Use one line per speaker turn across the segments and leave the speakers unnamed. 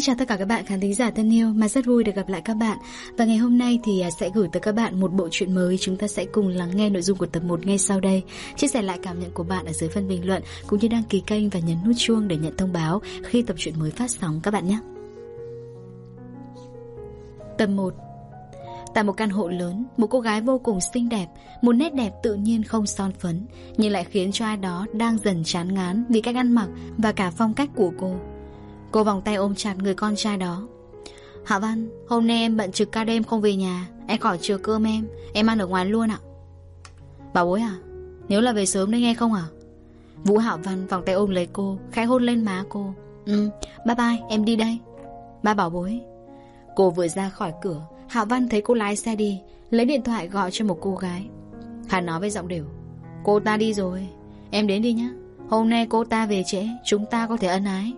Xin chào tất cả các bạn khán thính giả thân yêu Mà rất vui được gặp lại các bạn. Và ngày hôm nay thì à, sẽ gửi tới các bạn một bộ truyện mới. Chúng ta sẽ cùng lắng nghe nội dung của tập 1 ngay sau đây. Chia sẻ lại cảm nhận của bạn ở dưới phần bình luận Cũng như đăng ký kênh và nhấn nút chuông để nhận thông báo Khi tập truyện mới phát sóng các bạn nhé. Tập 1 Tại một căn hộ lớn, một cô gái vô cùng xinh đẹp, một nét đẹp tự nhiên không son phấn, nhưng lại khiến cho ai đó đang dần chán ngán vì cách ăn mặc và cả phong cách của cô. Cô vòng tay ôm chặt người con trai đó. Hạ Văn, Hôm nay em bận trực ca đêm không về nhà. Em khỏi chừa cơm em. Em ăn ở ngoài luôn ạ. Bảo bối à Nếu là về sớm đấy nghe không à? Vũ Hạ Văn vòng tay ôm lấy cô, Khẽ hôn lên má cô. Ừ bye bye, em đi đây. Ba bảo bối. Cô vừa ra khỏi cửa, Hạ Văn thấy cô lái xe đi, Lấy điện thoại gọi cho một cô gái. Hắn nói với giọng đều Cô ta đi rồi, Em đến đi nhá. Hôm nay cô ta về trễ, Chúng ta có thể ân ái.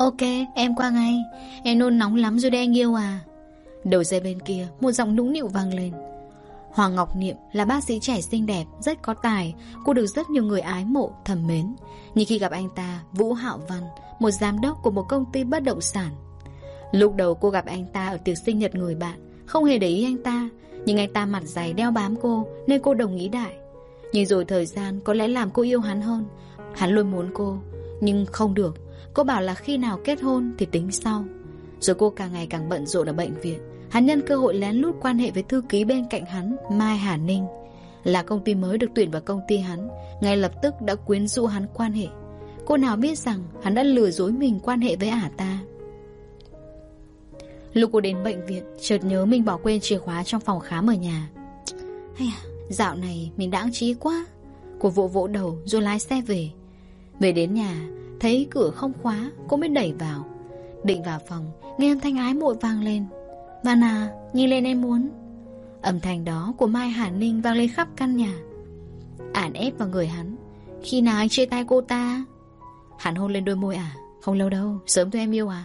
Ok, em qua ngay. Em nôn nóng lắm rồi đây anh yêu à. Đầu dây bên kia Một giọng nũng nịu vang lên. Hoàng Ngọc Niệm là bác sĩ trẻ xinh đẹp Rất có tài Cô được rất nhiều người ái mộ, thầm mến. Nhưng khi gặp anh ta, Vũ Hạo Văn Một giám đốc của một công ty bất động sản. Lúc đầu cô gặp anh ta Ở tiệc sinh nhật người bạn Không hề để ý anh ta Nhưng anh ta mặt dày đeo bám cô Nên cô đồng ý đại. Nhưng rồi thời gian có lẽ làm cô yêu hắn hơn. Hắn luôn muốn cô Nhưng không được. Cô bảo là khi nào kết hôn thì tính sau. Rồi cô càng ngày càng bận rộn ở bệnh viện. Hắn nhân cơ hội lén lút quan hệ với thư ký bên cạnh hắn Mai Hà Ninh. Là công ty mới được tuyển vào công ty hắn Ngay lập tức đã quyến rũ hắn quan hệ. Cô nào biết rằng hắn đã lừa dối mình quan hệ với ả ta. Lúc cô đến bệnh viện Chợt nhớ mình bỏ quên chìa khóa trong phòng khám ở nhà. Hay à, Dạo này mình đãng trí quá. Cô vỗ vỗ đầu rồi lái xe về. Về đến nhà Thấy cửa không khóa, Cô mới đẩy vào. Định vào phòng, Nghe âm thanh ái muội vang lên. Văn à nhìn lên em muốn. Âm thanh đó của Mai Hà Ninh vang lên khắp căn nhà. Ản ép vào người hắn. Khi nào anh chia tay cô ta? Hắn hôn lên đôi môi à Không lâu đâu, Sớm thôi em yêu à?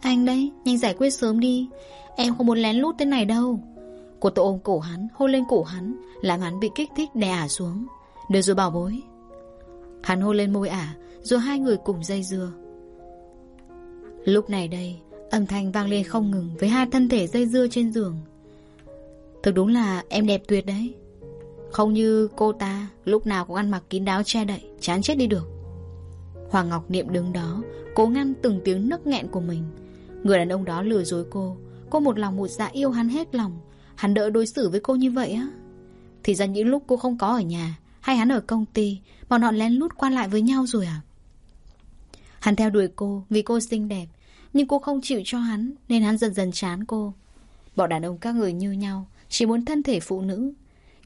Anh đấy, Nhanh giải quyết sớm đi. Em không muốn lén lút thế này đâu. Cô tô ôm cổ hắn, Hôn lên cổ hắn, Làm hắn bị kích thích đè ả xuống. Được rồi bảo bối. Hắn hôn lên môi ả rồi hai người cùng dây dưa. Lúc này đây, Âm thanh vang lên không ngừng Với hai thân thể dây dưa trên giường. Thực đúng là em đẹp tuyệt đấy. Không như cô ta, Lúc nào cũng ăn mặc kín đáo che đậy, Chán chết đi được. Hoàng Ngọc Niệm đứng đó, Cố ngăn từng tiếng nấc nghẹn của mình. Người đàn ông đó lừa dối cô. Cô một lòng một dạ yêu hắn hết lòng. Hắn đỡ đối xử với cô như vậy á. Thì ra những lúc cô không có ở nhà, Hay hắn ở công ty, Bọn họ lén lút qua lại với nhau rồi à? Hắn theo đuổi cô vì cô xinh đẹp, Nhưng cô không chịu cho hắn Nên hắn dần dần chán cô. Bọn đàn ông các người như nhau, Chỉ muốn thân thể phụ nữ.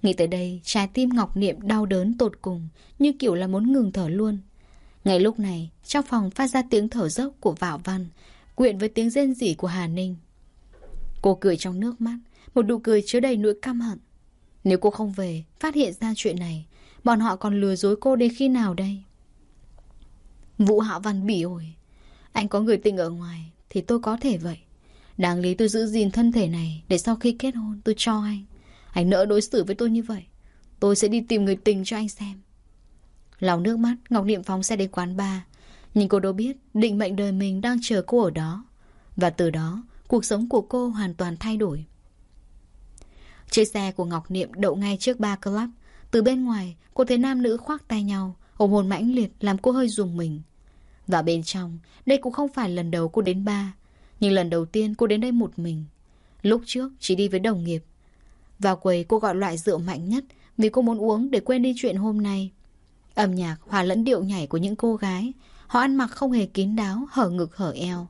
Nghĩ tới đây, trái tim Ngọc Niệm đau đớn tột cùng, Như kiểu là muốn ngừng thở luôn. Ngay lúc này, Trong phòng phát ra tiếng thở dốc của Vạo Văn, Quyện với tiếng rên rỉ của Hà Ninh. Cô cười trong nước mắt, Một nụ cười chứa đầy nỗi căm hận. Nếu cô không về, Phát hiện ra chuyện này, Bọn họ còn lừa dối cô đến khi nào đây? Vũ Hạo Văn bỉ ổi. Anh có người tình ở ngoài, Thì tôi có thể vậy. Đáng lý tôi giữ gìn thân thể này, Để sau khi kết hôn, tôi cho anh. Anh nỡ đối xử với tôi như vậy, Tôi sẽ đi tìm người tình cho anh xem. Lòng nước mắt, Ngọc Niệm phóng xe đến quán bar. Nhưng cô đâu biết, Định mệnh đời mình đang chờ cô ở đó. Và từ đó, Cuộc sống của cô hoàn toàn thay đổi. Chiếc xe của Ngọc Niệm đậu ngay trước bar club. Từ bên ngoài, Cô thấy nam nữ khoác tay nhau, Ôm hồn mãnh liệt, làm cô hơi dùng mình và bên trong, đây cũng không phải lần đầu cô đến ba, nhưng lần đầu tiên cô đến đây một mình. Lúc trước chỉ đi với đồng nghiệp. Vào quầy cô gọi loại rượu mạnh nhất vì cô muốn uống để quên đi chuyện hôm nay. Âm nhạc hòa lẫn điệu nhảy của những cô gái. Họ ăn mặc không hề kín đáo, hở ngực hở eo.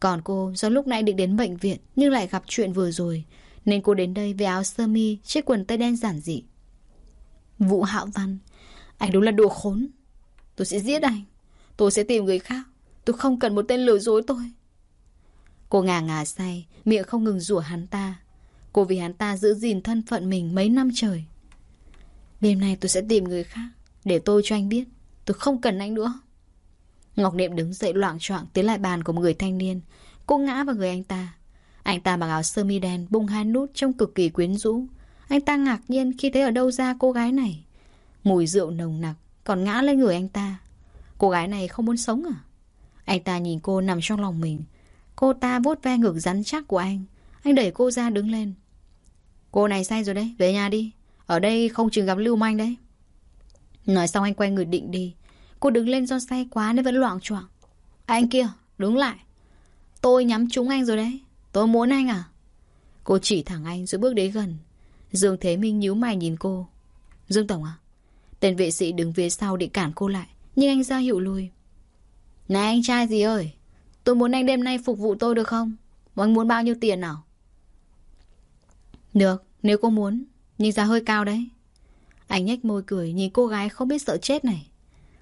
Còn cô do lúc nãy định đến bệnh viện nhưng lại gặp chuyện vừa rồi. Nên cô đến đây với áo sơ mi, chiếc quần tây đen giản dị. Vũ Hạo Văn, anh đúng là đồ khốn. Tôi sẽ giết anh. Tôi sẽ tìm người khác. Tôi không cần một tên lừa dối tôi. Cô ngà ngà say, Miệng không ngừng rủa hắn ta. Cô vì hắn ta giữ gìn thân phận mình mấy năm trời. Đêm nay tôi sẽ tìm người khác, Để tôi cho anh biết. Tôi không cần anh nữa. Ngọc Niệm đứng dậy loạn choạng tiến lại bàn của một người thanh niên. Cô ngã vào người anh ta. Anh ta mặc áo sơ mi đen bung hai nút trông cực kỳ quyến rũ. Anh ta ngạc nhiên khi thấy ở đâu ra cô gái này. Mùi rượu nồng nặc Còn ngã lên người anh ta. Cô gái này không muốn sống à? Anh ta nhìn cô nằm trong lòng mình. Cô ta vuốt ve ngực rắn chắc của anh. Anh đẩy cô ra đứng lên. Cô này say rồi đấy, về nhà đi. Ở đây không chừng gặp lưu manh đấy. Nói xong anh quay người định đi. Cô đứng lên do say quá nên vẫn loạn choạng. À, anh kia, đứng lại. Tôi nhắm trúng anh rồi đấy. Tôi muốn anh à? Cô chỉ thẳng anh rồi bước đến gần. Dương Thế Minh nhíu mày nhìn cô. Dương Tổng à? Tên vệ sĩ đứng phía sau định cản cô lại. Nhưng anh ra hiệu lùi. Này anh trai gì ơi? Tôi muốn anh đêm nay phục vụ tôi được không? Anh muốn bao nhiêu tiền nào? Được, nếu cô muốn, Nhưng giá hơi cao đấy. Anh nhếch môi cười nhìn cô gái không biết sợ chết này.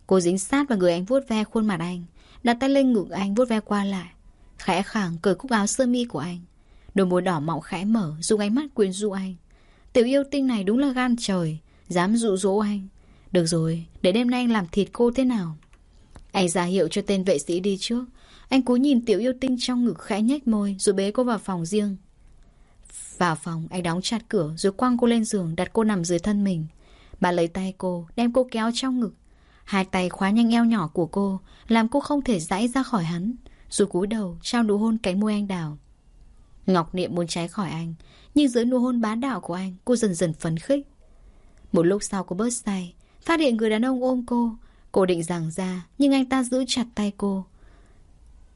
Cô dính sát vào người anh vuốt ve khuôn mặt anh, Đặt tay lên ngực anh vuốt ve qua lại, Khẽ khàng cởi cúc áo sơ mi của anh. Đôi môi đỏ mọng khẽ mở, Dùng ánh mắt quyến rũ anh. Tiểu yêu tinh này đúng là gan trời, Dám dụ dỗ anh. Được rồi, để đêm nay anh làm thịt cô thế nào? Anh ra hiệu cho tên vệ sĩ đi trước. Anh cúi nhìn tiểu yêu tinh trong ngực khẽ nhếch môi Rồi bế cô vào phòng riêng. Vào phòng, anh đóng chặt cửa Rồi quăng cô lên giường Đặt cô nằm dưới thân mình. Bà lấy tay cô, đem cô kéo trong ngực. Hai tay khóa nhanh eo nhỏ của cô Làm cô không thể dãy ra khỏi hắn. Rồi cúi đầu trao nụ hôn cánh môi anh đào. Ngọc Niệm muốn trái khỏi anh Nhưng dưới nụ hôn bá đạo của anh Cô dần dần phấn khích. Một lúc sau cô bớt say Phát hiện người đàn ông ôm cô. Cô định giằng ra Nhưng anh ta giữ chặt tay cô.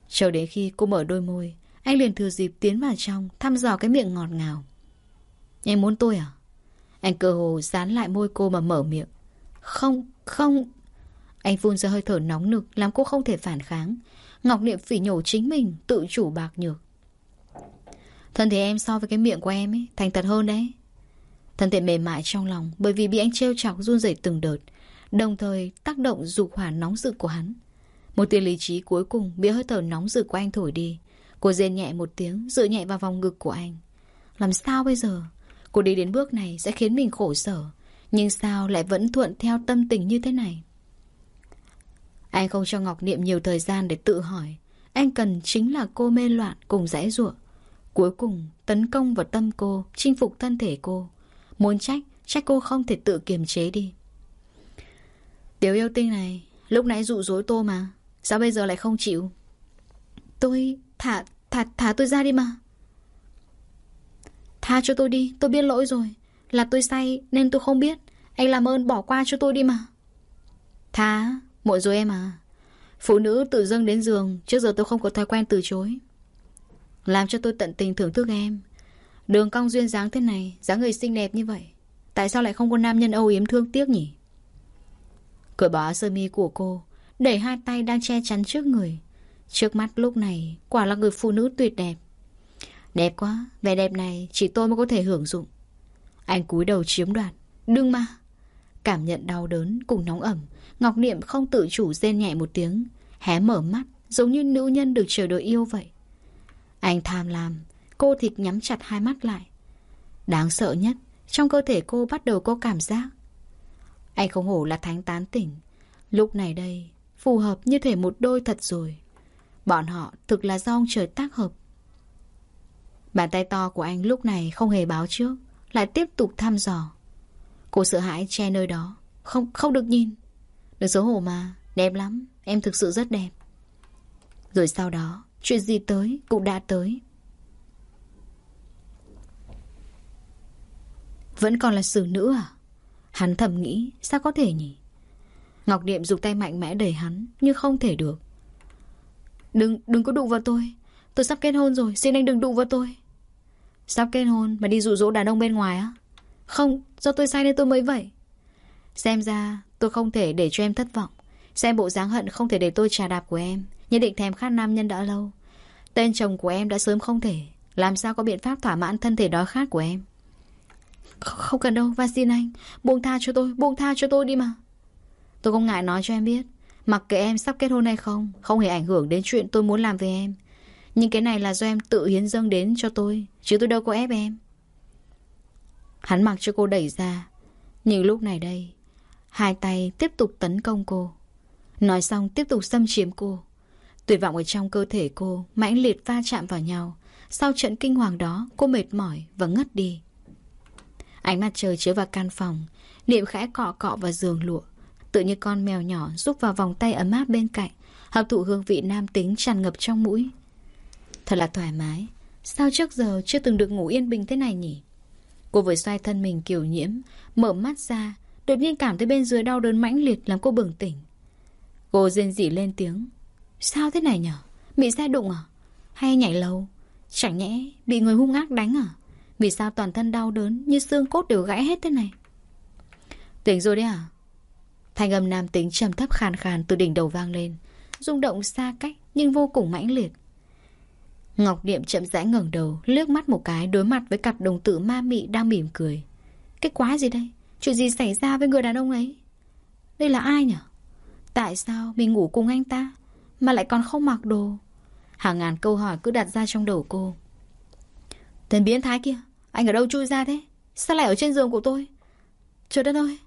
Chờ đến khi cô mở đôi môi Anh liền thừa dịp tiến vào trong Thăm dò cái miệng ngọt ngào. Em muốn tôi à? Anh cơ hồ dán lại môi cô mà mở miệng. Không, không. Anh phun ra hơi thở nóng nực Làm cô không thể phản kháng. Ngọc Niệm phỉ nhổ chính mình Tự chủ bạc nhược. Thân thể em so với cái miệng của em ấy Thành thật hơn đấy. Thân thể mềm mại trong lòng Bởi vì bị anh trêu chọc run rẩy từng đợt, Đồng thời tác động dục hỏa nóng rực của hắn. Một tia lý trí cuối cùng Bị hơi thở nóng rực của anh thổi đi. Cô rên nhẹ một tiếng, Dựa nhẹ vào vòng ngực của anh. Làm sao bây giờ? Cô đi đến bước này sẽ khiến mình khổ sở, Nhưng sao lại vẫn thuận theo tâm tình như thế này? Anh không cho Ngọc Niệm nhiều thời gian để tự hỏi. Anh cần chính là cô mê loạn cùng rẽ ruộng. Cuối cùng, tấn công vào tâm cô, Chinh phục thân thể cô. Muốn trách Trách cô không thể tự kiềm chế đi. Tiểu yêu tinh này, Lúc nãy dụ dối tôi mà, Sao bây giờ lại không chịu? Tôi thả thả thả tôi ra đi mà. Tha cho tôi đi, Tôi biết lỗi rồi. Là tôi say nên tôi không biết. Anh làm ơn bỏ qua cho tôi đi mà. Tha Muộn rồi em à. Phụ nữ tự dâng đến giường, Trước giờ tôi không có thói quen từ chối. Làm cho tôi tận tình thưởng thức em. Đường cong duyên dáng thế này, dáng người xinh đẹp như vậy, Tại sao lại không có nam nhân âu yếm thương tiếc nhỉ? Cởi bỏ áo sơ mi của cô Đẩy hai tay đang che chắn trước người. Trước mắt lúc này, Quả là người phụ nữ tuyệt đẹp. Đẹp quá, Vẻ đẹp này chỉ tôi mới có thể hưởng dụng. Anh cúi đầu chiếm đoạt. Đừng mà. Cảm nhận đau đớn cùng nóng ẩm, Ngọc Niệm không tự chủ rên nhẹ một tiếng, Hé mở mắt, Giống như nữ nhân được chờ đợi yêu vậy. Anh tham lam Cô thịt nhắm chặt hai mắt lại. Đáng sợ nhất, Trong cơ thể cô bắt đầu có cảm giác. Anh không hổ là thánh tán tỉnh. Lúc này đây, Phù hợp như thể một đôi thật rồi. Bọn họ thực là do ông trời tác hợp. Bàn tay to của anh lúc này không hề báo trước, Lại tiếp tục thăm dò. Cô sợ hãi che nơi đó, Không không được nhìn. Được xấu hổ mà, Đẹp lắm, Em thực sự rất đẹp. Rồi sau đó, Chuyện gì tới cũng đã tới. Vẫn còn là xử nữ à? Hắn thầm nghĩ Sao có thể nhỉ? Ngọc Niệm dùng tay mạnh mẽ đẩy hắn Nhưng không thể được. Đừng, đừng có đụng vào tôi. Tôi sắp kết hôn rồi, xin anh đừng đụng vào tôi. Sắp kết hôn mà đi dụ dỗ đàn ông bên ngoài á? Không, do tôi sai nên tôi mới vậy. Xem ra tôi không thể để cho em thất vọng. Xem bộ dáng hận không thể để tôi trà đạp của em Nhất định thèm khát nam nhân đã lâu. Tên chồng của em đã sớm không thể. Làm sao có biện pháp thỏa mãn thân thể đói khát của em? Không cần đâu Và xin anh. Buông tha cho tôi Buông tha cho tôi đi mà. Tôi không ngại nói cho em biết Mặc kệ em sắp kết hôn hay không Không hề ảnh hưởng đến chuyện tôi muốn làm với em. Nhưng cái này là do em tự hiến dâng đến cho tôi Chứ tôi đâu có ép em. Hắn mặc cho cô đẩy ra. Nhưng lúc này đây Hai tay tiếp tục tấn công cô. Nói xong tiếp tục xâm chiếm cô. Tuyệt vọng ở trong cơ thể cô mãnh liệt va chạm vào nhau. Sau trận kinh hoàng đó, cô mệt mỏi và ngất đi. Ánh mặt trời chiếu vào căn phòng, Niệm khẽ cọ cọ vào giường lụa. Tự như con mèo nhỏ rúc vào vòng tay ấm áp bên cạnh, Hấp thụ hương vị nam tính tràn ngập trong mũi. Thật là thoải mái. Sao trước giờ chưa từng được ngủ yên bình thế này nhỉ? Cô vừa xoay thân mình kiểu nhiễm Mở mắt ra Đột nhiên cảm thấy bên dưới đau đớn mãnh liệt Làm cô bừng tỉnh. Cô rên rỉ lên tiếng. Sao thế này nhở? Bị xe đụng à? Hay nhảy lầu? Chẳng nhẽ bị người hung ác đánh à? Vì sao toàn thân đau đớn Như xương cốt đều gãy hết thế này? Tỉnh rồi đấy à? Thanh âm nam tính trầm thấp khàn khàn từ đỉnh đầu vang lên, rung động xa cách nhưng vô cùng mãnh liệt. Ngọc Niệm chậm rãi ngẩng đầu, Liếc mắt một cái đối mặt với cặp đồng tử ma mị đang mỉm cười. Cái quá gì đây? Chuyện gì xảy ra với người đàn ông ấy? Đây là ai nhỉ Tại sao mình ngủ cùng anh ta Mà lại còn không mặc đồ? Hàng ngàn câu hỏi cứ đặt ra trong đầu cô. Tên biến thái kia anh ở đâu chui ra thế? Sao lại ở trên giường của tôi? Trời đất ơi!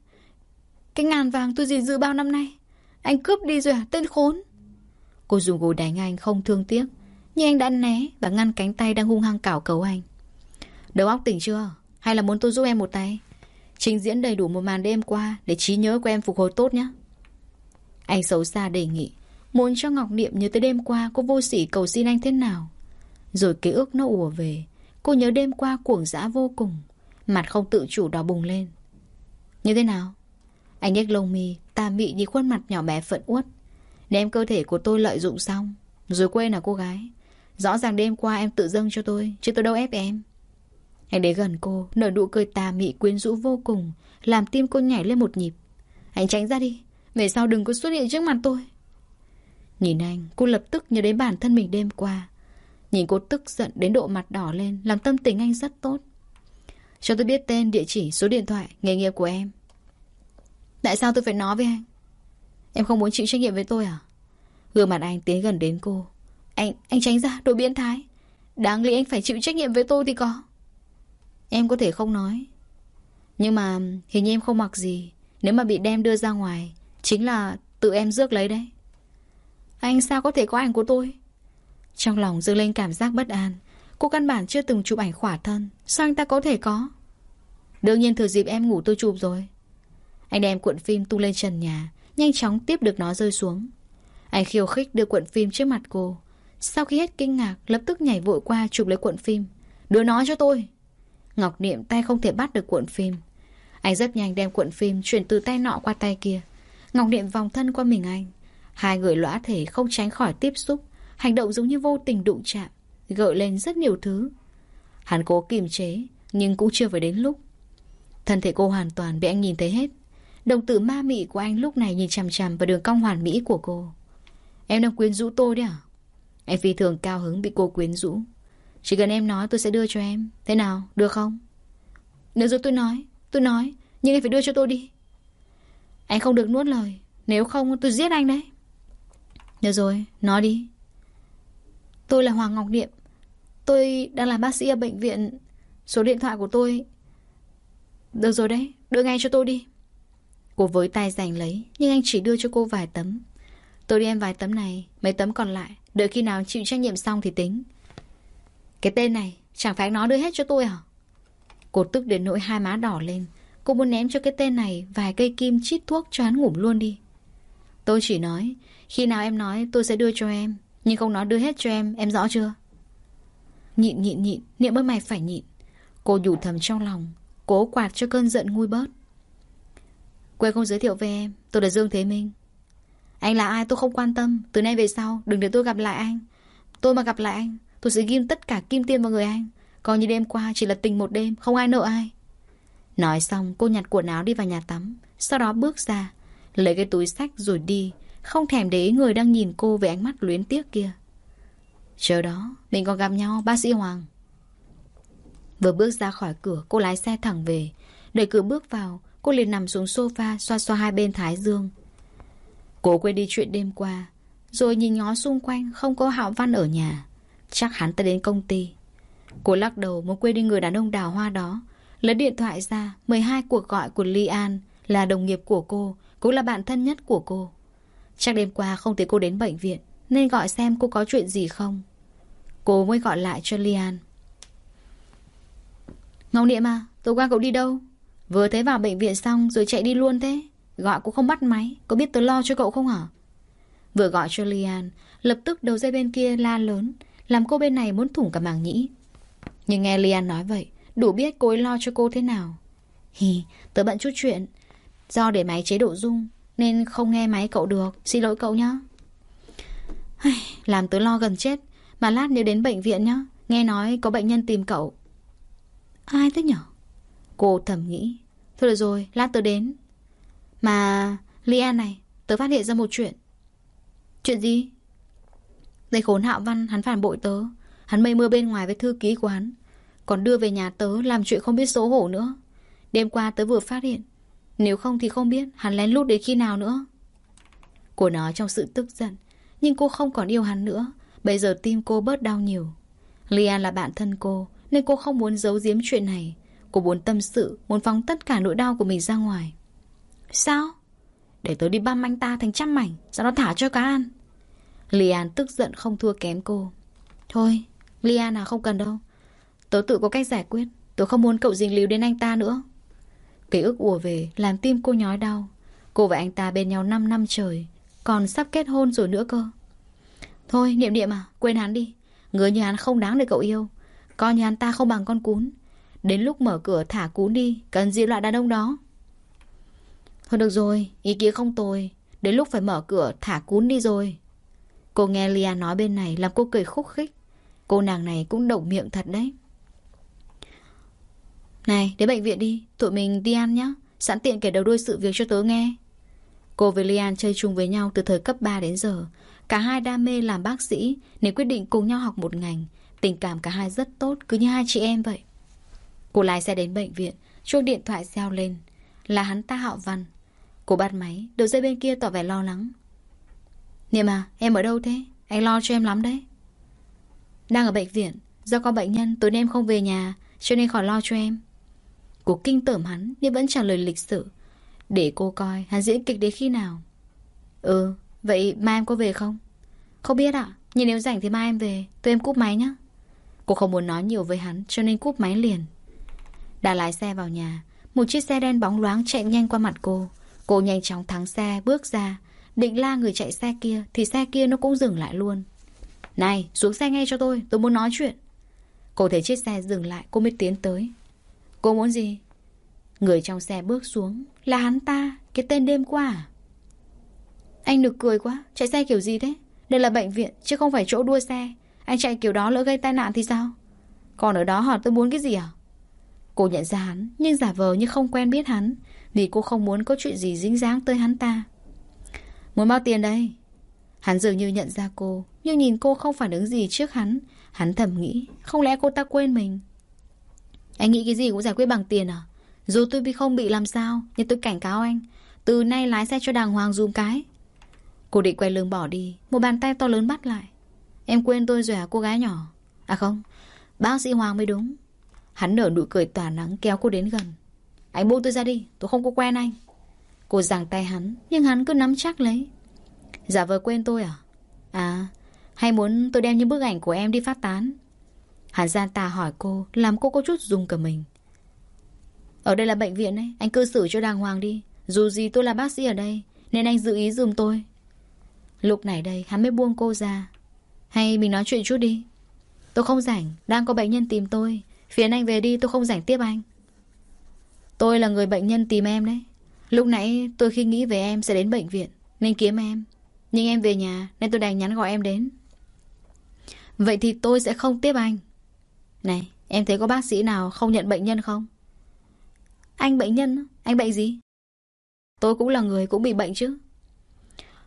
Cái ngàn vàng tôi gìn giữ bao năm nay, Anh cướp đi rồi à? Tên khốn! Cô dùng gối đánh anh không thương tiếc, Nhưng anh đã né và ngăn cánh tay đang hung hăng cào cấu anh. Đầu óc tỉnh chưa? Hay là muốn tôi giúp em một tay? Trình diễn đầy đủ một màn đêm qua Để trí nhớ của em phục hồi tốt nhé Anh xấu xa đề nghị, Muốn cho Ngọc Niệm nhớ tới đêm qua Cô vô sỉ cầu xin anh thế nào? Rồi ký ức nó ùa về Cô nhớ đêm qua cuồng dã vô cùng, Mặt không tự chủ đỏ bùng lên. Như thế nào? Anh nhếch lông mi, Tà mị đi khuôn mặt nhỏ bé phận uất. Đem cơ thể của tôi lợi dụng xong, Rồi quên à cô gái. Rõ ràng đêm qua em tự dâng cho tôi, Chứ tôi đâu ép em. Anh đến gần cô, Nở nụ cười tà mị quyến rũ vô cùng, Làm tim cô nhảy lên một nhịp. Anh tránh ra đi, Về sau đừng có xuất hiện trước mặt tôi. Nhìn anh, Cô lập tức nhớ đến bản thân mình đêm qua. Nhìn cô tức giận đến độ mặt đỏ lên Làm tâm tình anh rất tốt. Cho tôi biết tên, địa chỉ, số điện thoại Nghề nghiệp của em. Tại sao tôi phải nói với anh? Em không muốn chịu trách nhiệm với tôi à? Gương mặt anh tiến gần đến cô. Anh anh tránh ra đồ biến thái. Đáng lý anh phải chịu trách nhiệm với tôi thì có. Em có thể không nói. Nhưng mà hình như em không mặc gì. Nếu mà bị đem đưa ra ngoài Chính là tự em rước lấy đấy. Anh sao có thể có ảnh của tôi? Trong lòng dâng lên cảm giác bất an. Cô căn bản chưa từng chụp ảnh khỏa thân. Sao anh ta có thể có? Đương nhiên thừa dịp em ngủ tôi chụp rồi. Anh đem cuộn phim tung lên trần nhà, Nhanh chóng tiếp được nó rơi xuống. Anh khiêu khích đưa cuộn phim trước mặt cô. Sau khi hết kinh ngạc, Lập tức nhảy vội qua chụp lấy cuộn phim. Đưa nó cho tôi. Ngọc Niệm tay không thể bắt được cuộn phim. Anh rất nhanh đem cuộn phim Chuyển từ tay nọ qua tay kia. Ngọc Niệm vòng thân qua mình anh. Hai người lõa thể không tránh khỏi tiếp xúc. Hành động giống như vô tình đụng chạm, Gợi lên rất nhiều thứ Hắn cố kiềm chế, Nhưng cũng chưa phải đến lúc Thân thể cô hoàn toàn bị anh nhìn thấy hết Đồng tử ma mị của anh lúc này nhìn chằm chằm vào đường cong hoàn mỹ của cô. Em đang quyến rũ tôi đấy à? Anh phi thường cao hứng bị cô quyến rũ. Chỉ cần em nói tôi sẽ đưa cho em. Thế nào? Được không? Nếu rồi tôi nói. Tôi nói. Nhưng em phải đưa cho tôi đi. Anh không được nuốt lời. Nếu không, tôi giết anh đấy. Được rồi. Nói đi. Tôi là Hoàng Ngọc Niệm. Tôi đang làm bác sĩ ở bệnh viện. Số điện thoại của tôi... Được rồi đấy. Đưa ngay cho tôi đi. Cô với tay giành lấy, Nhưng anh chỉ đưa cho cô vài tấm Tôi đi em vài tấm này, Mấy tấm còn lại, Đợi khi nào chịu trách nhiệm xong thì tính Cái tên này, Chẳng phải nó đưa hết cho tôi à Cô tức đến nỗi hai má đỏ lên Cô muốn ném cho cái tên này Vài cây kim chít thuốc cho hắn ngủ luôn đi Tôi chỉ nói, Khi nào em nói, tôi sẽ đưa cho em nhưng không nói đưa hết cho em Em rõ chưa? Nhịn nhịn nhịn, Niệm ơi mày phải nhịn. Cô nhủ thầm trong lòng, Cố quạt cho cơn giận nguôi bớt. Quê không giới thiệu về em, Tôi là Dương Thế Minh. Anh là ai tôi không quan tâm, Từ nay về sau, đừng để tôi gặp lại anh. Tôi mà gặp lại anh, Tôi sẽ ghim tất cả kim tiền vào người anh. Coi như đêm qua chỉ là tình một đêm, Không ai nợ ai. Nói xong, cô nhặt quần áo đi vào nhà tắm, Sau đó bước ra, Lấy cái túi sách rồi đi. Không thèm để ý người đang nhìn cô với ánh mắt luyến tiếc kia. Chờ đó, Mình còn gặp nhau, bác sĩ Hoàng. Vừa bước ra khỏi cửa, Cô lái xe thẳng về. Đẩy cửa bước vào, Cô liền nằm xuống sofa, xoa xoa hai bên thái dương. Cô quên đi chuyện đêm qua, Rồi nhìn ngó xung quanh, Không có Hạo Văn ở nhà. Chắc hắn ta đến công ty. Cô lắc đầu muốn quên đi người đàn ông đào hoa đó. Lấy điện thoại ra 12 cuộc gọi của Ly An Là đồng nghiệp của cô, Cũng là bạn thân nhất của cô. Chắc đêm qua không thấy cô đến bệnh viện Nên gọi xem cô có chuyện gì không. Cô mới gọi lại cho Lian. Ngọc Niệm à Tối qua cậu đi đâu? Vừa thấy vào bệnh viện xong rồi chạy đi luôn thế. Gọi cũng không bắt máy Có biết tớ lo cho cậu không hả? Vừa gọi cho Lian Lập tức đầu dây bên kia la lớn Làm cô bên này muốn thủng cả màng nhĩ. Nhưng nghe Lian nói vậy Đủ biết cô ấy lo cho cô thế nào. Hì, tớ bận chút chuyện. Do để máy chế độ rung nên không nghe máy cậu được. Xin lỗi cậu nhé Làm tớ lo gần chết. Mà lát nếu đến bệnh viện nhá. Nghe nói có bệnh nhân tìm cậu. Ai thế nhở? Cô thầm nghĩ. Thôi được rồi, lát tớ đến. Mà Lian này, tớ phát hiện ra một chuyện. Chuyện gì? Đây khốn hạo văn, hắn phản bội tớ. Hắn mây mưa bên ngoài với thư ký của hắn. Còn đưa về nhà tớ làm chuyện không biết xấu hổ nữa. Đêm qua tớ vừa phát hiện nếu không thì không biết hắn lén lút đến khi nào nữa. Cô nói trong sự tức giận Nhưng cô không còn yêu hắn nữa. Bây giờ tim cô bớt đau nhiều. Lian là bạn thân cô Nên cô không muốn giấu giếm chuyện này. Cô muốn tâm sự Muốn phóng tất cả nỗi đau của mình ra ngoài. Sao? Để tớ đi băm anh ta thành trăm mảnh Sau đó thả cho cá ăn? Lian tức giận không thua kém cô. Thôi Lian à không cần đâu. Tớ tự có cách giải quyết. Tớ không muốn cậu dính líu đến anh ta nữa Ký ức ùa về Làm tim cô nhói đau. Cô và anh ta bên nhau 5 năm trời, Còn sắp kết hôn rồi nữa cơ. Thôi, niệm niệm à Quên hắn đi. Người như hắn không đáng để cậu yêu. Coi như hắn ta không bằng con cún. Đến lúc mở cửa thả cún đi, Cần gì loại đàn ông đó? Thôi được rồi, Ý kiến không tồi. Đến lúc phải mở cửa thả cún đi rồi. Cô nghe Lia nói bên này Làm cô cười khúc khích. Cô nàng này cũng động miệng thật đấy. Này, đến bệnh viện đi. Tụi mình đi ăn nhé Sẵn tiện kể đầu đuôi sự việc cho tớ nghe. Cô với Lian chơi chung với nhau từ thời cấp 3 đến giờ. Cả hai đam mê làm bác sĩ, Nên quyết định cùng nhau học một ngành. Tình cảm cả hai rất tốt, Cứ như hai chị em vậy. Cô lái xe đến bệnh viện, Chuông điện thoại reo lên. Là hắn ta Hạo Văn. Cô bắt máy, Đầu dây bên kia tỏ vẻ lo lắng. Niệm à em ở đâu thế? Anh lo cho em lắm đấy. Đang ở bệnh viện, Do có bệnh nhân, tối nay em không về nhà, Cho nên khỏi lo cho em. Cô kinh tởm hắn Nhưng vẫn trả lời lịch sự Để cô coi hắn diễn kịch đến khi nào. Ừ Vậy mai em có về không? Không biết ạ, Nhưng nếu rảnh thì mai em về, Tôi em cúp máy nhé Cô không muốn nói nhiều với hắn, Cho nên cúp máy liền. Đã lái xe vào nhà, Một chiếc xe đen bóng loáng chạy nhanh qua mặt cô. Cô nhanh chóng thắng xe, bước ra. Định la người chạy xe kia, Thì xe kia nó cũng dừng lại luôn. Này, xuống xe ngay cho tôi Tôi muốn nói chuyện. Cô thấy chiếc xe dừng lại, Cô mới tiến tới. Cô muốn gì? Người trong xe bước xuống. Là hắn ta, Cái tên đêm qua à? Anh được cười quá. Chạy xe kiểu gì thế? Đây là bệnh viện, Chứ không phải chỗ đua xe. Anh chạy kiểu đó lỡ gây tai nạn thì sao? Còn ở đó hỏi tôi muốn cái gì à? Cô nhận ra hắn, Nhưng giả vờ như không quen biết hắn, Vì cô không muốn có chuyện gì dính dáng tới hắn ta. Muốn bao tiền đây? Hắn dường như nhận ra cô, Nhưng nhìn cô không phản ứng gì trước hắn. Hắn thầm nghĩ, Không lẽ cô ta quên mình? Anh nghĩ cái gì cũng giải quyết bằng tiền à? Dù tôi bị không bị làm sao, Nhưng tôi cảnh cáo anh, Từ nay lái xe cho đàng hoàng dùm cái. Cô định quay lưng bỏ đi, Một bàn tay to lớn bắt lại. Em quên tôi rồi à cô gái nhỏ? À không, Bác sĩ Hoàng mới đúng. Hắn nở nụ cười tỏa nắng kéo cô đến gần. Anh buông tôi ra đi, Tôi không có quen anh. Cô giằng tay hắn, Nhưng hắn cứ nắm chắc lấy. Giả vờ quên tôi à? À hay muốn tôi đem những bức ảnh của em đi phát tán? Hàn gian tà hỏi cô, Làm cô có chút rung cả mình. Ở đây là bệnh viện ấy, Anh cư xử cho đàng hoàng đi. Dù gì tôi là bác sĩ ở đây, Nên anh giữ ý dùm tôi. Lúc này đây, hắn mới buông cô ra. Hay mình nói chuyện chút đi. Tôi không rảnh, Đang có bệnh nhân tìm tôi. Phiền anh về đi, tôi không rảnh tiếp anh. Tôi là người bệnh nhân tìm em đấy. Lúc nãy tôi khi nghĩ về em sẽ đến bệnh viện, Nên kiếm em. Nhưng em về nhà, nên tôi đành nhắn gọi em đến. Vậy thì tôi sẽ không tiếp anh. Này, em thấy có bác sĩ nào không nhận bệnh nhân không? Anh bệnh nhân Anh bệnh gì? Tôi cũng là người cũng bị bệnh chứ.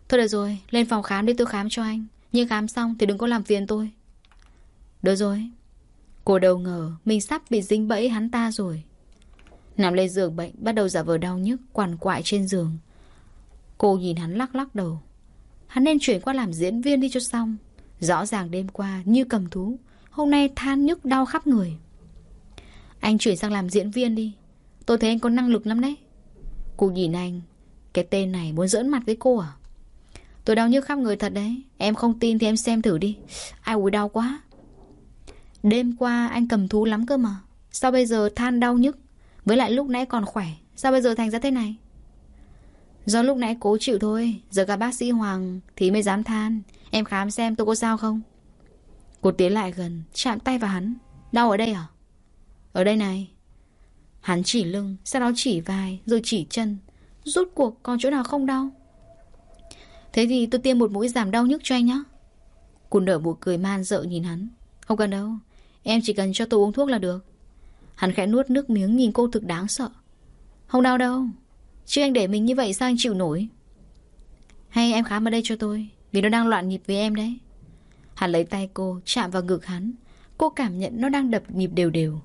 Thôi được rồi, Lên phòng khám để tôi khám cho anh. Nhưng khám xong thì đừng có làm phiền tôi. Được rồi. Cô đầu ngờ Mình sắp bị dính bẫy hắn ta rồi. Nằm lên giường bệnh, Bắt đầu giả vờ đau nhức, Quằn quại trên giường. Cô nhìn hắn lắc lắc đầu. Hắn nên chuyển qua làm diễn viên đi cho xong. Rõ ràng đêm qua như cầm thú. Hôm nay than nhức đau khắp người. Anh chuyển sang làm diễn viên đi. Tôi thấy anh có năng lực lắm đấy. Cô nhìn anh, Cái tên này muốn giỡn mặt với cô à? Tôi đau nhức khắp người thật đấy. Em không tin thì em xem thử đi. Ai ui đau quá. Đêm qua anh cầm thú lắm cơ mà. Sao bây giờ than đau nhức? Với lại lúc nãy còn khỏe. Sao bây giờ thành ra thế này? Do lúc nãy cố chịu thôi. Giờ gặp bác sĩ Hoàng thì mới dám than. Em khám xem tôi có sao không? Cô tiến lại gần, Chạm tay vào hắn. Đau ở đây à? Ở đây này. Hắn chỉ lưng, Sau đó chỉ vai, Rồi chỉ chân. Rút cuộc còn chỗ nào không đau? Thế thì tôi tiêm một mũi giảm đau nhức cho anh nhé Cô nở một cười man dợ nhìn hắn. Không cần đâu. Em chỉ cần cho tôi uống thuốc là được. Hắn khẽ nuốt nước miếng nhìn cô thực đáng sợ. Không đau đâu. Chứ anh để mình như vậy sao anh chịu nổi? Hay em khám ở đây cho tôi, Vì nó đang loạn nhịp với em đấy. Hắn lấy tay cô, chạm vào ngực hắn. Cô cảm nhận nó đang đập nhịp đều đều.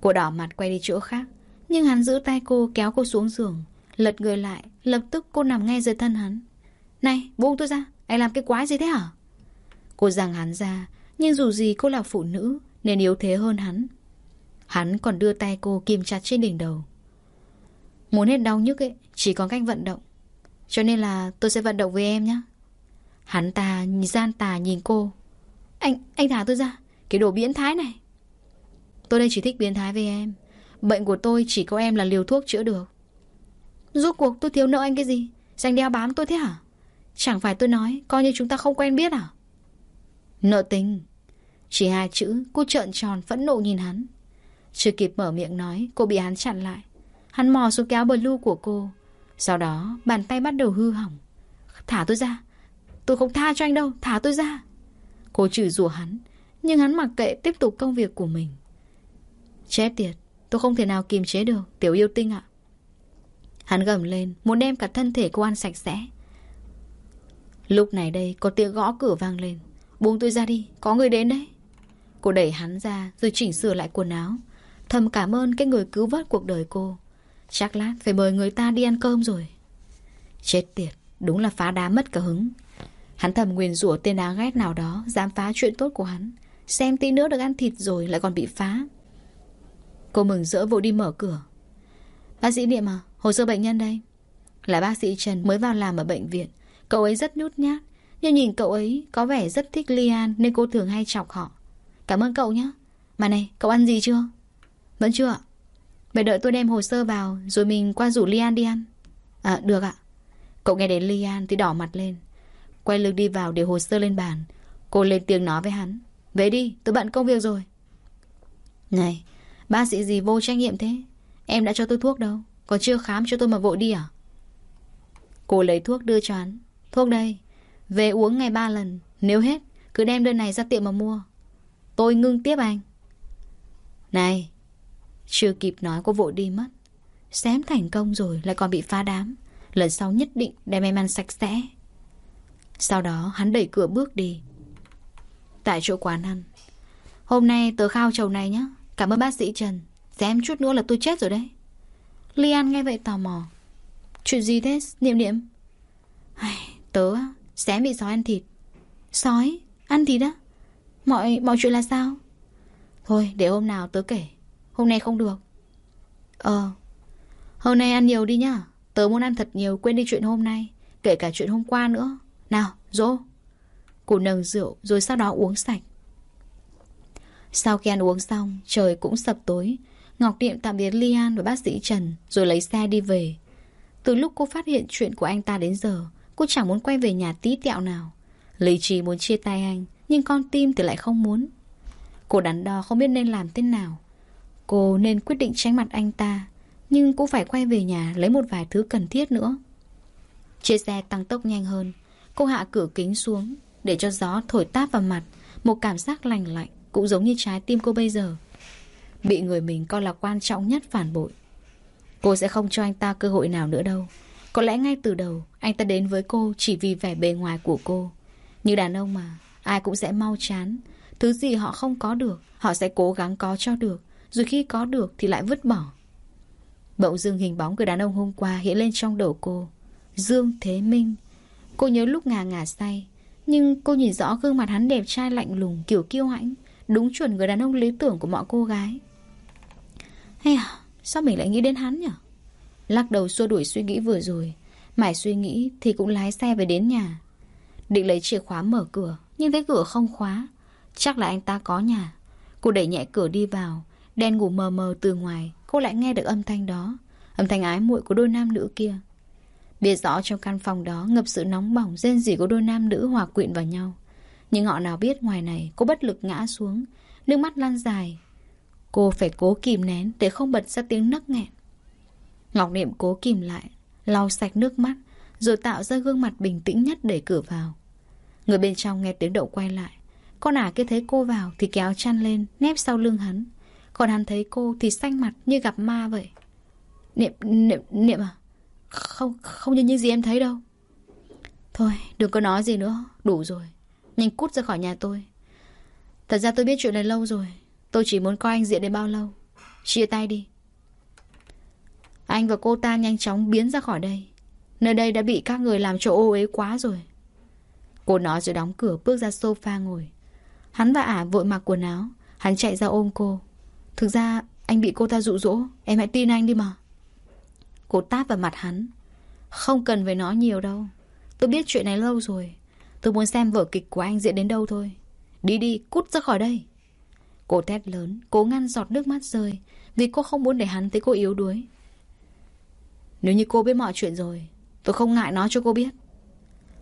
Cô đỏ mặt quay đi chỗ khác, Nhưng hắn giữ tay cô, kéo cô xuống giường. Lật người lại, Lập tức cô nằm ngay dưới thân hắn. Này, buông tôi ra, Anh làm cái quái gì thế hả? Cô giằng hắn ra, Nhưng dù gì cô là phụ nữ, Nên yếu thế hơn hắn. Hắn còn đưa tay cô kìm chặt trên đỉnh đầu. Muốn hết đau nhức ấy, Chỉ có cách vận động. Cho nên là tôi sẽ vận động với em nhé Hắn ta, gian tà nhìn cô. Anh, anh thả tôi ra. Cái đồ biến thái này. Tôi đây chỉ thích biến thái với em. Bệnh của tôi chỉ có em là liều thuốc chữa được. Rốt cuộc tôi thiếu nợ anh cái gì? Dành đeo bám tôi thế hả? Chẳng phải tôi nói Coi như chúng ta không quen biết à? Nợ tình. Chỉ hai chữ Cô trợn tròn phẫn nộ nhìn hắn. Chưa kịp mở miệng nói Cô bị hắn chặn lại. Hắn mò xuống kéo bờ của cô. Sau đó bàn tay bắt đầu hư hỏng. Thả tôi ra. Tôi không tha cho anh đâu Thả tôi ra. Cô chửi rủa hắn, Nhưng hắn mặc kệ tiếp tục công việc của mình. Chết tiệt, Tôi không thể nào kiềm chế được, Tiểu yêu tinh ạ. Hắn gầm lên, Muốn đem cả thân thể cô ăn sạch sẽ. Lúc này đây, có tiếng gõ cửa vang lên. Buông tôi ra đi, Có người đến đấy. Cô đẩy hắn ra, Rồi chỉnh sửa lại quần áo. Thầm cảm ơn cái người cứu vớt cuộc đời cô. Chắc lát phải mời người ta đi ăn cơm rồi. Chết tiệt, Đúng là phá đá mất cả hứng. Hắn thầm nguyền rủa tên á ghét nào đó, Dám phá chuyện tốt của hắn. Xem tí nữa được ăn thịt rồi lại còn bị phá. Cô mừng rỡ vội đi mở cửa. Bác sĩ Niệm à Hồ sơ bệnh nhân đây. Là bác sĩ Trần mới vào làm ở bệnh viện. Cậu ấy rất nhút nhát. Nhưng nhìn cậu ấy có vẻ rất thích Lian Nên cô thường hay chọc họ. Cảm ơn cậu nhé Mà này, cậu ăn gì chưa? Vẫn chưa ạ. Vậy đợi tôi đem hồ sơ vào Rồi mình qua rủ Lian đi ăn. À được ạ. Cậu nghe đến Lian thì đỏ mặt lên. Quay lưng đi vào để hồ sơ lên bàn. Cô lên tiếng nói với hắn Về đi tôi bận công việc rồi. Này Bác sĩ gì vô trách nhiệm thế? Em đã cho tôi thuốc đâu? Còn chưa khám cho tôi mà vội đi à? Cô lấy thuốc đưa cho hắn. Thuốc đây Về uống ngày ba lần. Nếu hết cứ đem đơn này ra tiệm mà mua. Tôi ngưng tiếp anh. Này. Chưa kịp nói cô vội đi mất. Xém thành công rồi lại còn bị phá đám. Lần sau nhất định đem em ăn sạch sẽ sau đó hắn đẩy cửa bước đi. Tại chỗ quán ăn. Hôm nay tớ khao chầu này nhé Cảm ơn bác sĩ Trần. Dám chút nữa là tôi chết rồi đấy. Lian nghe vậy tò mò. Chuyện gì thế Niệm niệm? Ai, Tớ xém bị sói ăn thịt. Sói? Ăn thịt á? Mọi mọi chuyện là sao? Thôi để hôm nào tớ kể. Hôm nay không được. Ờ. Hôm nay ăn nhiều đi nhá. Tớ muốn ăn thật nhiều quên đi chuyện hôm nay Kể cả chuyện hôm qua nữa. Nào, dỗ. Cô nâng rượu, rồi sau đó uống sạch. Sau khi ăn uống xong, Trời cũng sập tối. Ngọc Điệm tạm biệt Lian và bác sĩ Trần, Rồi lấy xe đi về. Từ lúc cô phát hiện chuyện của anh ta đến giờ, Cô chẳng muốn quay về nhà tí tẹo nào. Lý trí muốn chia tay anh, Nhưng con tim thì lại không muốn. Cô đắn đo không biết nên làm thế nào. Cô nên quyết định tránh mặt anh ta, Nhưng cũng phải quay về nhà Lấy một vài thứ cần thiết nữa. Chia xe tăng tốc nhanh hơn Cô hạ cửa kính xuống, Để cho gió thổi táp vào mặt. Một cảm giác lành lạnh Cũng giống như trái tim cô bây giờ. Bị người mình coi là quan trọng nhất phản bội. Cô sẽ không cho anh ta cơ hội nào nữa đâu. Có lẽ ngay từ đầu, Anh ta đến với cô chỉ vì vẻ bề ngoài của cô. Như đàn ông mà, Ai cũng sẽ mau chán. Thứ gì họ không có được, Họ sẽ cố gắng có cho được. Rồi khi có được thì lại vứt bỏ. Bỗng dưng hình bóng người đàn ông hôm qua hiện lên trong đầu cô. Dương Thế Minh. Cô nhớ lúc ngà ngà say, Nhưng cô nhìn rõ gương mặt hắn đẹp trai lạnh lùng, Kiểu kiêu hãnh, Đúng chuẩn người đàn ông lý tưởng của mọi cô gái. Hay à Sao mình lại nghĩ đến hắn nhỉ? Lắc đầu xua đuổi suy nghĩ vừa rồi Mãi suy nghĩ thì cũng lái xe về đến nhà. Định lấy chìa khóa mở cửa, Nhưng thấy cửa không khóa, Chắc là anh ta có nhà. Cô đẩy nhẹ cửa đi vào Đen ngủ mờ mờ từ ngoài, Cô lại nghe được âm thanh đó, Âm thanh ái muội của đôi nam nữ kia. Biết rõ trong căn phòng đó ngập sự nóng bỏng rên rỉ của đôi nam nữ hòa quyện vào nhau. Nhưng họ nào biết ngoài này cô bất lực ngã xuống, nước mắt lan dài. Cô phải cố kìm nén để không bật ra tiếng nấc nghẹn. Ngọc Niệm cố kìm lại, lau sạch nước mắt, rồi tạo ra gương mặt bình tĩnh nhất để cửa vào. Người bên trong nghe tiếng đậu quay lại. Con ả kia thấy cô vào thì kéo chăn lên, nép sau lưng hắn. Còn hắn thấy cô thì xanh mặt như gặp ma vậy. Niệm, niệm, niệm à? Không, không như những gì em thấy đâu. Thôi, đừng có nói gì nữa, đủ rồi. Nhanh cút ra khỏi nhà tôi. Thật ra tôi biết chuyện này lâu rồi. Tôi chỉ muốn coi anh diện đến bao lâu. Chia tay đi. Anh và cô ta nhanh chóng biến ra khỏi đây. Nơi đây đã bị các người làm chỗ ô uế quá rồi. Cô nói rồi đóng cửa bước ra sofa ngồi. Hắn và ả vội mặc quần áo. Hắn chạy ra ôm cô. Thực ra anh bị cô ta dụ dỗ. Em hãy tin anh đi mà. Cô tát vào mặt hắn. Không cần phải nói nhiều đâu. Tôi biết chuyện này lâu rồi. Tôi muốn xem vở kịch của anh diễn đến đâu thôi. Đi đi, cút ra khỏi đây. Cô thét lớn, cố ngăn giọt nước mắt rơi. Vì cô không muốn để hắn thấy cô yếu đuối. Nếu như cô biết mọi chuyện rồi, tôi không ngại nói cho cô biết.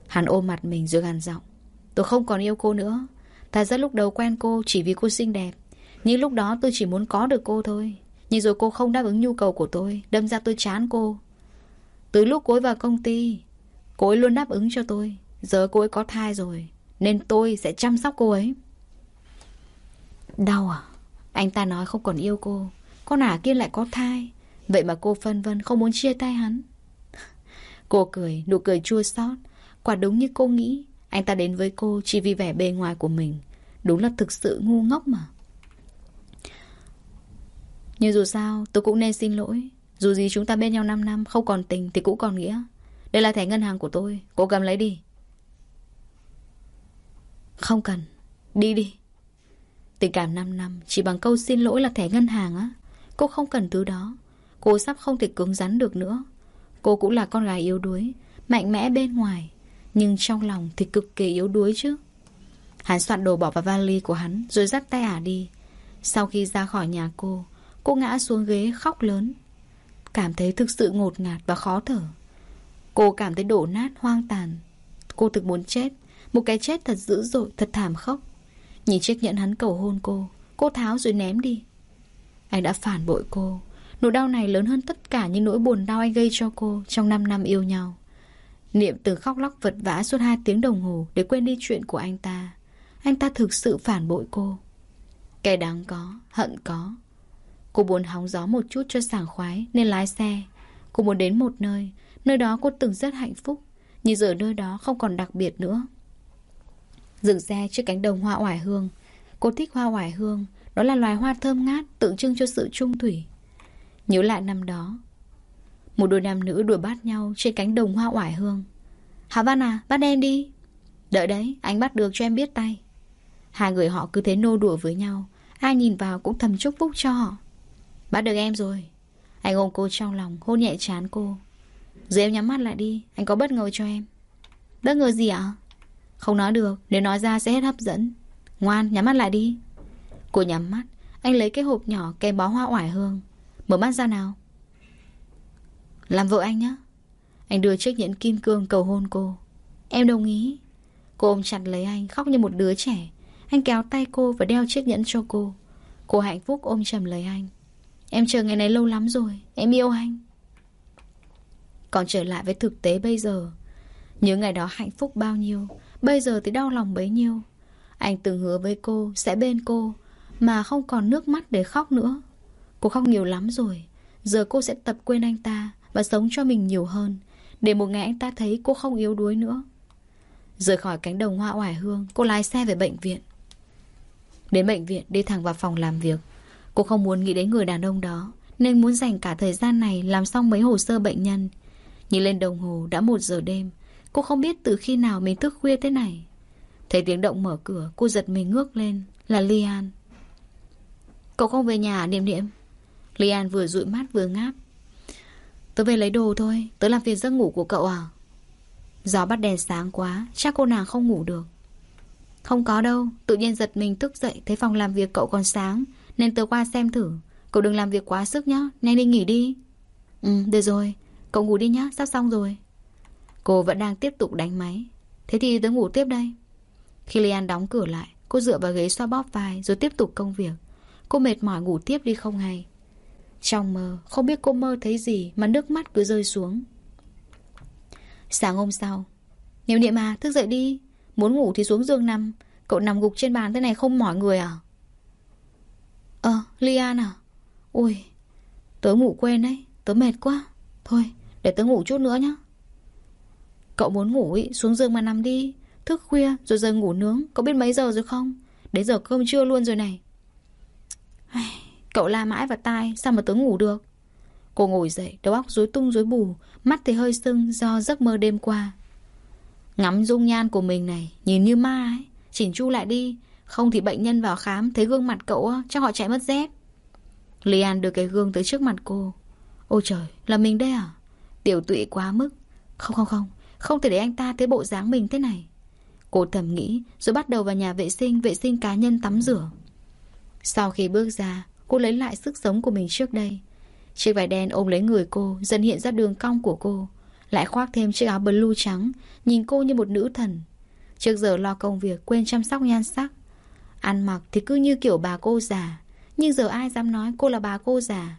Hắn ôm mặt mình rồi gằn giọng. Tôi không còn yêu cô nữa. Thật ra lúc đầu quen cô chỉ vì cô xinh đẹp. Nhưng lúc đó tôi chỉ muốn có được cô thôi. Nhưng rồi cô không đáp ứng nhu cầu của tôi Đâm ra tôi chán cô. Từ lúc cô ấy vào công ty Cô ấy luôn đáp ứng cho tôi. Giờ cô ấy có thai rồi Nên tôi sẽ chăm sóc cô ấy. Đau à? Anh ta nói không còn yêu cô. Con ả kia lại có thai. Vậy mà cô phân vân không muốn chia tay hắn. Cô cười, nụ cười chua xót. Quả đúng như cô nghĩ. Anh ta đến với cô chỉ vì vẻ bề ngoài của mình. Đúng là thực sự ngu ngốc mà nhưng dù sao, tôi cũng nên xin lỗi. Dù gì chúng ta bên nhau 5 năm, Không còn tình thì cũng còn nghĩa. Đây là thẻ ngân hàng của tôi. Cô cầm lấy đi. Không cần. Đi đi. Tình cảm 5 năm Chỉ bằng câu xin lỗi là thẻ ngân hàng á. Cô không cần thứ đó. Cô sắp không thể cứng rắn được nữa. Cô cũng là con gái yếu đuối, Mạnh mẽ bên ngoài. Nhưng trong lòng thì cực kỳ yếu đuối chứ. Hắn soạn đồ bỏ vào vali của hắn, Rồi dắt tay ả đi. Sau khi ra khỏi nhà cô Cô ngã xuống ghế khóc lớn. Cảm thấy thực sự ngột ngạt và khó thở. Cô cảm thấy đổ nát hoang tàn. Cô thực muốn chết. Một cái chết thật dữ dội, thật thảm khốc. Nhìn chiếc nhẫn hắn cầu hôn cô Cô tháo rồi ném đi. Anh đã phản bội cô. Nỗi đau này lớn hơn tất cả những nỗi buồn đau anh gây cho cô Trong 5 năm yêu nhau. Niệm từ khóc lóc vật vã suốt 2 tiếng đồng hồ Để quên đi chuyện của anh ta. Anh ta thực sự phản bội cô. Cái đáng có, hận có. Cô muốn hóng gió một chút cho sảng khoái, Nên lái xe. Cô muốn đến một nơi Nơi đó cô từng rất hạnh phúc, Nhưng giờ nơi đó không còn đặc biệt nữa. Dừng xe trước cánh đồng hoa oải hương. Cô thích hoa oải hương, Đó là loài hoa thơm ngát, Tượng trưng cho sự trung thủy. Nhớ lại năm đó, Một đôi nam nữ đuổi bắt nhau Trên cánh đồng hoa oải hương. Hà Văn à bắt em đi. Đợi đấy, anh bắt được cho em biết tay. Hai người họ cứ thế nô đùa với nhau, Ai nhìn vào cũng thầm chúc phúc cho họ. Bắt được em rồi. Anh ôm cô trong lòng, hôn nhẹ chán cô. Rồi em nhắm mắt lại đi, Anh có bất ngờ cho em. Bất ngờ gì ạ? Không nói được, Nếu nói ra sẽ hết hấp dẫn. Ngoan, nhắm mắt lại đi. Cô nhắm mắt, Anh lấy cái hộp nhỏ kèm bó hoa oải hương. Mở mắt ra nào. Làm vợ anh nhé Anh đưa chiếc nhẫn kim cương cầu hôn cô. Em đồng ý. Cô ôm chặt lấy anh, khóc như một đứa trẻ. Anh kéo tay cô và đeo chiếc nhẫn cho cô. Cô hạnh phúc ôm chầm lấy anh. Em chờ ngày này lâu lắm rồi, Em yêu anh. Còn trở lại với thực tế bây giờ, Nhớ ngày đó hạnh phúc bao nhiêu, Bây giờ thì đau lòng bấy nhiêu. Anh từng hứa với cô sẽ bên cô, Mà không còn nước mắt để khóc nữa. Cô khóc nhiều lắm rồi, Giờ cô sẽ tập quên anh ta Và sống cho mình nhiều hơn, Để một ngày anh ta thấy cô không yếu đuối nữa. Rời khỏi cánh đồng hoa oải hương, Cô lái xe về bệnh viện. Đến bệnh viện, đi thẳng vào phòng làm việc. Cô không muốn nghĩ đến người đàn ông đó Nên muốn dành cả thời gian này Làm xong mấy hồ sơ bệnh nhân. Nhìn lên đồng hồ đã một giờ đêm. Cô không biết từ khi nào mình thức khuya thế này. Thấy tiếng động mở cửa Cô giật mình ngước lên Là Lian. Cậu không về nhà à, Niệm Niệm Lian vừa dụi mắt vừa ngáp. Tớ về lấy đồ thôi Tớ làm phiền giấc ngủ của cậu à? Gió bắt đèn sáng quá Chắc cô nàng không ngủ được. Không có đâu Tự nhiên giật mình thức dậy Thấy phòng làm việc cậu còn sáng nên tớ qua xem thử. Cậu đừng làm việc quá sức nhá. Nhanh đi nghỉ đi. Ừ được rồi. Cậu ngủ đi nhá. Sắp xong rồi. Cô vẫn đang tiếp tục đánh máy. Thế thì tớ ngủ tiếp đây. Khi Lian đóng cửa lại. Cô dựa vào ghế xoa bóp vai Rồi tiếp tục công việc. Cô mệt mỏi ngủ tiếp đi không hay. Trong mơ, Không biết cô mơ thấy gì Mà nước mắt cứ rơi xuống. Sáng hôm sau, Niệm niệm à thức dậy đi. Muốn ngủ thì xuống giường nằm. Cậu nằm gục trên bàn thế này không mỏi người à? Ờ Lian à? Ui Tớ ngủ quên đấy Tớ mệt quá. Thôi để tớ ngủ chút nữa nhá. Cậu muốn ngủ ý, xuống giường mà nằm đi. Thức khuya rồi giờ ngủ nướng. Cậu biết mấy giờ rồi không? Đến giờ cơm trưa luôn rồi này. Cậu la mãi vào tai Sao mà tớ ngủ được? Cô ngồi dậy đầu óc rối tung rối bù Mắt thì hơi sưng do giấc mơ đêm qua. Ngắm dung nhan của mình này Nhìn như ma ấy. Chỉnh chu lại đi không thì bệnh nhân vào khám, Thấy gương mặt cậu chắc họ chạy mất dép. Lian đưa cái gương tới trước mặt cô. Ôi trời, là mình đây à? Tiểu tụy quá mức. Không không không Không thể để anh ta thấy bộ dáng mình thế này. Cô thầm nghĩ, Rồi bắt đầu vào nhà vệ sinh Vệ sinh cá nhân tắm rửa. Sau khi bước ra, Cô lấy lại sức sống của mình trước đây. Chiếc vải đen ôm lấy người cô, Dần hiện ra đường cong của cô. Lại khoác thêm chiếc áo blue trắng, Nhìn cô như một nữ thần. Trước giờ lo công việc, quên chăm sóc nhan sắc Ăn mặc thì cứ như kiểu bà cô già. Nhưng giờ ai dám nói cô là bà cô già?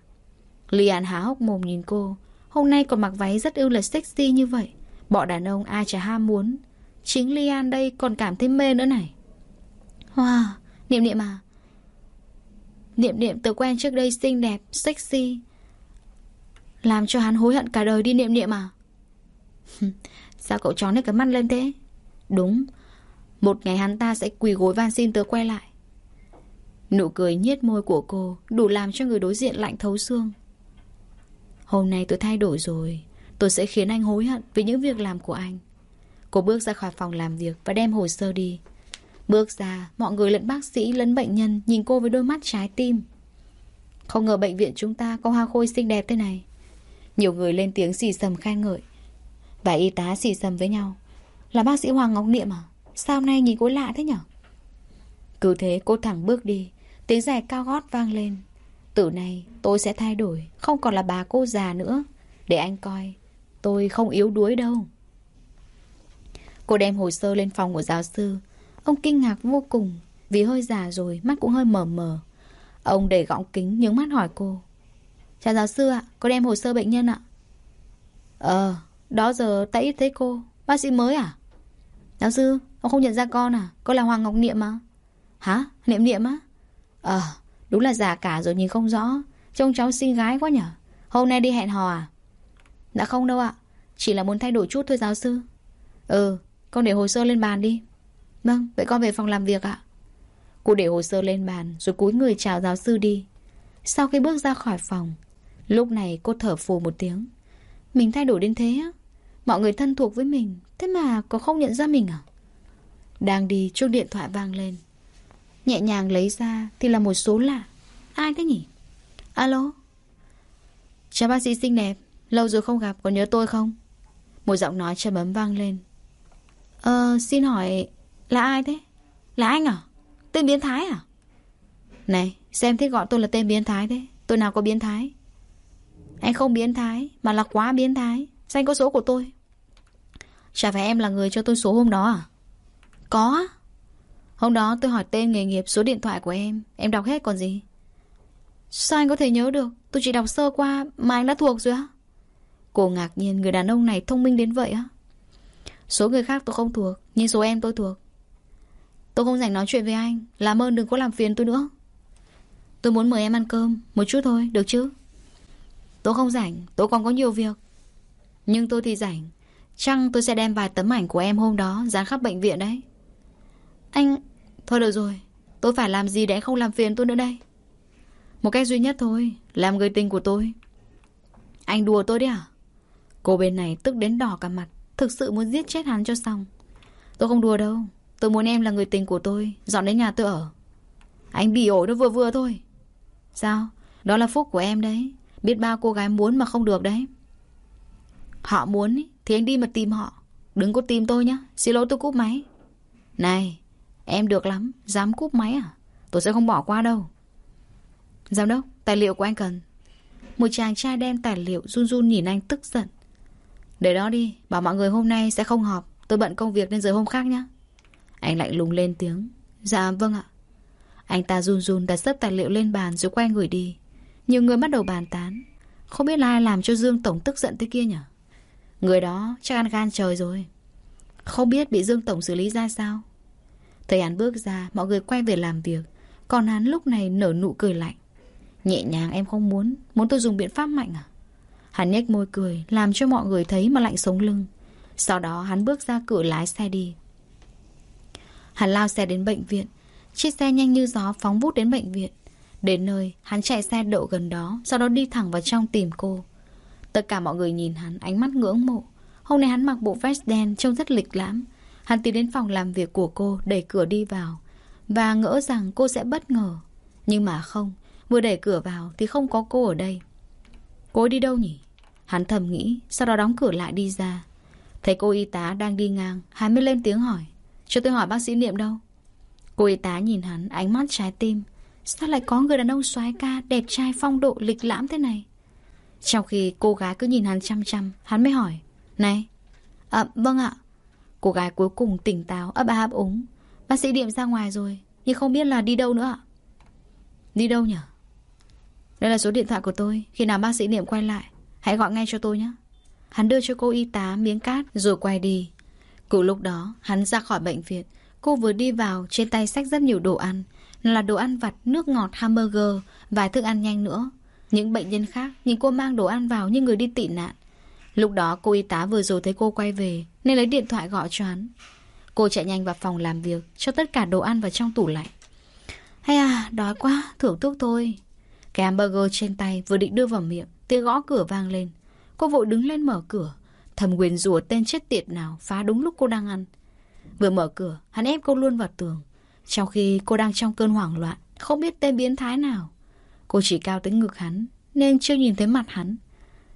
Lian há hốc mồm nhìn cô. Hôm nay còn mặc váy rất ưu là sexy như vậy. Bọn đàn ông ai chả ham muốn. Chính Lian đây còn cảm thấy mê nữa này. Wow Niệm niệm à. Niệm niệm, tớ quen trước đây xinh đẹp, Sexy. Làm cho hắn hối hận cả đời đi niệm niệm à. Sao cậu chó này cái mắt lên thế? Đúng một ngày hắn ta sẽ quỳ gối van xin tớ quay lại. Nụ cười nhiết môi của cô Đủ làm cho người đối diện lạnh thấu xương. Hôm nay tôi thay đổi rồi. Tôi sẽ khiến anh hối hận Vì những việc làm của anh. Cô bước ra khỏi phòng làm việc Và đem hồ sơ đi. Bước ra, Mọi người lẫn bác sĩ, lẫn bệnh nhân Nhìn cô với đôi mắt trái tim. Không ngờ bệnh viện chúng ta có hoa khôi xinh đẹp thế này. Nhiều người lên tiếng xì sầm khen ngợi. Và y tá xì sầm với nhau. Là bác sĩ Hoàng Ngọc Niệm à? Sao hôm nay nhìn cô lạ thế nhở? Cứ thế cô thẳng bước đi, Tiếng giày cao gót vang lên. Từ nay tôi sẽ thay đổi, Không còn là bà cô già nữa. Để anh coi, Tôi không yếu đuối đâu. Cô đem hồ sơ lên phòng của giáo sư. Ông kinh ngạc vô cùng, Vì hơi già rồi, mắt cũng hơi mờ mờ. Ông để gọng kính nhướng mắt hỏi cô. Chào giáo sư ạ, cô đem hồ sơ bệnh nhân ạ. Ờ Đó giờ ta ít thấy cô. Bác sĩ mới à? Giáo sư? Ông không nhận ra con à? Con là Hoàng Ngọc Niệm mà. Hả? Niệm Niệm á? Ờ Đúng là già cả rồi nhìn không rõ. Trông cháu xinh gái quá nhở? Hôm nay đi hẹn hò à? Đã không đâu ạ. Chỉ là muốn thay đổi chút thôi giáo sư. Ừ Con để hồ sơ lên bàn đi. Vâng Vậy con về phòng làm việc ạ. Cô để hồ sơ lên bàn Rồi cúi người chào giáo sư đi. Sau khi bước ra khỏi phòng, Lúc này cô thở phù một tiếng. Mình thay đổi đến thế á? Mọi người thân thuộc với mình, Thế mà có không nhận ra mình à? Đang đi, chuông điện thoại vang lên. Nhẹ nhàng lấy ra Thì là một số lạ. Ai thế nhỉ? Alo? Chào bác sĩ xinh đẹp, Lâu rồi không gặp, có nhớ tôi không? Một giọng nói trầm ấm vang lên. Ờ xin hỏi, Là ai thế? Là anh à? Tên biến thái à? Này, xem thích gọi tôi là tên biến thái thế. Tôi nào có biến thái? Anh không biến thái, Mà là quá biến thái. Sao anh có số của tôi. Chả phải em là người cho tôi số hôm đó à? Có. Hôm đó tôi hỏi tên nghề nghiệp số điện thoại của em. Em đọc hết còn gì? Sao anh có thể nhớ được? Tôi chỉ đọc sơ qua mà anh đã thuộc rồi á. Cô ngạc nhiên người đàn ông này thông minh đến vậy á. Số người khác tôi không thuộc, Nhưng số em tôi thuộc. Tôi không rảnh nói chuyện với anh. Làm ơn đừng có làm phiền tôi nữa. Tôi muốn mời em ăn cơm Một chút thôi, được chứ? Tôi không rảnh, Tôi còn có nhiều việc. Nhưng tôi thì rảnh. Chăng tôi sẽ đem vài tấm ảnh của em hôm đó Dán khắp bệnh viện đấy? Anh Thôi được rồi. Tôi phải làm gì để anh không làm phiền tôi nữa đây? Một cách duy nhất thôi Làm người tình của tôi. Anh đùa tôi đấy à? Cô bên này tức đến đỏ cả mặt Thực sự muốn giết chết hắn cho xong. Tôi không đùa đâu Tôi muốn em là người tình của tôi Dọn đến nhà tôi ở. Anh bị ổi nó vừa vừa thôi. Sao? Đó là phúc của em đấy. Biết bao cô gái muốn mà không được đấy. Họ muốn ý, thì anh đi mà tìm họ. Đừng có tìm tôi nhá Xin lỗi tôi cúp máy. Này Em được lắm, Dám cúp máy à? Tôi sẽ không bỏ qua đâu. Giám đốc, Tài liệu của anh cần. Một chàng trai đem tài liệu run run nhìn anh tức giận. Để đó đi, Bảo mọi người hôm nay sẽ không họp. Tôi bận công việc nên giờ hôm khác nhé Anh lạnh lùng lên tiếng. Dạ vâng ạ. Anh ta run run đặt sấp tài liệu lên bàn rồi quay người đi. Nhiều người bắt đầu bàn tán. Không biết là ai làm cho Dương Tổng tức giận thế kia nhỉ Người đó chắc ăn gan trời rồi. Không biết bị Dương Tổng xử lý ra sao? Thời hắn bước ra, Mọi người quay về làm việc. Còn hắn lúc này nở nụ cười lạnh. Nhẹ nhàng em không muốn Muốn tôi dùng biện pháp mạnh à? Hắn nhếch môi cười, Làm cho mọi người thấy mà lạnh sống lưng. Sau đó hắn bước ra cửa lái xe đi. Hắn lao xe đến bệnh viện. Chiếc xe nhanh như gió phóng vút đến bệnh viện. Đến nơi, hắn chạy xe đậu gần đó, Sau đó đi thẳng vào trong tìm cô. Tất cả mọi người nhìn hắn, ánh mắt ngưỡng mộ. Hôm nay hắn mặc bộ vest đen, trông rất lịch lãm. Hắn tìm đến phòng làm việc của cô, Đẩy cửa đi vào, Và ngỡ rằng cô sẽ bất ngờ. Nhưng mà không, Vừa đẩy cửa vào thì không có cô ở đây. Cô đi đâu nhỉ? Hắn thầm nghĩ, Sau đó đóng cửa lại đi ra. Thấy cô y tá đang đi ngang, Hắn mới lên tiếng hỏi, Cho tôi hỏi bác sĩ Niệm đâu? Cô y tá nhìn hắn, ánh mắt trái tim. Sao lại có người đàn ông soái ca, Đẹp trai, phong độ, lịch lãm thế này? Trong khi cô gái cứ nhìn hắn chăm chăm, Hắn mới hỏi, Này À vâng ạ. Cô gái cuối cùng tỉnh táo ấp áp úng. Bác sĩ Niệm ra ngoài rồi Nhưng không biết là đi đâu nữa ạ. Đi đâu nhỉ? Đây là số điện thoại của tôi. Khi nào bác sĩ Niệm quay lại Hãy gọi ngay cho tôi nhé. Hắn đưa cho cô y tá miếng cát rồi quay đi. Cùng lúc đó hắn ra khỏi bệnh viện. Cô vừa đi vào trên tay xách rất nhiều đồ ăn. Là đồ ăn vặt, nước ngọt, hamburger Vài thức ăn nhanh nữa. Những bệnh nhân khác nhìn cô mang đồ ăn vào như người đi tị nạn. Lúc đó cô y tá vừa rồi thấy cô quay về Nên lấy điện thoại gọi cho hắn. Cô chạy nhanh vào phòng làm việc Cho tất cả đồ ăn vào trong tủ lạnh. Hay à, đói quá, thưởng thuốc thôi. Cái hamburger trên tay vừa định đưa vào miệng Tiếng gõ cửa vang lên. Cô vội đứng lên mở cửa. Thầm quyền rủa tên chết tiệt nào phá đúng lúc cô đang ăn. Vừa mở cửa Hắn ép cô luôn vào tường. Trong khi cô đang trong cơn hoảng loạn Không biết tên biến thái nào. Cô chỉ cao tới ngực hắn Nên chưa nhìn thấy mặt hắn.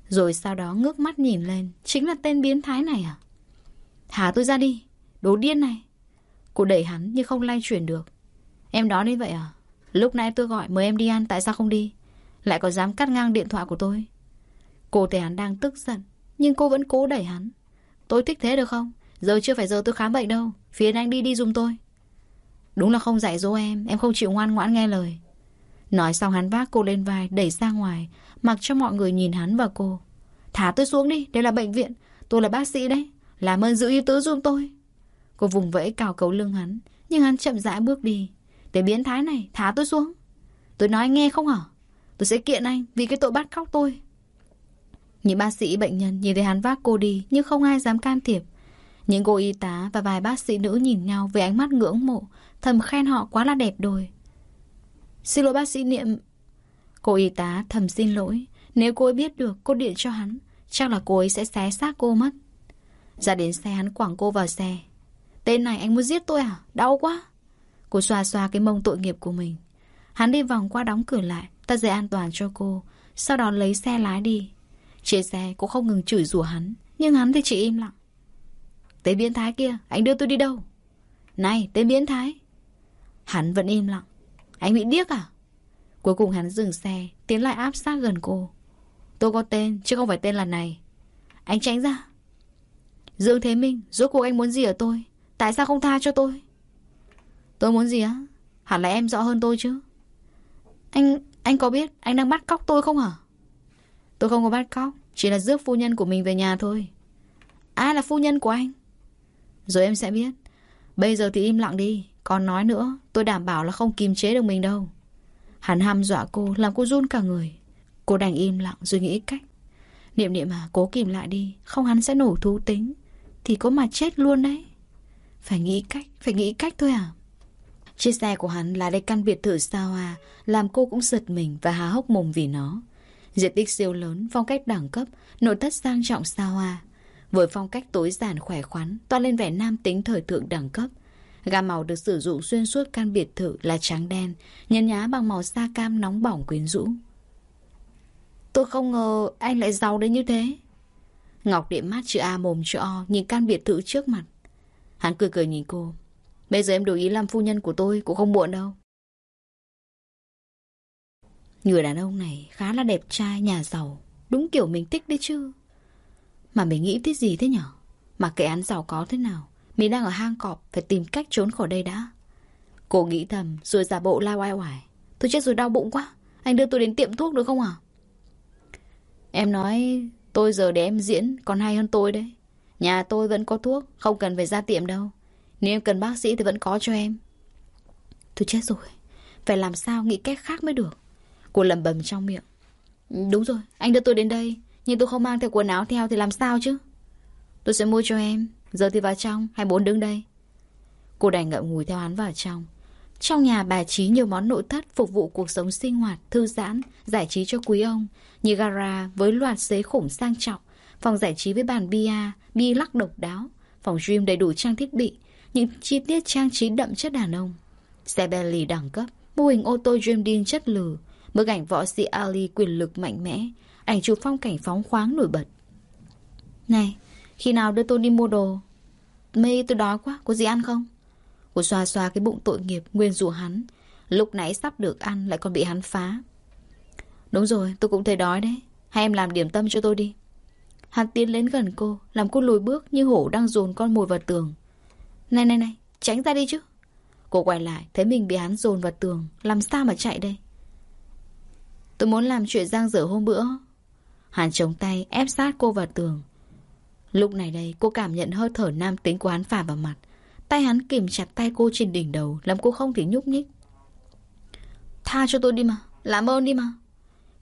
Rồi sau đó ngước mắt nhìn lên. Chính là tên biến thái này à? Thả tôi ra đi. Đồ điên này. Cô đẩy hắn nhưng không lay chuyển được. Em đó đi vậy à? Lúc nãy tôi gọi mời em đi ăn, tại sao không đi? Lại còn dám cắt ngang điện thoại của tôi? Cô thấy hắn đang tức giận, Nhưng cô vẫn cố đẩy hắn. Tôi thích thế được không? Giờ chưa phải giờ tôi khám bệnh đâu. Phiền anh đi đi giùm tôi. Đúng là không dạy dỗ em. Em không chịu ngoan ngoãn nghe lời. Nói xong hắn vác cô lên vai, Đẩy ra ngoài. Mặc cho mọi người nhìn hắn và cô. Thả tôi xuống đi, Đây là bệnh viện. Tôi là bác sĩ đấy, Làm ơn giữ y tứ giúp tôi. Cô vùng vẫy cào cấu lưng hắn, Nhưng hắn chậm rãi bước đi. Để biến thái này, Thả tôi xuống. Tôi nói nghe không hả? Tôi sẽ kiện anh vì cái tội bắt cóc tôi. Những bác sĩ bệnh nhân nhìn thấy hắn vác cô đi, Nhưng không ai dám can thiệp. Những cô y tá và vài bác sĩ nữ nhìn nhau Với ánh mắt ngưỡng mộ, Thầm khen họ quá là đẹp đôi. Xin lỗi bác sĩ Niệm Cô y tá thầm xin lỗi. Nếu cô ấy biết được, cô điện cho hắn. Chắc là cô ấy sẽ xé xác cô mất. Ra đến xe, hắn quẳng cô vào xe. Tên này anh muốn giết tôi à? Đau quá. Cô xoa xoa cái mông tội nghiệp của mình. Hắn đi vòng qua đóng cửa lại, ta dây an toàn cho cô. Sau đó lấy xe lái đi. Trên xe, cô không ngừng chửi rủa hắn, Nhưng hắn thì chỉ im lặng. Tên biến thái kia, anh đưa tôi đi đâu? Này, tên biến thái. Hắn vẫn im lặng. Anh bị điếc à? Cuối cùng hắn dừng xe, Tiến lại áp sát gần cô. Tôi có tên, chứ không phải tên là này. Anh tránh ra. Dương Thế Minh, Rốt cuộc anh muốn gì ở tôi? Tại sao không tha cho tôi? Tôi muốn gì á? Hẳn là em rõ hơn tôi chứ. Anh anh có biết anh đang bắt cóc tôi không hả? Tôi không có bắt cóc, Chỉ là rước phu nhân của mình về nhà thôi. Ai là phu nhân của anh? Rồi em sẽ biết. Bây giờ thì im lặng đi, Còn nói nữa, tôi đảm bảo là không kiềm chế được mình đâu. Hắn ham dọa cô Làm cô run cả người Cô đành im lặng rồi nghĩ cách Niệm niệm à cố kìm lại đi Không hắn sẽ nổ thú tính Thì có mà chết luôn đấy Phải nghĩ cách Phải nghĩ cách thôi à Chiếc xe của hắn là đây căn biệt thự xa hoa, à? làm cô cũng giật mình và há hốc mồm vì nó. Diện tích siêu lớn, phong cách đẳng cấp, nội thất sang trọng xa hoa. À? Với phong cách tối giản khỏe khoắn, toan lên vẻ nam tính thời thượng đẳng cấp. Gam màu được sử dụng xuyên suốt căn biệt thự là trắng đen, nhấn nhá bằng màu da cam nóng bỏng quyến rũ. Tôi không ngờ anh lại giàu đến như thế. Ngọc điện mắt chữ A mồm chữ O nhìn căn biệt thự trước mặt. Hắn cười cười nhìn cô. Bây giờ em đủ ý làm phu nhân của tôi Cũng không muộn đâu Người đàn ông này khá là đẹp trai Nhà giàu Đúng kiểu mình thích đấy chứ Mà mình nghĩ thế gì thế nhở Mà kệ án giàu có thế nào mình đang ở hang cọp, Phải tìm cách trốn khỏi đây đã. Cô nghĩ thầm, rồi giả bộ la oai oải. Tôi chết rồi đau bụng quá. Anh đưa tôi đến tiệm thuốc được không à Em nói, tôi giờ để em diễn, còn hay hơn tôi đấy. Nhà tôi vẫn có thuốc, Không cần phải ra tiệm đâu. Nếu em cần bác sĩ thì vẫn có cho em. Tôi chết rồi. Phải làm sao nghĩ cách khác mới được? Cô lầm bầm trong miệng. Đúng rồi, anh đưa tôi đến đây, Nhưng tôi không mang theo quần áo theo thì làm sao chứ? Tôi sẽ mua cho em. Giờ thì vào trong Hay bốn đứng đây Cô đành ngậm ngùi theo hắn vào trong trong nhà bà trí nhiều món nội thất phục vụ cuộc sống sinh hoạt, thư giãn, giải trí cho quý ông, như gara với loạt xế khủng sang trọng, phòng giải trí với bàn bia, bi lắc độc đáo, phòng gym đầy đủ trang thiết bị, những chi tiết trang trí đậm chất đàn ông. Xe Bentley đẳng cấp, mô hình ô tô Dream Dean chất lừ, bức ảnh võ sĩ Ali quyền lực mạnh mẽ, ảnh chụp phong cảnh phóng khoáng nổi bật. Này, khi nào đưa tôi đi mua đồ? Mê tôi đói quá, có gì ăn không? Cô xoa xoa cái bụng tội nghiệp nguyên rủa hắn. Lúc nãy sắp được ăn lại còn bị hắn phá. Đúng rồi tôi cũng thấy đói đấy. Hay em làm điểm tâm cho tôi đi. Hắn tiến đến gần cô Làm cô lùi bước như hổ đang dồn con mồi vào tường. Này này này Tránh ra đi chứ. Cô quay lại thấy mình bị hắn dồn vào tường. Làm sao mà chạy đây? Tôi muốn làm chuyện giang dở hôm bữa. Hắn chống tay ép sát cô vào tường. Lúc này đây, cô cảm nhận hơi thở nam tính của hắn phả vào mặt. Tay hắn kìm chặt tay cô trên đỉnh đầu, Làm cô không thể nhúc nhích. Tha cho tôi đi mà, Làm ơn đi mà.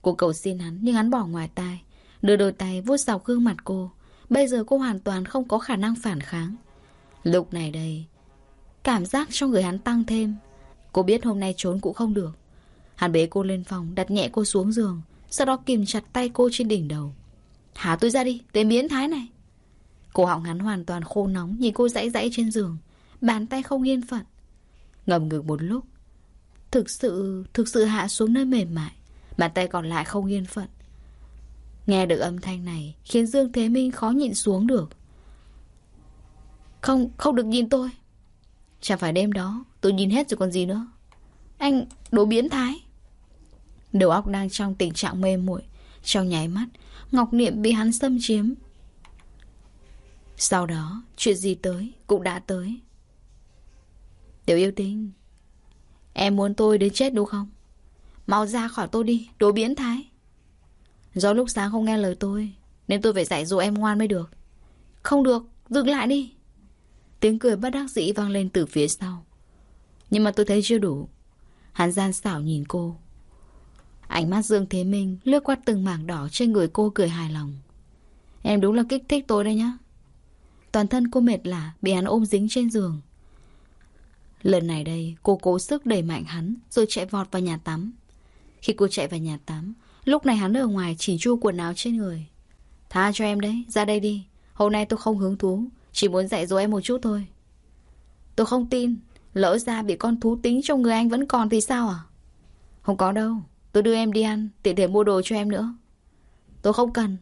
Cô cầu xin hắn, nhưng hắn bỏ ngoài tai, Đưa đôi tay vuốt dọc gương mặt cô. Bây giờ cô hoàn toàn không có khả năng phản kháng. Lúc này đây, Cảm giác trong người hắn tăng thêm. Cô biết hôm nay trốn cũng không được. Hắn bế cô lên phòng, Đặt nhẹ cô xuống giường, Sau đó kìm chặt tay cô trên đỉnh đầu. Thả tôi ra đi Tên biến thái này. Cổ họng hắn hoàn toàn khô nóng Nhìn cô dãy dãy trên giường. Bàn tay không yên phận. Ngầm ngực một lúc. Thực sự, thực sự hạ xuống nơi mềm mại. Bàn tay còn lại không yên phận. Nghe được âm thanh này Khiến Dương Thế Minh khó nhịn xuống được. Không, không được nhìn tôi. Chẳng phải đêm đó Tôi nhìn hết rồi còn gì nữa. Anh đồ biến thái. Đầu óc đang trong tình trạng mê muội. Trong nháy mắt Ngọc Niệm bị hắn xâm chiếm. Sau đó, Chuyện gì tới cũng đã tới. Tiểu yêu tinh, Em muốn tôi đến chết đúng không? Mau ra khỏi tôi đi, Đồ biến thái. Do lúc sáng không nghe lời tôi, Nên tôi phải dạy dỗ em ngoan mới được. Không được, Dừng lại đi. Tiếng cười bất đắc dĩ vang lên từ phía sau. Nhưng mà tôi thấy chưa đủ. Hắn gian xảo nhìn cô. Ánh mắt Dương Thế Minh lướt qua từng mảng đỏ trên người cô cười hài lòng. Em đúng là kích thích tôi đây nhá. Toàn thân cô mệt lả Bị hắn ôm dính trên giường. Lần này đây cô cố sức đẩy mạnh hắn Rồi chạy vọt vào nhà tắm. Khi cô chạy vào nhà tắm Lúc này hắn ở ngoài chỉ chu quần áo trên người. Tha cho em đấy, ra đây đi. Hôm nay tôi không hứng thú Chỉ muốn dạy dỗ em một chút thôi. Tôi không tin Lỡ ra bị con thú tính trong người anh vẫn còn thì sao à? Không có đâu Tôi đưa em đi ăn Tiện thể mua đồ cho em nữa. Tôi không cần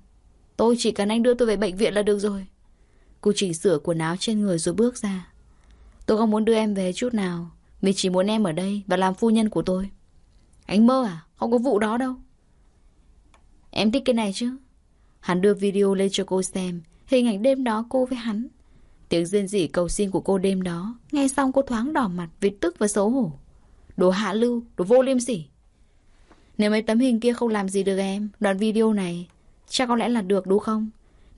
Tôi chỉ cần anh đưa tôi về bệnh viện là được rồi. Cô chỉnh sửa quần áo trên người rồi bước ra. Tôi không muốn đưa em về chút nào. Mình chỉ muốn em ở đây và làm phu nhân của tôi. Anh mơ à? Không có vụ đó đâu. Em thích cái này chứ? Hắn đưa video lên cho cô xem. Hình ảnh đêm đó cô với hắn. Tiếng rên rỉ cầu xin của cô đêm đó Nghe xong cô thoáng đỏ mặt vì tức và xấu hổ. Đồ hạ lưu, Đồ vô liêm sỉ. Nếu mấy tấm hình kia không làm gì được em, Đoạn video này, Chắc có lẽ là được đúng không?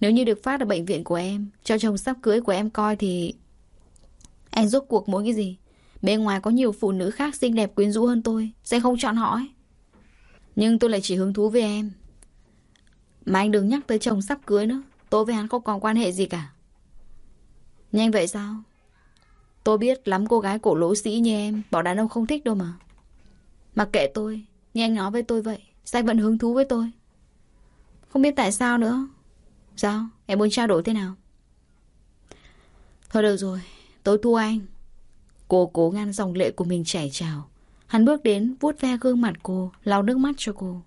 Nếu như được phát ở bệnh viện của em, Cho chồng sắp cưới của em coi thì anh rốt cuộc muốn cái gì? Bên ngoài có nhiều phụ nữ khác xinh đẹp quyến rũ hơn tôi, Sẽ không chọn họ ấy. Nhưng tôi lại chỉ hứng thú với em. Mà anh đừng nhắc tới chồng sắp cưới nữa, Tôi với hắn không còn quan hệ gì cả. Nhanh vậy sao? Tôi biết lắm cô gái cổ lỗ sĩ như em, Bảo đàn ông không thích đâu mà. Mặc kệ tôi Nhưng anh nói với tôi vậy Sao vẫn hứng thú với tôi. Không biết tại sao nữa. Sao? Em muốn trao đổi thế nào? Thôi được rồi Tôi thua anh. Cô cố ngăn dòng lệ của mình chảy trào. Hắn bước đến, vuốt ve gương mặt cô, lau nước mắt cho cô.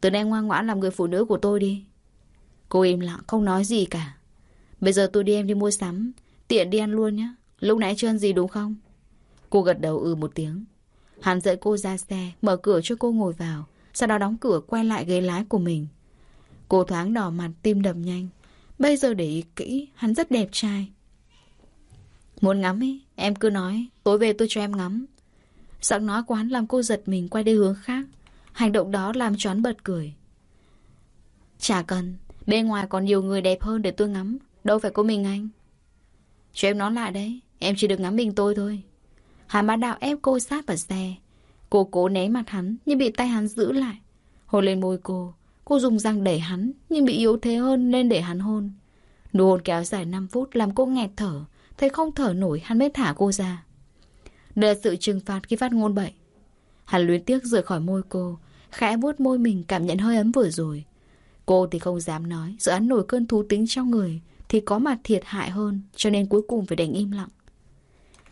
Từ nay ngoan ngoãn làm người phụ nữ của tôi đi. Cô im lặng, không nói gì cả. Bây giờ tôi đi em đi mua sắm. Tiện đi ăn luôn nhé. Lúc nãy chưa ăn gì đúng không? Cô gật đầu ừ một tiếng. Hắn dẫn cô ra xe, mở cửa cho cô ngồi vào. Sau đó đóng cửa quay lại ghế lái của mình. Cô thoáng đỏ mặt, tim đập nhanh. Bây giờ để ý kỹ, hắn rất đẹp trai. Muốn ngắm ý, em cứ nói, tối về tôi cho em ngắm. Giọng nói của hắn làm cô giật mình quay đi hướng khác. Hành động đó làm cho hắn bật cười. Chả cần, bên ngoài còn nhiều người đẹp hơn để tôi ngắm. Đâu phải có mình anh. Cho em nói lại đấy, em chỉ được ngắm mình tôi thôi. Hắn bá đạo ép cô sát vào xe. Cô cố né mặt hắn, nhưng bị tay hắn giữ lại. Hôn lên môi cô. Cô dùng răng đẩy hắn, nhưng bị yếu thế hơn nên để hắn hôn. Nụ hôn kéo dài 5 phút làm cô nghẹt thở. Thấy không thở nổi, hắn mới thả cô ra. Đây là sự trừng phạt khi phát ngôn bậy. Hắn luyến tiếc rời khỏi môi cô, khẽ vuốt môi mình cảm nhận hơi ấm vừa rồi. Cô thì không dám nói, sợ hắn nổi cơn thú tính trong người, thì có mặt thiệt hại hơn, cho nên cuối cùng phải đành im lặng.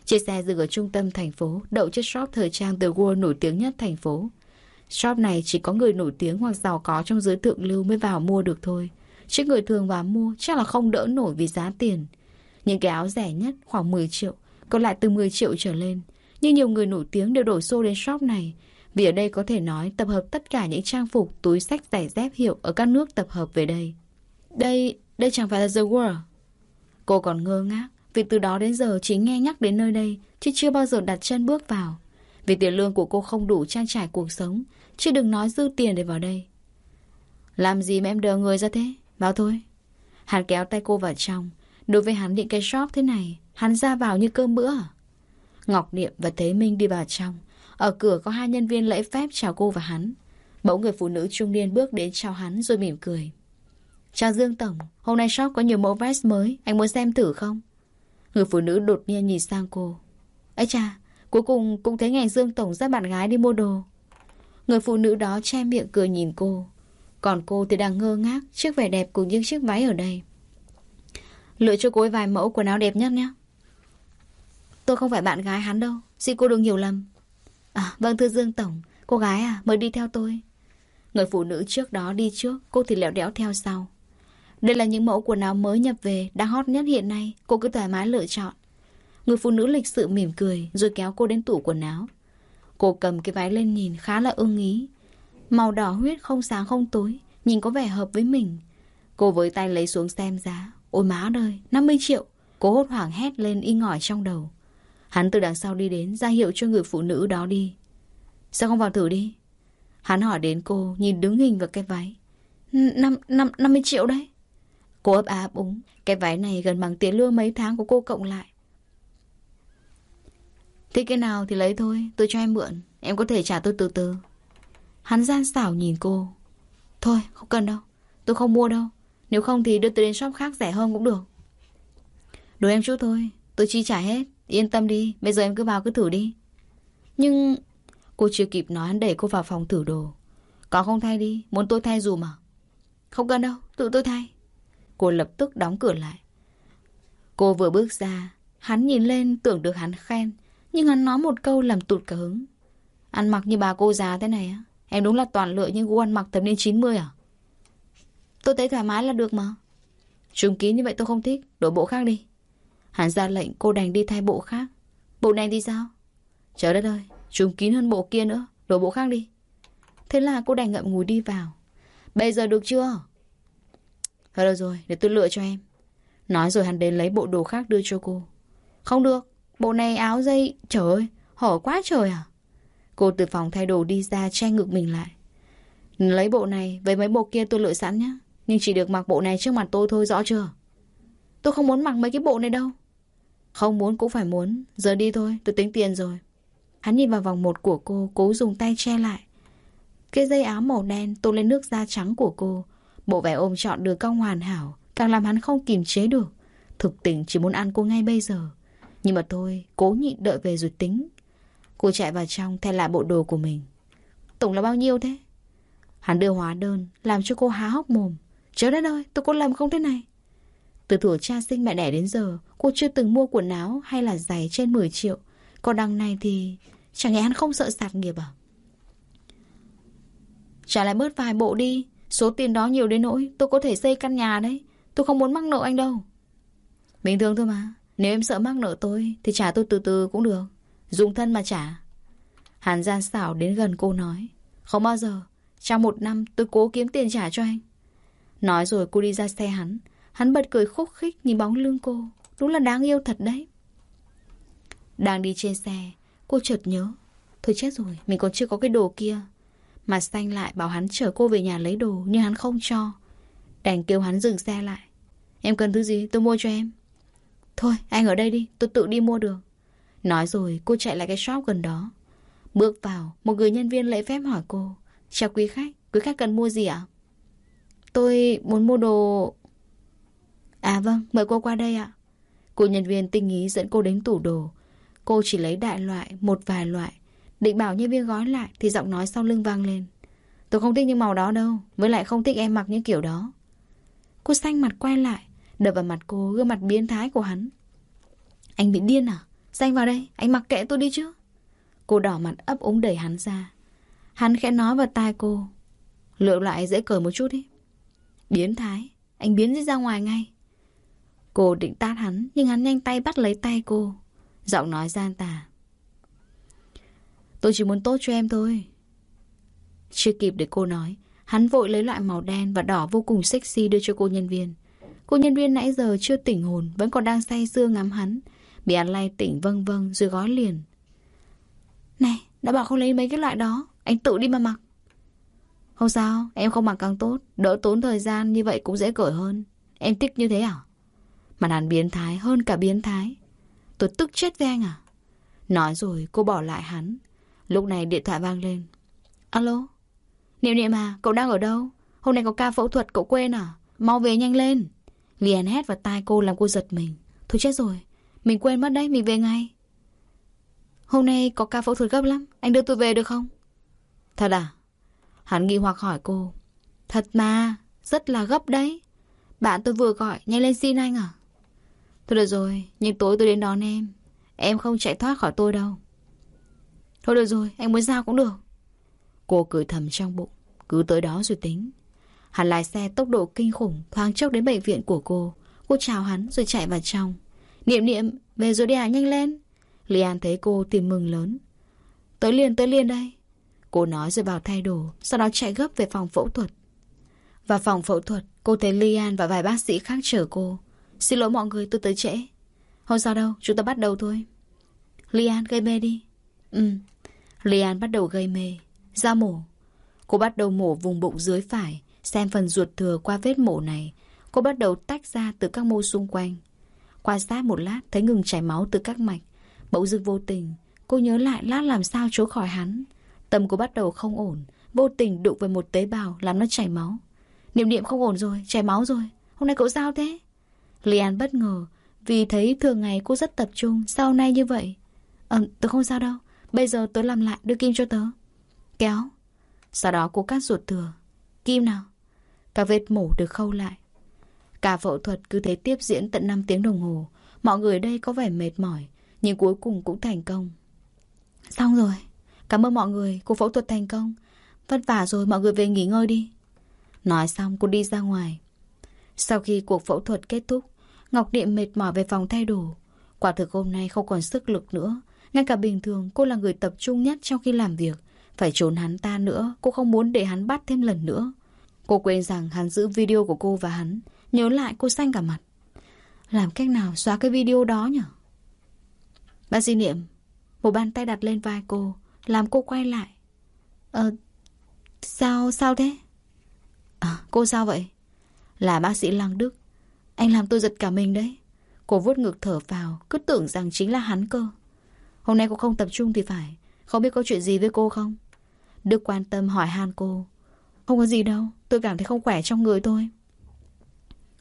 Chiếc xe dừng ở trung tâm thành phố, đậu chiếc shop thời trang The World nổi tiếng nhất thành phố. Shop này chỉ có người nổi tiếng hoặc giàu có trong giới thượng lưu mới vào mua được thôi. Chứ người thường vào mua chắc là không đỡ nổi vì giá tiền. Những cái áo rẻ nhất khoảng 10 triệu, còn lại từ 10 triệu trở lên. Nhưng nhiều người nổi tiếng đều đổ xô đến shop này vì ở đây có thể nói tập hợp tất cả những trang phục, túi sách, giày dép hiệu ở các nước tập hợp về đây. Đây, đây chẳng phải là The World. Cô còn ngơ ngác vì từ đó đến giờ chỉ nghe nhắc đến nơi đây chứ chưa bao giờ đặt chân bước vào. Vì tiền lương của cô không đủ trang trải cuộc sống chứ đừng nói dư tiền để vào đây. Làm gì mà em đờ người ra thế? Vào thôi. Hắn kéo tay cô vào trong. Đối với hắn những cái shop thế này, hắn ra vào như cơm bữa Ngọc Niệm và Thế Minh đi vào trong. Ở cửa có hai nhân viên lễ phép chào cô và hắn. Bỗng người phụ nữ trung niên bước đến chào hắn rồi mỉm cười. Chào Dương Tổng, hôm nay shop có nhiều mẫu vest mới, anh muốn xem thử không? Người phụ nữ đột nhiên nhìn sang cô. ấy cha, cuối cùng cũng thấy ngày Dương Tổng dắt bạn gái đi mua đồ. Người phụ nữ đó che miệng cười nhìn cô. Còn cô thì đang ngơ ngác trước vẻ đẹp của những chiếc váy ở đây. Lựa cho cô ấy vài mẫu quần áo đẹp nhất nhé. Tôi không phải bạn gái hắn đâu, xin cô đừng hiểu lầm. À, vâng thưa Dương Tổng, cô gái à, mời đi theo tôi. Người phụ nữ trước đó đi trước, cô thì lẹo đẽo theo sau. Đây là những mẫu quần áo mới nhập về, đang hot nhất hiện nay, cô cứ thoải mái lựa chọn. Người phụ nữ lịch sự mỉm cười, rồi kéo cô đến tủ quần áo. Cô cầm cái váy lên nhìn khá là ưng ý. Màu đỏ huyết không sáng không tối, nhìn có vẻ hợp với mình. Cô với tay lấy xuống xem giá. Ôi má ơi, 50 triệu. Cô hốt hoảng hét lên y ngỏi trong đầu. Hắn từ đằng sau đi đến, ra hiệu cho người phụ nữ đó đi. Sao không vào thử đi? Hắn hỏi đến cô, nhìn đứng hình vào cái váy. Năm, năm, 50 triệu đấy. Cô ấp áp úng. Cái váy này gần bằng tiền lương mấy tháng của cô cộng lại. Thích cái nào thì lấy thôi, tôi cho em mượn. Em có thể trả tôi từ từ. Hắn gian xảo nhìn cô. Thôi, không cần đâu. Tôi không mua đâu. Nếu không thì đưa tôi đến shop khác rẻ hơn cũng được. Đồ em chút thôi. Tôi chi trả hết. Yên tâm đi. Bây giờ em cứ vào cứ thử đi. Nhưng... Cô chưa kịp nói hắn đẩy cô vào phòng thử đồ. Có không thay đi. Muốn tôi thay dùm à? Không cần đâu. Tự tôi thay. Cô lập tức đóng cửa lại. Cô vừa bước ra. Hắn nhìn lên tưởng được hắn khen. Nhưng hắn nói một câu làm tụt cả hứng. Ăn mặc như bà cô già thế này á. Em đúng là toàn lựa những gu ăn mặc thập niên 90 à? Tôi thấy thoải mái là được mà. Trùng kín như vậy tôi không thích. Đổi bộ khác đi. Hắn ra lệnh cô đành đi thay bộ khác. Bộ này thì sao? Trời đất ơi. Trùng kín hơn bộ kia nữa. Đổi bộ khác đi. Thế là cô đành ngậm ngùi đi vào. Bây giờ được chưa? Thôi được rồi, để tôi lựa cho em. Nói rồi hắn đến lấy bộ đồ khác đưa cho cô. Không được, bộ này áo dây... Trời ơi, hở quá trời à? Cô từ phòng thay đồ đi ra che ngực mình lại. Lấy bộ này, với mấy bộ kia tôi lựa sẵn nhé. Nhưng chỉ được mặc bộ này trước mặt tôi thôi, rõ chưa? Tôi không muốn mặc mấy cái bộ này đâu. Không muốn cũng phải muốn. Giờ đi thôi, tôi tính tiền rồi. Hắn nhìn vào vòng một của cô, cố dùng tay che lại. Cái dây áo màu đen tô lên nước da trắng của cô. Bộ vẻ ôm trọn được cong hoàn hảo, càng làm hắn không kìm chế được. Thực tình chỉ muốn ăn cô ngay bây giờ. Nhưng mà tôi cố nhịn đợi về rồi tính. Cô chạy vào trong thay lại bộ đồ của mình. Tổng là bao nhiêu thế? Hắn đưa hóa đơn, làm cho cô há hốc mồm. Trời đất ơi, tôi có lầm không thế này? Từ thủ cha sinh mẹ đẻ đến giờ, cô chưa từng mua quần áo hay là giày trên 10 triệu. Còn đằng này thì... Chẳng lẽ hắn không sợ sạc nghiệp à? Trả lại bớt vài bộ đi. Số tiền đó nhiều đến nỗi tôi có thể xây căn nhà đấy. Tôi không muốn mắc nợ anh đâu. Bình thường thôi mà. Nếu em sợ mắc nợ tôi thì trả tôi từ từ cũng được. Dùng thân mà trả. Hàn gian xảo đến gần cô nói. Không bao giờ. Trong một năm tôi cố kiếm tiền trả cho anh. Nói rồi cô đi ra xe hắn. Hắn bật cười khúc khích nhìn bóng lưng cô. Đúng là đáng yêu thật đấy. Đang đi trên xe, cô chợt nhớ. Thôi chết rồi, mình còn chưa có cái đồ kia. mà xanh lại bảo hắn chở cô về nhà lấy đồ nhưng hắn không cho. Đành kêu hắn dừng xe lại. Em cần thứ gì tôi mua cho em. Thôi anh ở đây đi, tôi tự đi mua được. Nói rồi cô chạy lại cái shop gần đó. Bước vào, một người nhân viên lễ phép hỏi cô. Chào quý khách, quý khách cần mua gì ạ? Tôi muốn mua đồ... À vâng, mời cô qua đây ạ. Cô nhân viên tinh ý dẫn cô đến tủ đồ. Cô chỉ lấy đại loại, một vài loại. Định bảo nhân viên gói lại thì giọng nói sau lưng vang lên. Tôi không thích những màu đó đâu, với lại không thích em mặc những kiểu đó. Cô xanh mặt quay lại, đập vào mặt cô gương mặt biến thái của hắn. Anh bị điên à? Xanh vào đây, anh mặc kệ tôi đi chứ. Cô đỏ mặt ấp úng đẩy hắn ra. Hắn khẽ nói vào tai cô. Lựa lại dễ cởi một chút đi. Biến thái, anh biến ra ngoài ngay. Cô định tát hắn, nhưng hắn nhanh tay bắt lấy tay cô. Giọng nói gian tà. Tôi chỉ muốn tốt cho em thôi. Chưa kịp để cô nói, hắn vội lấy loại màu đen và đỏ vô cùng sexy đưa cho cô nhân viên. Cô nhân viên nãy giờ chưa tỉnh hồn, vẫn còn đang say sưa ngắm hắn. Bị anh lay tỉnh vâng vâng rồi gói liền. Này, đã bảo không lấy mấy cái loại đó, anh tự đi mà mặc. Không sao, em không mặc càng tốt, đỡ tốn thời gian như vậy cũng dễ cởi hơn. Em thích như thế à? Mà hắn biến thái hơn cả biến thái. Tôi tức chết với anh à? Nói rồi cô bỏ lại hắn. Lúc này điện thoại vang lên. Alo? Niệm niệm à, cậu đang ở đâu? Hôm nay có ca phẫu thuật, cậu quên à? Mau về nhanh lên. Liền hét vào tai cô làm cô giật mình. Thôi chết rồi, mình quên mất đấy, mình về ngay. Hôm nay có ca phẫu thuật gấp lắm, anh đưa tôi về được không? Thật à? Hắn nghi hoặc hỏi cô. Thật mà, rất là gấp đấy. Bạn tôi vừa gọi, nhanh lên xin anh à? Thôi được rồi, nhưng tối tôi đến đón em. Em không chạy thoát khỏi tôi đâu. Thôi được rồi, anh muốn sao cũng được. Cô cười thầm trong bụng, cứ tới đó rồi tính. Hắn lái xe tốc độ kinh khủng, thoáng chốc đến bệnh viện của cô. Cô chào hắn rồi chạy vào trong. Niệm niệm, về rồi đi à, nhanh lên. Lian thấy cô tìm mừng lớn. Tới liền, tới liền đây. Cô nói rồi vào thay đồ, sau đó chạy gấp về phòng phẫu thuật. Vào phòng phẫu thuật, cô thấy Lian và vài bác sĩ khác chờ cô. Xin lỗi mọi người, tôi tới trễ. Không sao đâu, chúng ta bắt đầu thôi. Lian, gây mê đi. Ừ. Lian bắt đầu gây mê. Ra mổ. Cô bắt đầu mổ vùng bụng dưới phải, xem phần ruột thừa qua vết mổ này. Cô bắt đầu tách ra từ các mô xung quanh. Quan sát một lát, thấy ngừng chảy máu từ các mạch. Bỗng dưng vô tình, cô nhớ lại lát làm sao trốn khỏi hắn. Tâm cô bắt đầu không ổn, vô tình đụng với một tế bào làm nó chảy máu. Niệm niệm không ổn rồi, chảy máu rồi. Hôm nay cậu sao thế? Lian bất ngờ, vì thấy thường ngày cô rất tập trung, sau nay như vậy. Ờ, tôi không sao đâu, bây giờ tôi làm lại đưa kim cho tớ. Kéo. Sau đó cô cắt ruột thừa. Kim nào? Các vết mổ được khâu lại. Cả phẫu thuật cứ thế tiếp diễn tận 5 tiếng đồng hồ. Mọi người đây có vẻ mệt mỏi, nhưng cuối cùng cũng thành công. Xong rồi. Cảm ơn mọi người, cuộc phẫu thuật thành công. Vất vả rồi, mọi người về nghỉ ngơi đi. Nói xong cô đi ra ngoài. Sau khi cuộc phẫu thuật kết thúc, Ngọc Điệm mệt mỏi về phòng thay đồ. Quả thực hôm nay không còn sức lực nữa. Ngay cả bình thường cô là người tập trung nhất trong khi làm việc. Phải trốn hắn ta nữa, cô không muốn để hắn bắt thêm lần nữa. Cô quên rằng hắn giữ video của cô và hắn. Nhớ lại cô xanh cả mặt. Làm cách nào xóa cái video đó nhở Bác sĩ Niệm, một bàn tay đặt lên vai cô, làm cô quay lại. Ờ, sao, sao thế? À, cô sao vậy? Là bác sĩ Lăng Đức. Anh làm tôi giật cả mình đấy. Cô vuốt ngực thở vào, cứ tưởng rằng chính là hắn cơ. Hôm nay cô không tập trung thì phải. Không biết có chuyện gì với cô không? Đức quan tâm hỏi han cô. Không có gì đâu, tôi cảm thấy không khỏe trong người tôi.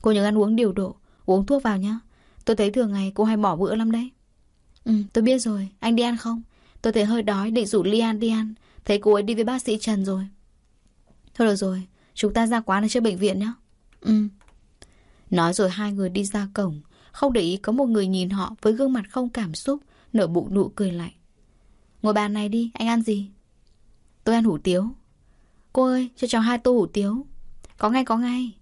Cô nhớ ăn uống điều độ, uống thuốc vào nhá. Tôi thấy thường ngày cô hay bỏ bữa lắm đấy. Ừ, tôi biết rồi, anh đi ăn không? Tôi thấy hơi đói, định rủ Lian đi ăn. Thấy cô ấy đi với bác sĩ Trần rồi. Thôi được rồi, chúng ta ra quán ở trước bệnh viện nhá Ừ. Nói rồi hai người đi ra cổng, không để ý có một người nhìn họ với gương mặt không cảm xúc, nở bụng nụ cười lạnh. Ngồi bàn này đi, anh ăn gì? Tôi ăn hủ tiếu. Cô ơi, cho cháu hai tô hủ tiếu. Có ngay có ngay.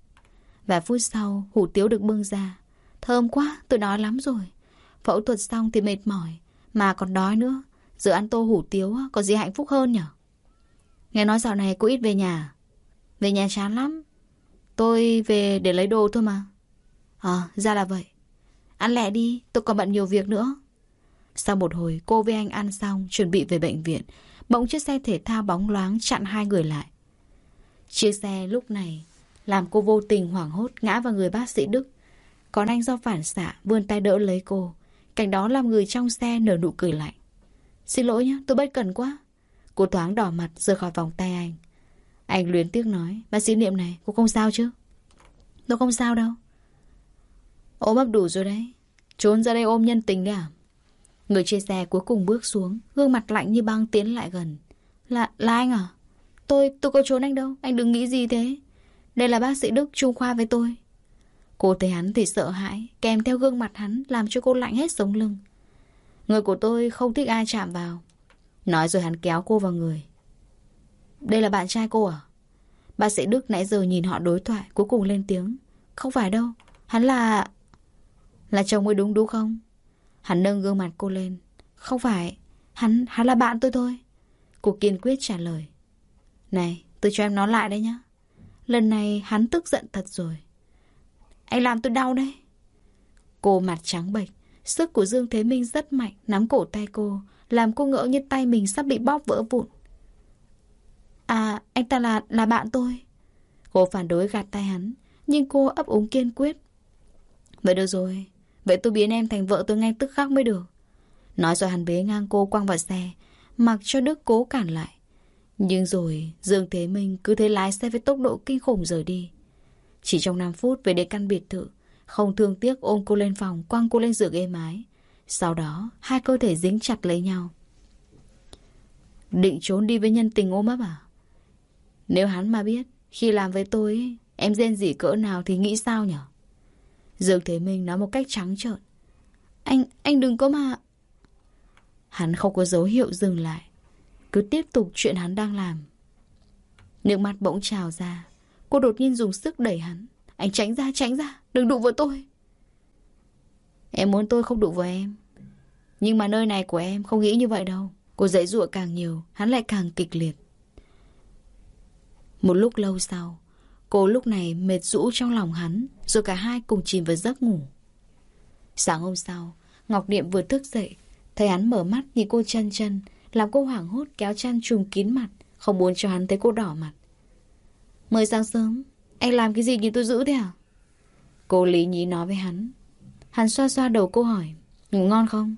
Và phút sau, hủ tiếu được bưng ra. Thơm quá, tôi đói lắm rồi. Phẫu thuật xong thì mệt mỏi, mà còn đói nữa. Giờ ăn tô hủ tiếu có gì hạnh phúc hơn nhở? Nghe nói dạo này cô ít về nhà. À? Về nhà chán lắm. Tôi về để lấy đồ thôi mà. Ờ, ra là vậy. Ăn lẹ đi, tôi còn bận nhiều việc nữa. Sau một hồi, cô với anh ăn xong, chuẩn bị về bệnh viện. Bỗng chiếc xe thể thao bóng loáng chặn hai người lại chia xe lúc này làm cô vô tình hoảng hốt ngã vào người bác sĩ Đức. Còn anh do phản xạ vươn tay đỡ lấy cô. Cảnh đó làm người trong xe nở nụ cười lạnh. Xin lỗi nhé, tôi bất cần quá. Cô thoáng đỏ mặt rời khỏi vòng tay anh. Anh luyến tiếc nói, bác sĩ Niệm này, cô không sao chứ? Tôi không sao đâu. Ôm ấp đủ rồi đấy. Trốn ra đây ôm nhân tình đấy à? Người chia xe cuối cùng bước xuống, gương mặt lạnh như băng tiến lại gần. Là, là anh à? Tôi, tôi có trốn anh đâu, anh đừng nghĩ gì thế. Đây là bác sĩ Đức trung khoa với tôi. Cô thấy hắn thì sợ hãi, kèm theo gương mặt hắn làm cho cô lạnh hết sống lưng. Người của tôi không thích ai chạm vào. Nói rồi hắn kéo cô vào người. Đây là bạn trai cô à? Bác sĩ Đức nãy giờ nhìn họ đối thoại, cuối cùng lên tiếng. Không phải đâu, hắn là... Là chồng mới đúng đúng không? Hắn nâng gương mặt cô lên. Không phải, hắn, hắn là bạn tôi thôi. Cô kiên quyết trả lời. Này, tôi cho em nó lại đấy nhá. Lần này hắn tức giận thật rồi. Anh làm tôi đau đấy. Cô mặt trắng bệch. Sức của Dương Thế Minh rất mạnh, nắm cổ tay cô, làm cô ngỡ như tay mình sắp bị bóp vỡ vụn. À, anh ta là là bạn tôi. Cô phản đối gạt tay hắn, nhưng cô ấp úng kiên quyết. Vậy được rồi, vậy tôi biến em thành vợ tôi ngay tức khắc mới được. Nói rồi hắn bế ngang cô quăng vào xe, mặc cho Đức cố cản lại. Nhưng rồi Dương Thế Minh cứ thế lái xe với tốc độ kinh khủng rời đi. Chỉ trong 5 phút về đến căn biệt thự, không thương tiếc ôm cô lên phòng, quăng cô lên giường êm ái. Sau đó, hai cơ thể dính chặt lấy nhau. Định trốn đi với nhân tình ôm ấp à? Nếu hắn mà biết, khi làm với tôi, em rên rỉ cỡ nào thì nghĩ sao nhở? Dương Thế Minh nói một cách trắng trợn. Anh, anh đừng có mà... Hắn không có dấu hiệu dừng lại. Cứ tiếp tục chuyện hắn đang làm. Nước mắt bỗng trào ra. Cô đột nhiên dùng sức đẩy hắn. Anh tránh ra, tránh ra, đừng đụng vào tôi. Em muốn tôi không đụng vào em. Nhưng mà nơi này của em không nghĩ như vậy đâu. Cô dãy dụa càng nhiều, hắn lại càng kịch liệt. Một lúc lâu sau, cô lúc này mệt rũ trong lòng hắn, rồi cả hai cùng chìm vào giấc ngủ. Sáng hôm sau, Ngọc Niệm vừa thức dậy, thấy hắn mở mắt nhìn cô chân chân, làm cô hoảng hốt kéo chăn trùm kín mặt, không muốn cho hắn thấy cô đỏ mặt. Mới sáng sớm, anh làm cái gì nhìn tôi giữ thế à? Cô lý nhí nói với hắn. Hắn xoa xoa đầu cô hỏi, ngủ ngon không?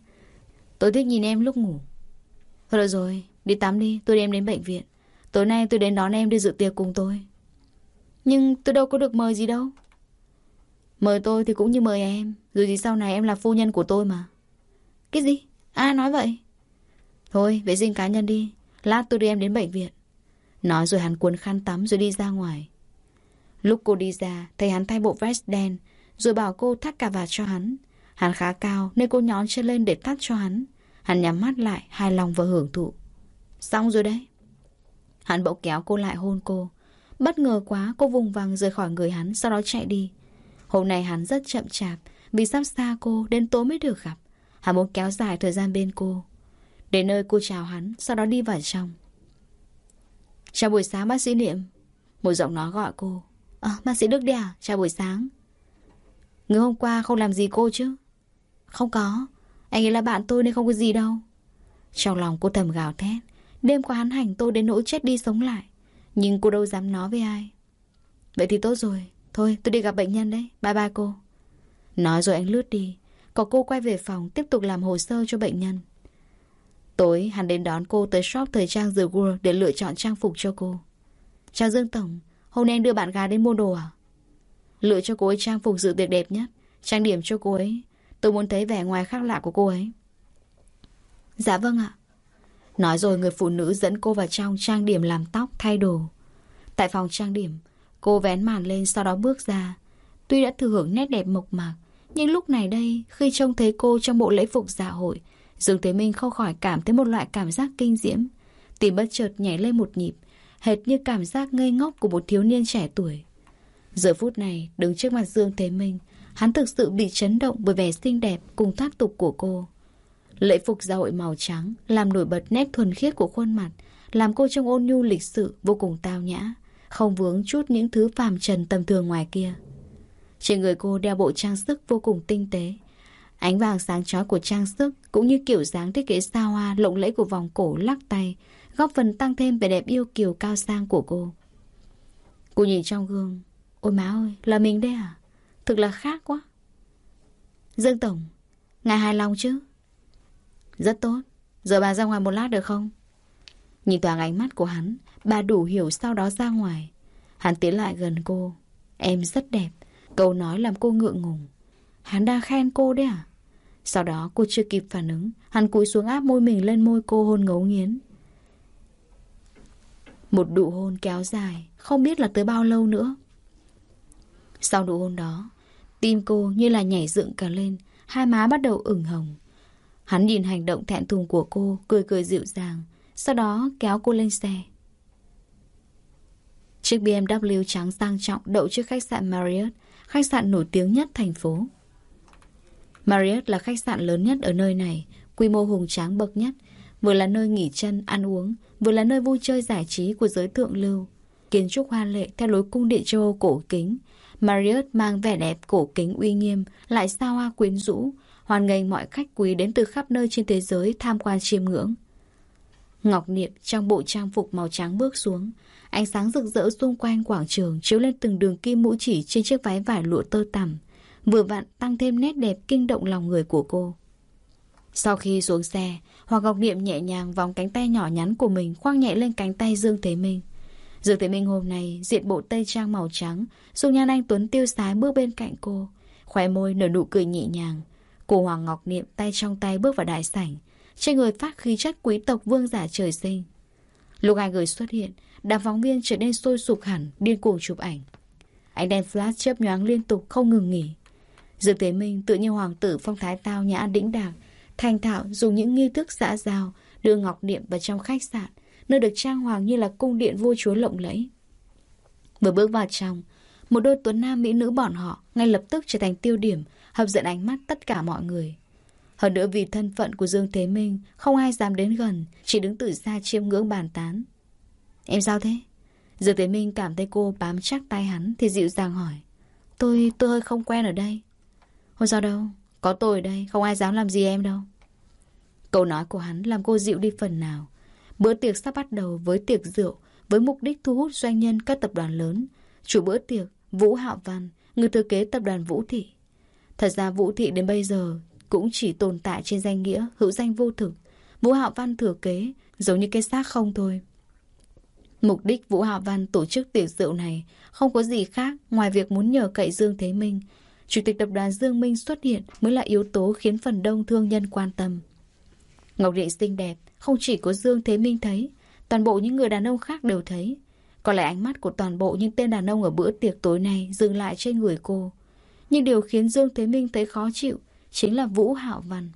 Tôi thích nhìn em lúc ngủ. Thôi được rồi, đi tắm đi, tôi đem đến bệnh viện. Tối nay tôi đến đón em đi dự tiệc cùng tôi. Nhưng tôi đâu có được mời gì đâu. Mời tôi thì cũng như mời em. Rồi gì sau này em là phu nhân của tôi mà. Cái gì? Ai nói vậy? Thôi, vệ sinh cá nhân đi. Lát tôi đưa em đến bệnh viện. Nói rồi hắn cuốn khăn tắm rồi đi ra ngoài. Lúc cô đi ra, thấy hắn thay bộ vest đen, rồi bảo cô thắt cà vạt cho hắn. Hắn khá cao nên cô nhón chân lên để thắt cho hắn. Hắn nhắm mắt lại, hài lòng và hưởng thụ. Xong rồi đấy. Hắn bỗng kéo cô lại hôn cô. Bất ngờ quá, cô vùng vằng rời khỏi người hắn, sau đó chạy đi. Hôm nay hắn rất chậm chạp, vì sắp xa cô, đến tối mới được gặp. Hắn muốn kéo dài thời gian bên cô. Đến nơi cô chào hắn, sau đó đi vào trong. Chào buổi sáng bác sĩ Niệm. Một giọng nói gọi cô. À, bác sĩ Đức đi à? Chào buổi sáng. Người hôm qua không làm gì cô chứ? Không có. Anh ấy là bạn tôi nên không có gì đâu. Trong lòng cô thầm gào thét. Đêm qua hắn hành tôi đến nỗi chết đi sống lại. Nhưng cô đâu dám nói với ai. Vậy thì tốt rồi. Thôi tôi đi gặp bệnh nhân đấy. Bye bye cô. Nói rồi anh lướt đi. Còn cô quay về phòng tiếp tục làm hồ sơ cho bệnh nhân. Tối hắn đến đón cô tới shop thời trang The World để lựa chọn trang phục cho cô. Chào Dương Tổng, hôm nay anh đưa bạn gái đến mua đồ à? Lựa cho cô ấy trang phục dự tiệc đẹp nhất, trang điểm cho cô ấy. Tôi muốn thấy vẻ ngoài khác lạ của cô ấy. Dạ vâng ạ. Nói rồi người phụ nữ dẫn cô vào trong trang điểm làm tóc, thay đồ. Tại phòng trang điểm, cô vén màn lên sau đó bước ra. Tuy đã thừa hưởng nét đẹp mộc mạc, nhưng lúc này đây, khi trông thấy cô trong bộ lễ phục dạ hội, Dương Thế Minh không khỏi cảm thấy một loại cảm giác kinh diễm. Tim bất chợt nhảy lên một nhịp, hệt như cảm giác ngây ngốc của một thiếu niên trẻ tuổi. Giờ phút này, đứng trước mặt Dương Thế Minh, hắn thực sự bị chấn động bởi vẻ xinh đẹp cùng thoát tục của cô. Lễ phục gia hội màu trắng làm nổi bật nét thuần khiết của khuôn mặt, làm cô trông ôn nhu lịch sự vô cùng tao nhã, không vướng chút những thứ phàm trần tầm thường ngoài kia. Trên người cô đeo bộ trang sức vô cùng tinh tế Ánh vàng sáng chói của trang sức Cũng như kiểu dáng thiết kế xa hoa Lộng lẫy của vòng cổ lắc tay Góp phần tăng thêm vẻ đẹp yêu kiều cao sang của cô Cô nhìn trong gương Ôi má ơi, là mình đấy à? Thực là khác quá Dương Tổng Ngài hài lòng chứ? Rất tốt Giờ bà ra ngoài một lát được không? Nhìn toàn ánh mắt của hắn Bà đủ hiểu sau đó ra ngoài Hắn tiến lại gần cô Em rất đẹp Câu nói làm cô ngượng ngùng Hắn đang khen cô đấy à? Sau đó, cô chưa kịp phản ứng, Hắn cúi xuống áp môi mình lên môi cô hôn ngấu nghiến. Một đụ hôn kéo dài, Không biết là tới bao lâu nữa. Sau nụ hôn đó, Tim cô như là nhảy dựng cả lên, Hai má bắt đầu ửng hồng. Hắn nhìn hành động thẹn thùng của cô, Cười cười dịu dàng, Sau đó kéo cô lên xe. Chiếc BMW trắng sang trọng đậu trước khách sạn Marriott, Khách sạn nổi tiếng nhất thành phố. Marriott là khách sạn lớn nhất ở nơi này Quy mô hùng tráng bậc nhất Vừa là nơi nghỉ chân, ăn uống Vừa là nơi vui chơi giải trí của giới thượng lưu. Kiến trúc hoa lệ theo lối cung điện châu Âu cổ kính. Marriott mang vẻ đẹp cổ kính uy nghiêm, lại xa hoa quyến rũ, hoan nghênh mọi khách quý đến từ khắp nơi trên thế giới tham quan chiêm ngưỡng. Ngọc Niệm trong bộ trang phục màu trắng bước xuống, ánh sáng rực rỡ xung quanh quảng trường chiếu lên từng đường kim mũi chỉ trên chiếc váy vải lụa tơ tằm, vừa vặn tăng thêm nét đẹp kinh động lòng người của cô. Sau khi xuống xe, Hoàng Ngọc Niệm nhẹ nhàng vòng cánh tay nhỏ nhắn của mình khoang nhẹ lên cánh tay Dương Thế Minh. Dương Thế Minh hôm nay diện bộ tây trang màu trắng, dung nhan anh Tuấn tiêu sái bước bên cạnh cô, khóe môi nở nụ cười nhẹ nhàng. Cô Hoàng Ngọc Niệm tay trong tay bước vào đại sảnh, trên người phát khí chất quý tộc vương giả trời sinh. Lúc hai người xuất hiện, đám phóng viên trở nên sôi sục hẳn, điên cuồng chụp ảnh. Ánh đèn flash chớp nhoáng liên tục không ngừng nghỉ. Dương Thế Minh tự như hoàng tử phong thái tao nhà an đĩnh đạc, thành thạo dùng những nghi thức xã giao đưa Ngọc Niệm vào trong khách sạn, nơi được trang hoàng như là cung điện vua chúa lộng lẫy. Vừa bước vào trong, một đôi tuấn nam mỹ nữ bọn họ ngay lập tức trở thành tiêu điểm, hấp dẫn ánh mắt tất cả mọi người. Hơn nữa vì thân phận của Dương Thế Minh, không ai dám đến gần, chỉ đứng từ xa chiêm ngưỡng bàn tán. Em sao thế? Dương Thế Minh cảm thấy cô bám chắc tay hắn thì dịu dàng hỏi. Tôi, tôi hơi không quen ở đây. Không sao đâu, có tôi ở đây, không ai dám làm gì em đâu. Câu nói của hắn làm cô dịu đi phần nào. Bữa tiệc sắp bắt đầu với tiệc rượu, với mục đích thu hút doanh nhân các tập đoàn lớn. Chủ bữa tiệc, Vũ Hạo Văn, người thừa kế tập đoàn Vũ Thị. Thật ra Vũ Thị đến bây giờ cũng chỉ tồn tại trên danh nghĩa hữu danh vô thực. Vũ Hạo Văn thừa kế, giống như cái xác không thôi. Mục đích Vũ Hạo Văn tổ chức tiệc rượu này không có gì khác ngoài việc muốn nhờ cậy Dương Thế Minh. Chủ tịch tập đoàn Dương Minh xuất hiện mới là yếu tố khiến phần đông thương nhân quan tâm. Ngọc Định xinh đẹp, không chỉ có Dương Thế Minh thấy, toàn bộ những người đàn ông khác đều thấy. Có lẽ ánh mắt của toàn bộ những tên đàn ông ở bữa tiệc tối nay dừng lại trên người cô. Nhưng điều khiến Dương Thế Minh thấy khó chịu chính là Vũ Hạo Văn.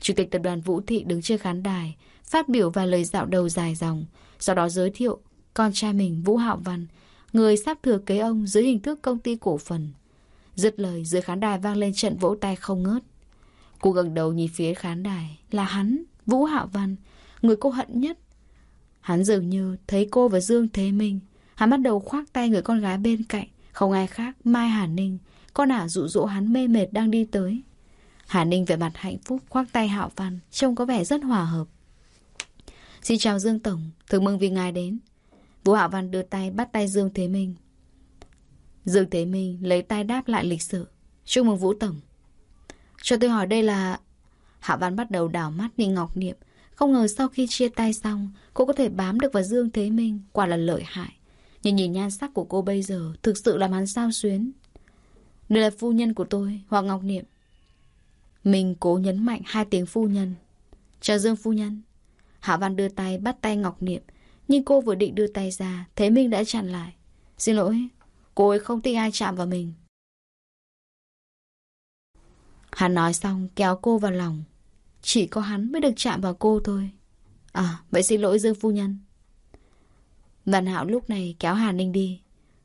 Chủ tịch tập đoàn Vũ Thị đứng trên khán đài, phát biểu vài lời dạo đầu dài dòng, sau đó giới thiệu con trai mình Vũ Hạo Văn, người sắp thừa kế ông dưới hình thức công ty cổ phần. Dứt lời dưới khán đài vang lên trận vỗ tay không ngớt. Cô gần đầu nhìn phía khán đài là hắn, Vũ Hạo Văn, người cô hận nhất. Hắn dường như thấy cô và Dương Thế Minh. Hắn bắt đầu khoác tay người con gái bên cạnh, không ai khác, Mai Hà Ninh, con ả dụ dỗ hắn mê mệt đang đi tới. Hà Ninh vẻ mặt hạnh phúc khoác tay Hạo Văn, trông có vẻ rất hòa hợp. Xin chào Dương Tổng, thực mừng vì ngài đến. Vũ Hạo Văn đưa tay bắt tay Dương Thế Minh. Dương Thế Minh lấy tay đáp lại lịch sự. Chúc mừng Vũ Tổng. Cho tôi hỏi đây là... Hạ Văn bắt đầu đảo mắt nhìn Ngọc Niệm. Không ngờ sau khi chia tay xong, cô có thể bám được vào Dương Thế Minh. Quả là lợi hại. Nhưng nhìn nhan sắc của cô bây giờ, thực sự làm hắn sao xuyến. Đây là phu nhân của tôi, Hoàng Ngọc Niệm. Mình cố nhấn mạnh hai tiếng phu nhân. Chào Dương phu nhân. Hạ Văn đưa tay bắt tay Ngọc Niệm. Nhưng cô vừa định đưa tay ra, Thế Minh đã chặn lại. Xin lỗi, cô ấy không tin ai chạm vào mình. Hắn nói xong kéo cô vào lòng. Chỉ có hắn mới được chạm vào cô thôi. À, vậy xin lỗi Dương Phu Nhân. Văn Hạo lúc này kéo Hà Ninh đi.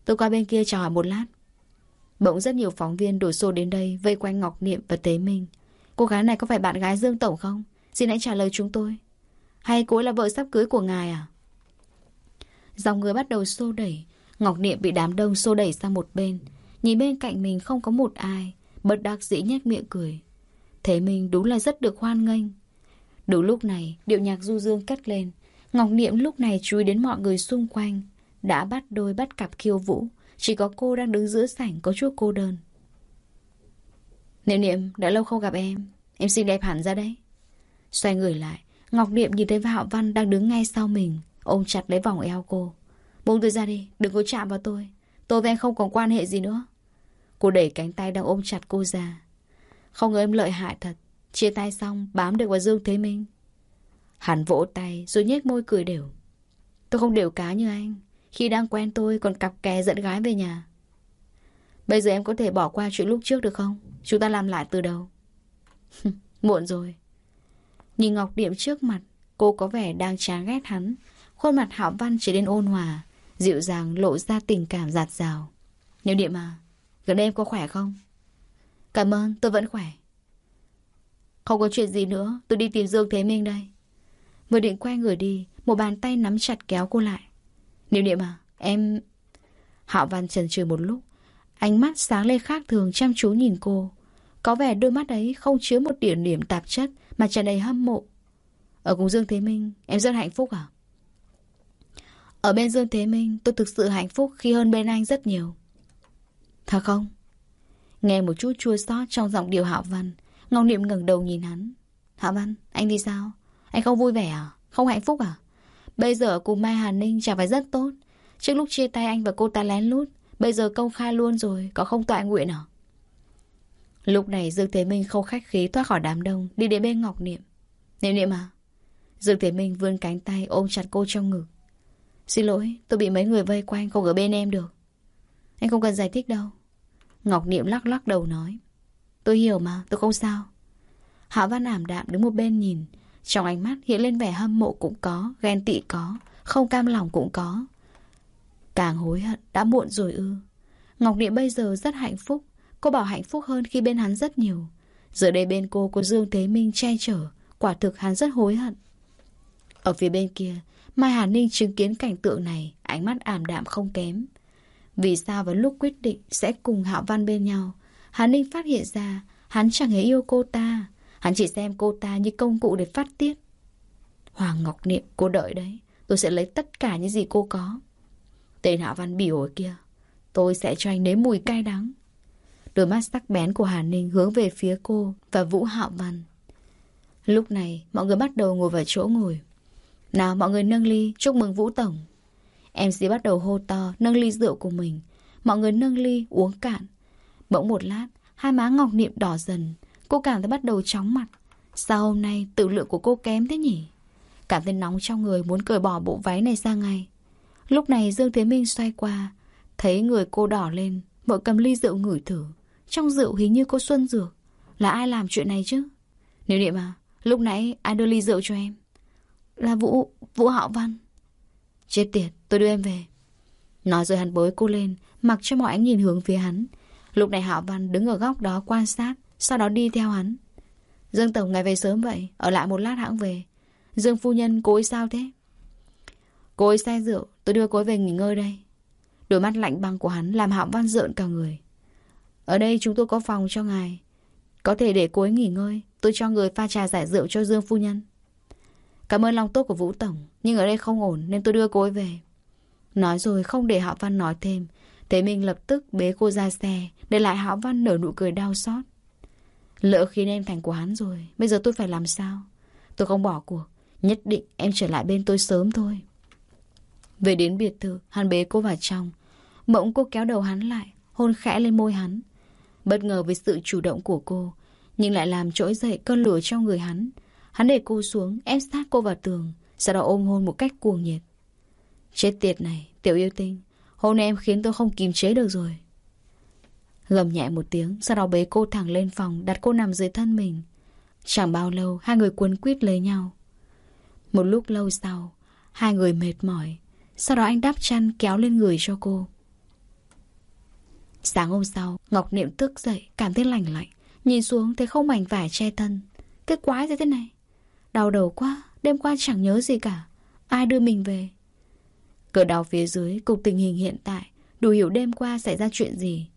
Tôi qua bên kia chào hỏi một lát. Bỗng rất nhiều phóng viên đổ xô đến đây vây quanh Ngọc Niệm và Tế Minh. Cô gái này có phải bạn gái Dương Tổng không? Xin hãy trả lời chúng tôi. Hay cô ấy là vợ sắp cưới của ngài à? Dòng người bắt đầu xô đẩy. Ngọc Niệm bị đám đông xô đẩy sang một bên. Nhìn bên cạnh mình không có một ai. Bất đắc dĩ nhếch miệng cười. Thế mình đúng là rất được hoan nghênh. Đủ lúc này, điệu nhạc du dương cất lên. Ngọc Niệm lúc này chú ý đến mọi người xung quanh. Đã bắt đôi bắt cặp khiêu vũ. Chỉ có cô đang đứng giữa sảnh có chút cô đơn. Niệm Niệm, đã lâu không gặp em. Em xinh đẹp hẳn ra đấy. Xoay người lại, Ngọc Niệm nhìn thấy Hạo Văn đang đứng ngay sau mình, Ôm chặt lấy vòng eo cô. Buông tôi ra đi, đừng có chạm vào tôi. Tôi với anh không còn quan hệ gì nữa. Cô đẩy cánh tay đang ôm chặt cô ra. Không ngờ em lợi hại thật. Chia tay xong bám được vào Dương Thế Minh. Hắn vỗ tay rồi nhếch môi cười đều. Tôi không đều cá như anh. Khi đang quen tôi còn cặp kè dẫn gái về nhà. Bây giờ em có thể bỏ qua chuyện lúc trước được không? Chúng ta làm lại từ đầu. Muộn rồi. Nhìn Ngọc Điệm trước mặt Cô có vẻ đang chán ghét hắn. Khuôn mặt Hạo Văn trở nên ôn hòa. Dịu dàng lộ ra tình cảm giạt rào. Nếu Điệm à Gần đây em có khỏe không? Cảm ơn, tôi vẫn khỏe. Không có chuyện gì nữa, Tôi đi tìm Dương Thế Minh đây. Vừa định quay người đi, Một bàn tay nắm chặt kéo cô lại. Nếu niệm à Em Hạo Văn chần chừ một lúc, Ánh mắt sáng lên khác thường chăm chú nhìn cô. Có vẻ đôi mắt ấy không chứa một điểm điểm tạp chất Mà tràn đầy hâm mộ. Ở cùng Dương Thế Minh, Em rất hạnh phúc à? Ở bên Dương Thế Minh, Tôi thực sự hạnh phúc khi hơn bên anh rất nhiều. Thật không? Nghe một chút chua xót trong giọng điệu Hạo Văn, Ngọc Niệm ngẩng đầu nhìn hắn. Hạo Văn, anh đi sao? Anh không vui vẻ à? Không hạnh phúc à? Bây giờ cùng Mai Hà Ninh chẳng phải rất tốt. Trước lúc chia tay anh và cô ta lén lút, Bây giờ công khai luôn rồi, Có không tọa nguyện à? Lúc này Dương Thế Minh không khách khí thoát khỏi đám đông, Đi đến bên Ngọc Niệm. Niệm Niệm à? Dương Thế Minh vươn cánh tay ôm chặt cô trong ngực. Xin lỗi, tôi bị mấy người vây quanh Không ở bên em được. Anh không cần giải thích đâu. Ngọc Niệm lắc lắc đầu nói. Tôi hiểu mà, tôi không sao. Hạ Văn ảm đạm đứng một bên nhìn. Trong ánh mắt hiện lên vẻ hâm mộ cũng có, Ghen tị có, Không cam lòng cũng có. Càng hối hận, đã muộn rồi ư. Ngọc Niệm bây giờ rất hạnh phúc. Cô bảo hạnh phúc hơn khi bên hắn rất nhiều. Giờ đây bên cô có Dương Thế Minh che chở. Quả thực hắn rất hối hận. Ở phía bên kia Mai Hà Ninh chứng kiến cảnh tượng này Ánh mắt ảm đạm không kém. Vì sao vào lúc quyết định Sẽ cùng Hạo Văn bên nhau Hà Ninh phát hiện ra Hắn chẳng hề yêu cô ta. Hắn chỉ xem cô ta như công cụ để phát tiết. Hoàng Ngọc Niệm cô đợi đấy Tôi sẽ lấy tất cả những gì cô có. Tên hạo Văn biểu ổi kia Tôi sẽ cho anh nếm mùi cay đắng. Đôi mắt sắc bén của Hà Ninh hướng về phía cô và Vũ Hạo Văn. Lúc này, mọi người bắt đầu ngồi vào chỗ ngồi. Nào mọi người nâng ly, chúc mừng Vũ Tổng. MC bắt đầu hô to, nâng ly rượu của mình. Mọi người nâng ly, uống cạn. Bỗng một lát, hai má Ngọc Niệm đỏ dần. Cô cảm thấy bắt đầu chóng mặt. Sao hôm nay tự lượng của cô kém thế nhỉ? Cảm thấy nóng trong người muốn cởi bỏ bộ váy này ra ngay. Lúc này Dương Thế Minh xoay qua, thấy người cô đỏ lên, vội cầm ly rượu ngửi thử. Trong rượu hình như cô Xuân Dược Là ai làm chuyện này chứ Nếu niệm à Lúc nãy ai đưa ly rượu cho em là Vũ Vũ Hạo Văn. Chết tiệt, tôi đưa em về. Nói rồi hắn bối cô lên, Mặc cho mọi ánh nhìn hướng phía hắn. Lúc này Hạo Văn đứng ở góc đó quan sát, Sau đó đi theo hắn. Dương Tổng ngày về sớm vậy, Ở lại một lát hãng về. Dương Phu Nhân, cô ấy sao thế? Cô ấy say rượu, Tôi đưa cô ấy về nghỉ ngơi đây. Đôi mắt lạnh băng của hắn Làm Hạo Văn rợn cả người. Ở đây chúng tôi có phòng cho ngài. Có thể để cô ấy nghỉ ngơi, Tôi cho người pha trà giải rượu cho Dương Phu Nhân. Cảm ơn lòng tốt của Vũ Tổng, Nhưng ở đây không ổn nên tôi đưa cô ấy về. Nói rồi không để Hạo Văn nói thêm Thế mình lập tức bế cô ra xe, Để lại Hạo Văn nở nụ cười đau xót. Lỡ khiến em thành của hắn rồi, Bây giờ tôi phải làm sao? Tôi không bỏ cuộc, Nhất định em trở lại bên tôi sớm thôi. Về đến biệt thự, Hắn bế cô vào trong. Mộng cô kéo đầu hắn lại, Hôn khẽ lên môi hắn. Bất ngờ với sự chủ động của cô, Nhưng lại làm trỗi dậy cơn lửa trong người hắn. Hắn để cô xuống ép sát cô vào tường Sau đó ôm hôn một cách cuồng nhiệt Chết tiệt này Tiểu yêu tinh Hôm nay em khiến tôi không kìm chế được rồi Gầm nhẹ một tiếng Sau đó bế cô thẳng lên phòng Đặt cô nằm dưới thân mình Chẳng bao lâu hai người cuốn quýt lấy nhau Một lúc lâu sau Hai người mệt mỏi Sau đó anh đắp chăn kéo lên người cho cô Sáng hôm sau, Ngọc Niệm thức dậy, cảm thấy lành lạnh. Nhìn xuống thấy không mảnh vải che thân. Cái quái gì thế này? Đau đầu quá, đêm qua chẳng nhớ gì cả. Ai đưa mình về? Cửa đào phía dưới, cục tình hình hiện tại, đủ hiểu đêm qua xảy ra chuyện gì.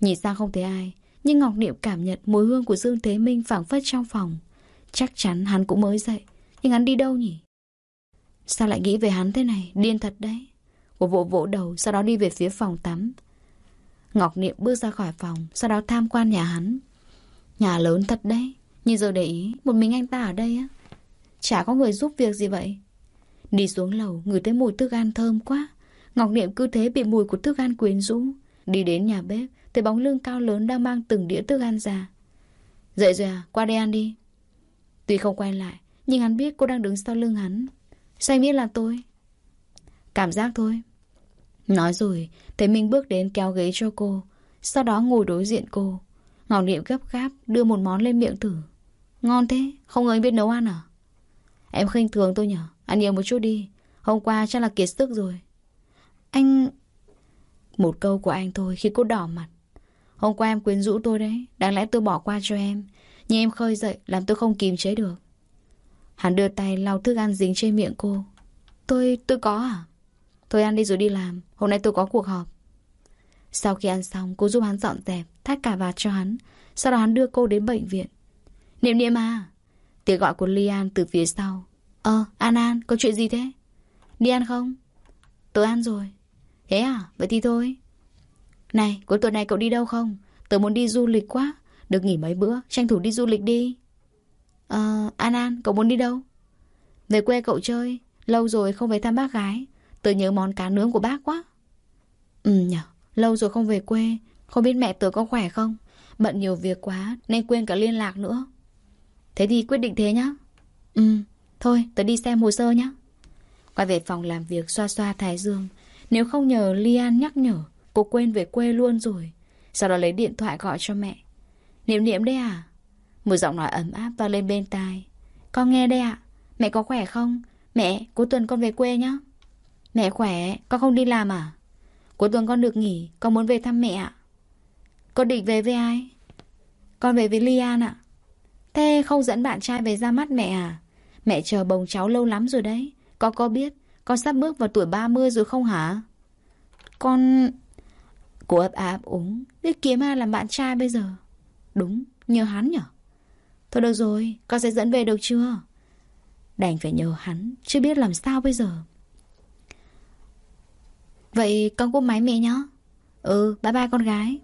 Nhìn sang không thấy ai Nhưng Ngọc Niệm cảm nhận mùi hương của Dương Thế Minh phảng phất trong phòng. Chắc chắn hắn cũng mới dậy Nhưng hắn đi đâu nhỉ? Sao lại nghĩ về hắn thế này? Điên thật đấy. Cô vỗ vỗ đầu Sau đó đi về phía phòng tắm. Ngọc Niệm bước ra khỏi phòng Sau đó tham quan nhà hắn. Nhà lớn thật đấy Nhưng giờ để ý Một mình anh ta ở đây á. Chả có người giúp việc gì vậy. Đi xuống lầu, Ngửi thấy mùi thức ăn thơm quá. Ngọc Niệm cứ thế bị mùi của thức ăn quyến rũ. Đi đến nhà bếp, Thấy bóng lưng cao lớn đang mang từng đĩa thức ăn ra. Dậy rồi à Qua đây ăn đi. Tuy không quay lại, Nhưng hắn biết cô đang đứng sau lưng hắn. Sao anh biết là tôi. Cảm giác thôi. Nói rồi, Thấy mình bước đến kéo ghế cho cô. Sau đó ngồi đối diện cô. Ngọc Niệm gấp gáp đưa một món lên miệng thử. Ngon thế, Không ngờ anh biết nấu ăn à? Em khinh thường tôi nhở? Ăn nhiều một chút đi. Hôm qua chắc là kiệt sức rồi. Anh Một câu của anh thôi khi cô đỏ mặt. Hôm qua em quyến rũ tôi đấy. Đáng lẽ tôi bỏ qua cho em. Nhưng em khơi dậy làm tôi không kìm chế được. Hắn đưa tay lau thức ăn dính trên miệng cô. Tôi, tôi có à? Thôi ăn đi rồi đi làm. Hôm nay tôi có cuộc họp. Sau khi ăn xong cô giúp hắn dọn dẹp Thắt cả vạt cho hắn. Sau đó hắn đưa cô đến bệnh viện. Niệm niệm à? Tiếng gọi của Lian từ phía sau. Ờ An An, có chuyện gì thế? Đi ăn không? Tớ ăn rồi. Thế à? Vậy thì thôi. Này, cuối tuần này cậu đi đâu không? Tớ muốn đi du lịch quá. Được nghỉ mấy bữa, tranh thủ đi du lịch đi. Ờ An An, cậu muốn đi đâu? Về quê cậu chơi. Lâu rồi không về thăm bác gái. Tớ nhớ món cá nướng của bác quá. Ừ nhở Lâu rồi không về quê. Không biết mẹ tớ có khỏe không? Bận nhiều việc quá, Nên quên cả liên lạc nữa. Thế thì quyết định thế nhá. Ừ Thôi tớ đi xem hồ sơ nhá. Quay về phòng làm việc xoa xoa thái dương. Nếu không nhờ Lian nhắc nhở Cô quên về quê luôn rồi. Sau đó lấy điện thoại gọi cho mẹ. Niệm niệm đây à? Một giọng nói ấm áp vào lên bên tai. Con nghe đây ạ. Mẹ có khỏe không? Mẹ cuối tuần con về quê nhá. Mẹ khỏe con không đi làm à? Cuối tuần con được nghỉ Con muốn về thăm mẹ ạ. Con định về với ai? Con về với Lian ạ Thế không dẫn bạn trai về ra mắt mẹ à? Mẹ chờ bồng cháu lâu lắm rồi đấy. Con có biết, Con sắp bước vào tuổi 30 rồi không hả? Con Cô ấp áp úng. Biết kiếm ai làm bạn trai bây giờ? Đúng, nhờ hắn nhở? Thôi được rồi, Con sẽ dẫn về được chưa? Đành phải nhờ hắn, Chưa biết làm sao bây giờ. Vậy con cúp máy mẹ nhá. Ừ bye bye con gái.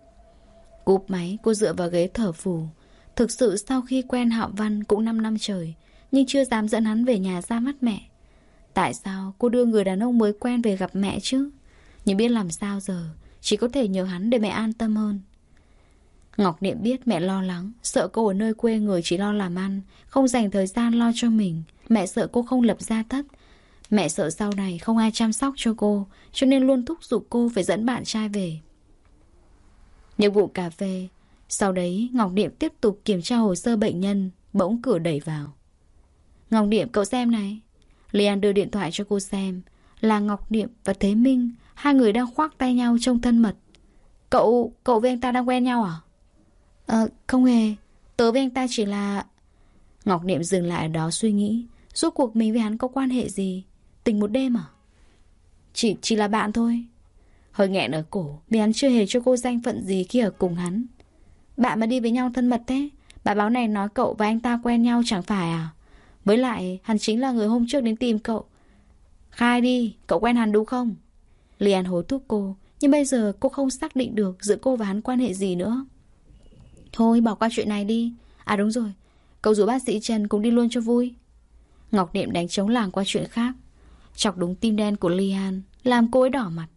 Cúp máy, cô dựa vào ghế thở phù. Thực sự sau khi quen Hạo Văn cũng 5 năm trời, Nhưng chưa dám dẫn hắn về nhà ra mắt mẹ. Tại sao cô đưa người đàn ông mới quen về gặp mẹ chứ? Nhưng biết làm sao giờ, Chỉ có thể nhờ hắn để mẹ an tâm hơn. Ngọc Niệm biết mẹ lo lắng, Sợ cô ở nơi quê người chỉ lo làm ăn, Không dành thời gian lo cho mình. Mẹ sợ cô không lập gia thất Mẹ sợ sau này không ai chăm sóc cho cô, Cho nên luôn thúc giục cô phải dẫn bạn trai về. Nhiệm vụ cà phê sau đấy Ngọc Niệm tiếp tục kiểm tra hồ sơ bệnh nhân Bỗng cửa đẩy vào. Ngọc Niệm cậu xem này. Lian đưa điện thoại cho cô xem. Là Ngọc Niệm và Thế Minh Hai người đang khoác tay nhau trong thân mật. Cậu, cậu với anh ta đang quen nhau à? Ờ, không hề. Tớ với anh ta chỉ là Ngọc Niệm dừng lại ở đó suy nghĩ. Rốt cuộc mình với hắn có quan hệ gì? Tình một đêm à? Chỉ chỉ là bạn thôi. Hơi nghẹn ở cổ Vì hắn chưa hề cho cô danh phận gì khi ở cùng hắn bạn mà đi với nhau thân mật thế. Bà báo này nói cậu và anh ta quen nhau chẳng phải à? Với lại, hắn chính là người hôm trước đến tìm cậu. Khai đi, Cậu quen hắn đúng không? Lian hối thúc cô, Nhưng bây giờ cô không xác định được Giữa cô và hắn quan hệ gì nữa. Thôi, bỏ qua chuyện này đi. À đúng rồi, Cậu rủ bác sĩ Trần cùng đi luôn cho vui. Ngọc Niệm đánh chống làng qua chuyện khác. Chọc đúng tim đen của Lian Làm cô ấy đỏ mặt.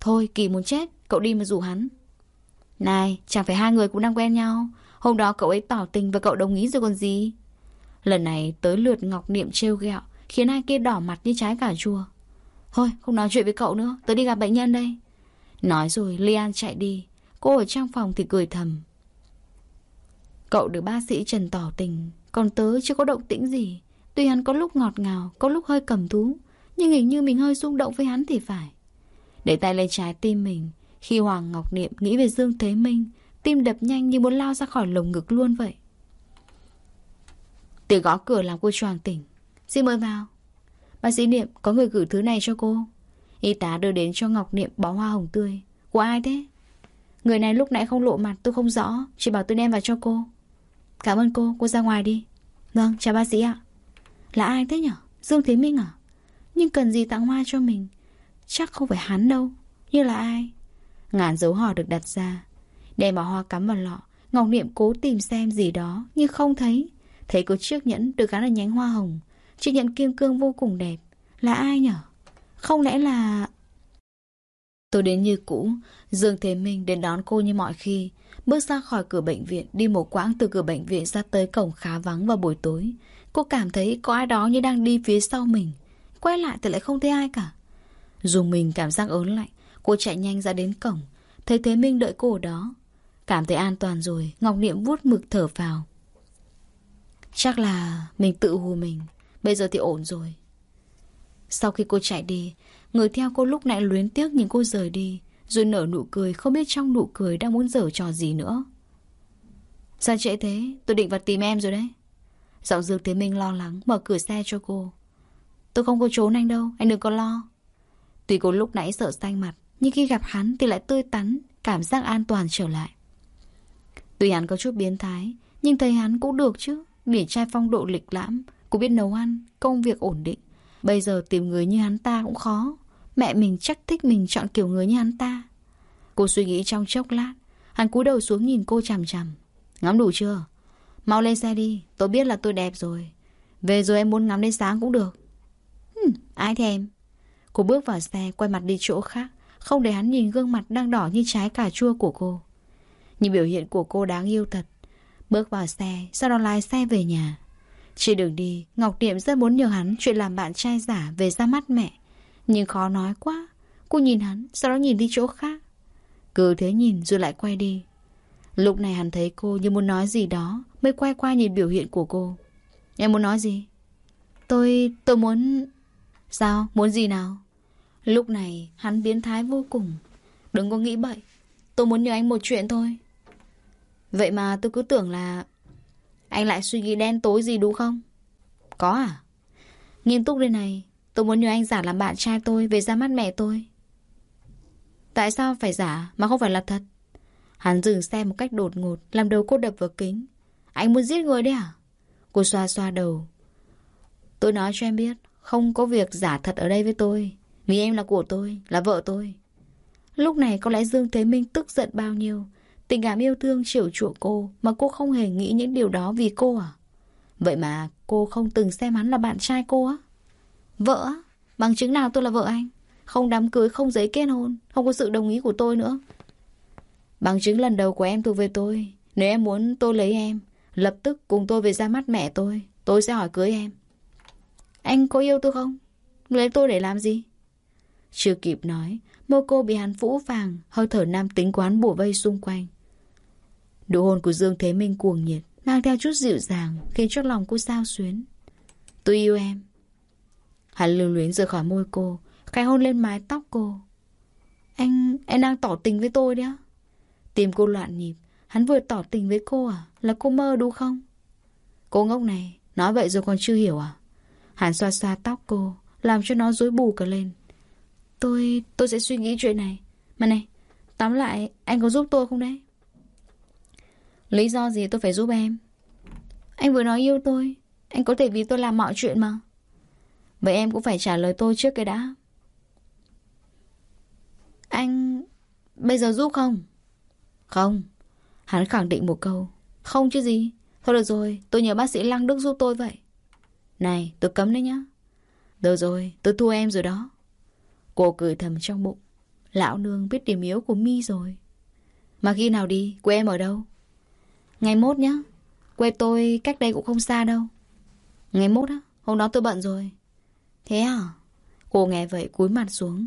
Thôi, Kỳ muốn chết, Cậu đi mà rủ hắn. Này, chẳng phải hai người cũng đang quen nhau. Hôm đó cậu ấy tỏ tình và cậu đồng ý rồi còn gì? Lần này tới lượt Ngọc Niệm trêu ghẹo, Khiến ai kia đỏ mặt như trái cà chua. Thôi, không nói chuyện với cậu nữa, Tớ đi gặp bệnh nhân đây. Nói rồi, Lian chạy đi. Cô ở trong phòng thì cười thầm. Cậu được bác sĩ Trần tỏ tình, Còn tớ chưa có động tĩnh gì. Tuy hắn có lúc ngọt ngào, Có lúc hơi cầm thú, Nhưng hình như mình hơi rung động với hắn thì phải. Để tay lên trái tim mình khi Hoàng Ngọc Niệm nghĩ về Dương Thế Minh Tim đập nhanh như muốn lao ra khỏi lồng ngực luôn vậy. Tiếng gõ cửa làm cô choàng tỉnh. Xin mời vào. Bác sĩ Niệm có người gửi thứ này cho cô. Y tá đưa đến cho Ngọc Niệm bó hoa hồng tươi. Của ai thế? Người này lúc nãy không lộ mặt tôi không rõ. Chỉ bảo tôi đem vào cho cô. Cảm ơn cô, cô ra ngoài đi. Vâng, chào bác sĩ ạ. Là ai thế nhở? Dương Thế Minh à? Nhưng cần gì tặng hoa cho mình? Chắc không phải hắn đâu. Như là ai? Ngàn dấu hỏi được đặt ra. Đem bỏ hoa cắm vào lọ, Ngọc Niệm cố tìm xem gì đó, Nhưng không thấy. Thấy có chiếc nhẫn được gắn ở nhánh hoa hồng Chiếc nhẫn kim cương vô cùng đẹp. Là ai nhở? Không lẽ là... Tôi đến như cũ, Dương Thế Minh đến đón cô như mọi khi, Bước ra khỏi cửa bệnh viện, Đi một quãng từ cửa bệnh viện ra tới cổng khá vắng vào buổi tối. Cô cảm thấy có ai đó như đang đi phía sau mình, Quay lại thì lại không thấy ai cả. Dù mình cảm giác ớn lạnh Cô chạy nhanh ra đến cổng. Thấy Thế Minh đợi cô ở đó. Cảm thấy an toàn rồi, Ngọc Niệm vuốt mực thở vào. Chắc là mình tự hù mình. Bây giờ thì ổn rồi. Sau khi cô chạy đi, Người theo cô lúc nãy luyến tiếc nhìn cô rời đi, Rồi nở nụ cười, Không biết trong nụ cười đang muốn dở trò gì nữa. Sao trễ thế? Tôi định vào tìm em rồi đấy. Giọng Dương Thế Minh lo lắng, Mở cửa xe cho cô. Tôi không có trốn anh đâu, Anh đừng có lo. Tuy cô lúc nãy sợ xanh mặt nhưng khi gặp hắn thì lại tươi tắn Cảm giác an toàn trở lại. Tuy hắn có chút biến thái Nhưng thấy hắn cũng được chứ. Điển trai phong độ lịch lãm Cũng biết nấu ăn Công việc ổn định. Bây giờ tìm người như hắn ta cũng khó. Mẹ mình chắc thích mình chọn kiểu người như hắn ta. Cô suy nghĩ trong chốc lát Hắn cúi đầu xuống nhìn cô chằm chằm. Ngắm đủ chưa? Mau lên xe đi Tôi biết là tôi đẹp rồi. Về rồi em muốn ngắm đến sáng cũng được. Hừm, ai thèm? Cô bước vào xe quay mặt đi chỗ khác. Không để hắn nhìn gương mặt đang đỏ như trái cà chua của cô. Nhìn biểu hiện của cô đáng yêu thật. Bước vào xe, Sau đó lái xe về nhà. Trên đường đi, Ngọc Niệm rất muốn nhờ hắn Chuyện làm bạn trai giả về ra mắt mẹ. Nhưng khó nói quá, Cô nhìn hắn, Sau đó nhìn đi chỗ khác. Cứ thế nhìn rồi lại quay đi. Lúc này hắn thấy cô như muốn nói gì đó, Mới quay qua nhìn biểu hiện của cô. Em muốn nói gì? Tôi... tôi muốn... Sao? Muốn gì nào? Lúc này, hắn biến thái vô cùng Đừng có nghĩ bậy Tôi muốn nhờ anh một chuyện thôi Vậy mà tôi cứ tưởng là Anh lại suy nghĩ đen tối gì đúng không? Có à? Nghiêm túc đây này, Tôi muốn nhờ anh giả làm bạn trai tôi Về ra mắt mẹ tôi Tại sao phải giả mà không phải là thật? Hắn dừng xe một cách đột ngột, Làm đầu cô đập vào kính Anh muốn giết người đấy à? Cô xoa xoa đầu Tôi nói cho em biết, Không có việc giả thật ở đây với tôi vì em là của tôi, là vợ tôi. Lúc này có lẽ Dương Thế Minh tức giận bao nhiêu. Tình cảm yêu thương chiều chuộng cô Mà cô không hề nghĩ những điều đó vì cô à? Vậy mà cô không từng xem hắn là bạn trai cô á? Vợ á? Bằng chứng nào tôi là vợ anh? Không đám cưới, không giấy kết hôn Không có sự đồng ý của tôi nữa. Bằng chứng lần đầu của em thuộc về tôi. Nếu em muốn tôi lấy em Lập tức cùng tôi về ra mắt mẹ tôi. Tôi sẽ hỏi cưới em. Anh có yêu tôi không? Lấy tôi để làm gì? Chưa kịp nói Môi cô bị hắn vũ vàng Hơi thở nam tính quán bủa vây xung quanh. Độ hôn của Dương Thế Minh cuồng nhiệt Mang theo chút dịu dàng Khiến cho lòng cô sao xuyến. Tôi yêu em. Hắn lưu luyến rời khỏi môi cô Khai hôn lên mái tóc cô. Anh, anh đang tỏ tình với tôi đấy á. Cô loạn nhịp Hắn vừa tỏ tình với cô à? Là cô mơ đúng không? Cô ngốc này Nói vậy rồi còn chưa hiểu à? Hắn xoa xoa tóc cô Làm cho nó rối bù cả lên. Tôi... tôi sẽ suy nghĩ chuyện này. Mà này, Tóm lại, anh có giúp tôi không đấy? Lý do gì tôi phải giúp em? Anh vừa nói yêu tôi, Anh có thể vì tôi làm mọi chuyện mà. Vậy em cũng phải trả lời tôi trước cái đã. Anh Bây giờ giúp không? Không. Hắn khẳng định một câu. Không chứ gì. Thôi được rồi, tôi nhờ bác sĩ Lăng Đức giúp tôi vậy. Này, tôi cấm đấy nhá. Được rồi, tôi thua em rồi đó. Cô cười thầm trong bụng. Lão nương biết điểm yếu của mi rồi. Mà khi nào đi, Quê em ở đâu? Ngày mốt nhá. Quê tôi cách đây cũng không xa đâu. Ngày mốt á, Hôm đó tôi bận rồi. Thế à? Cô nghe vậy cúi mặt xuống.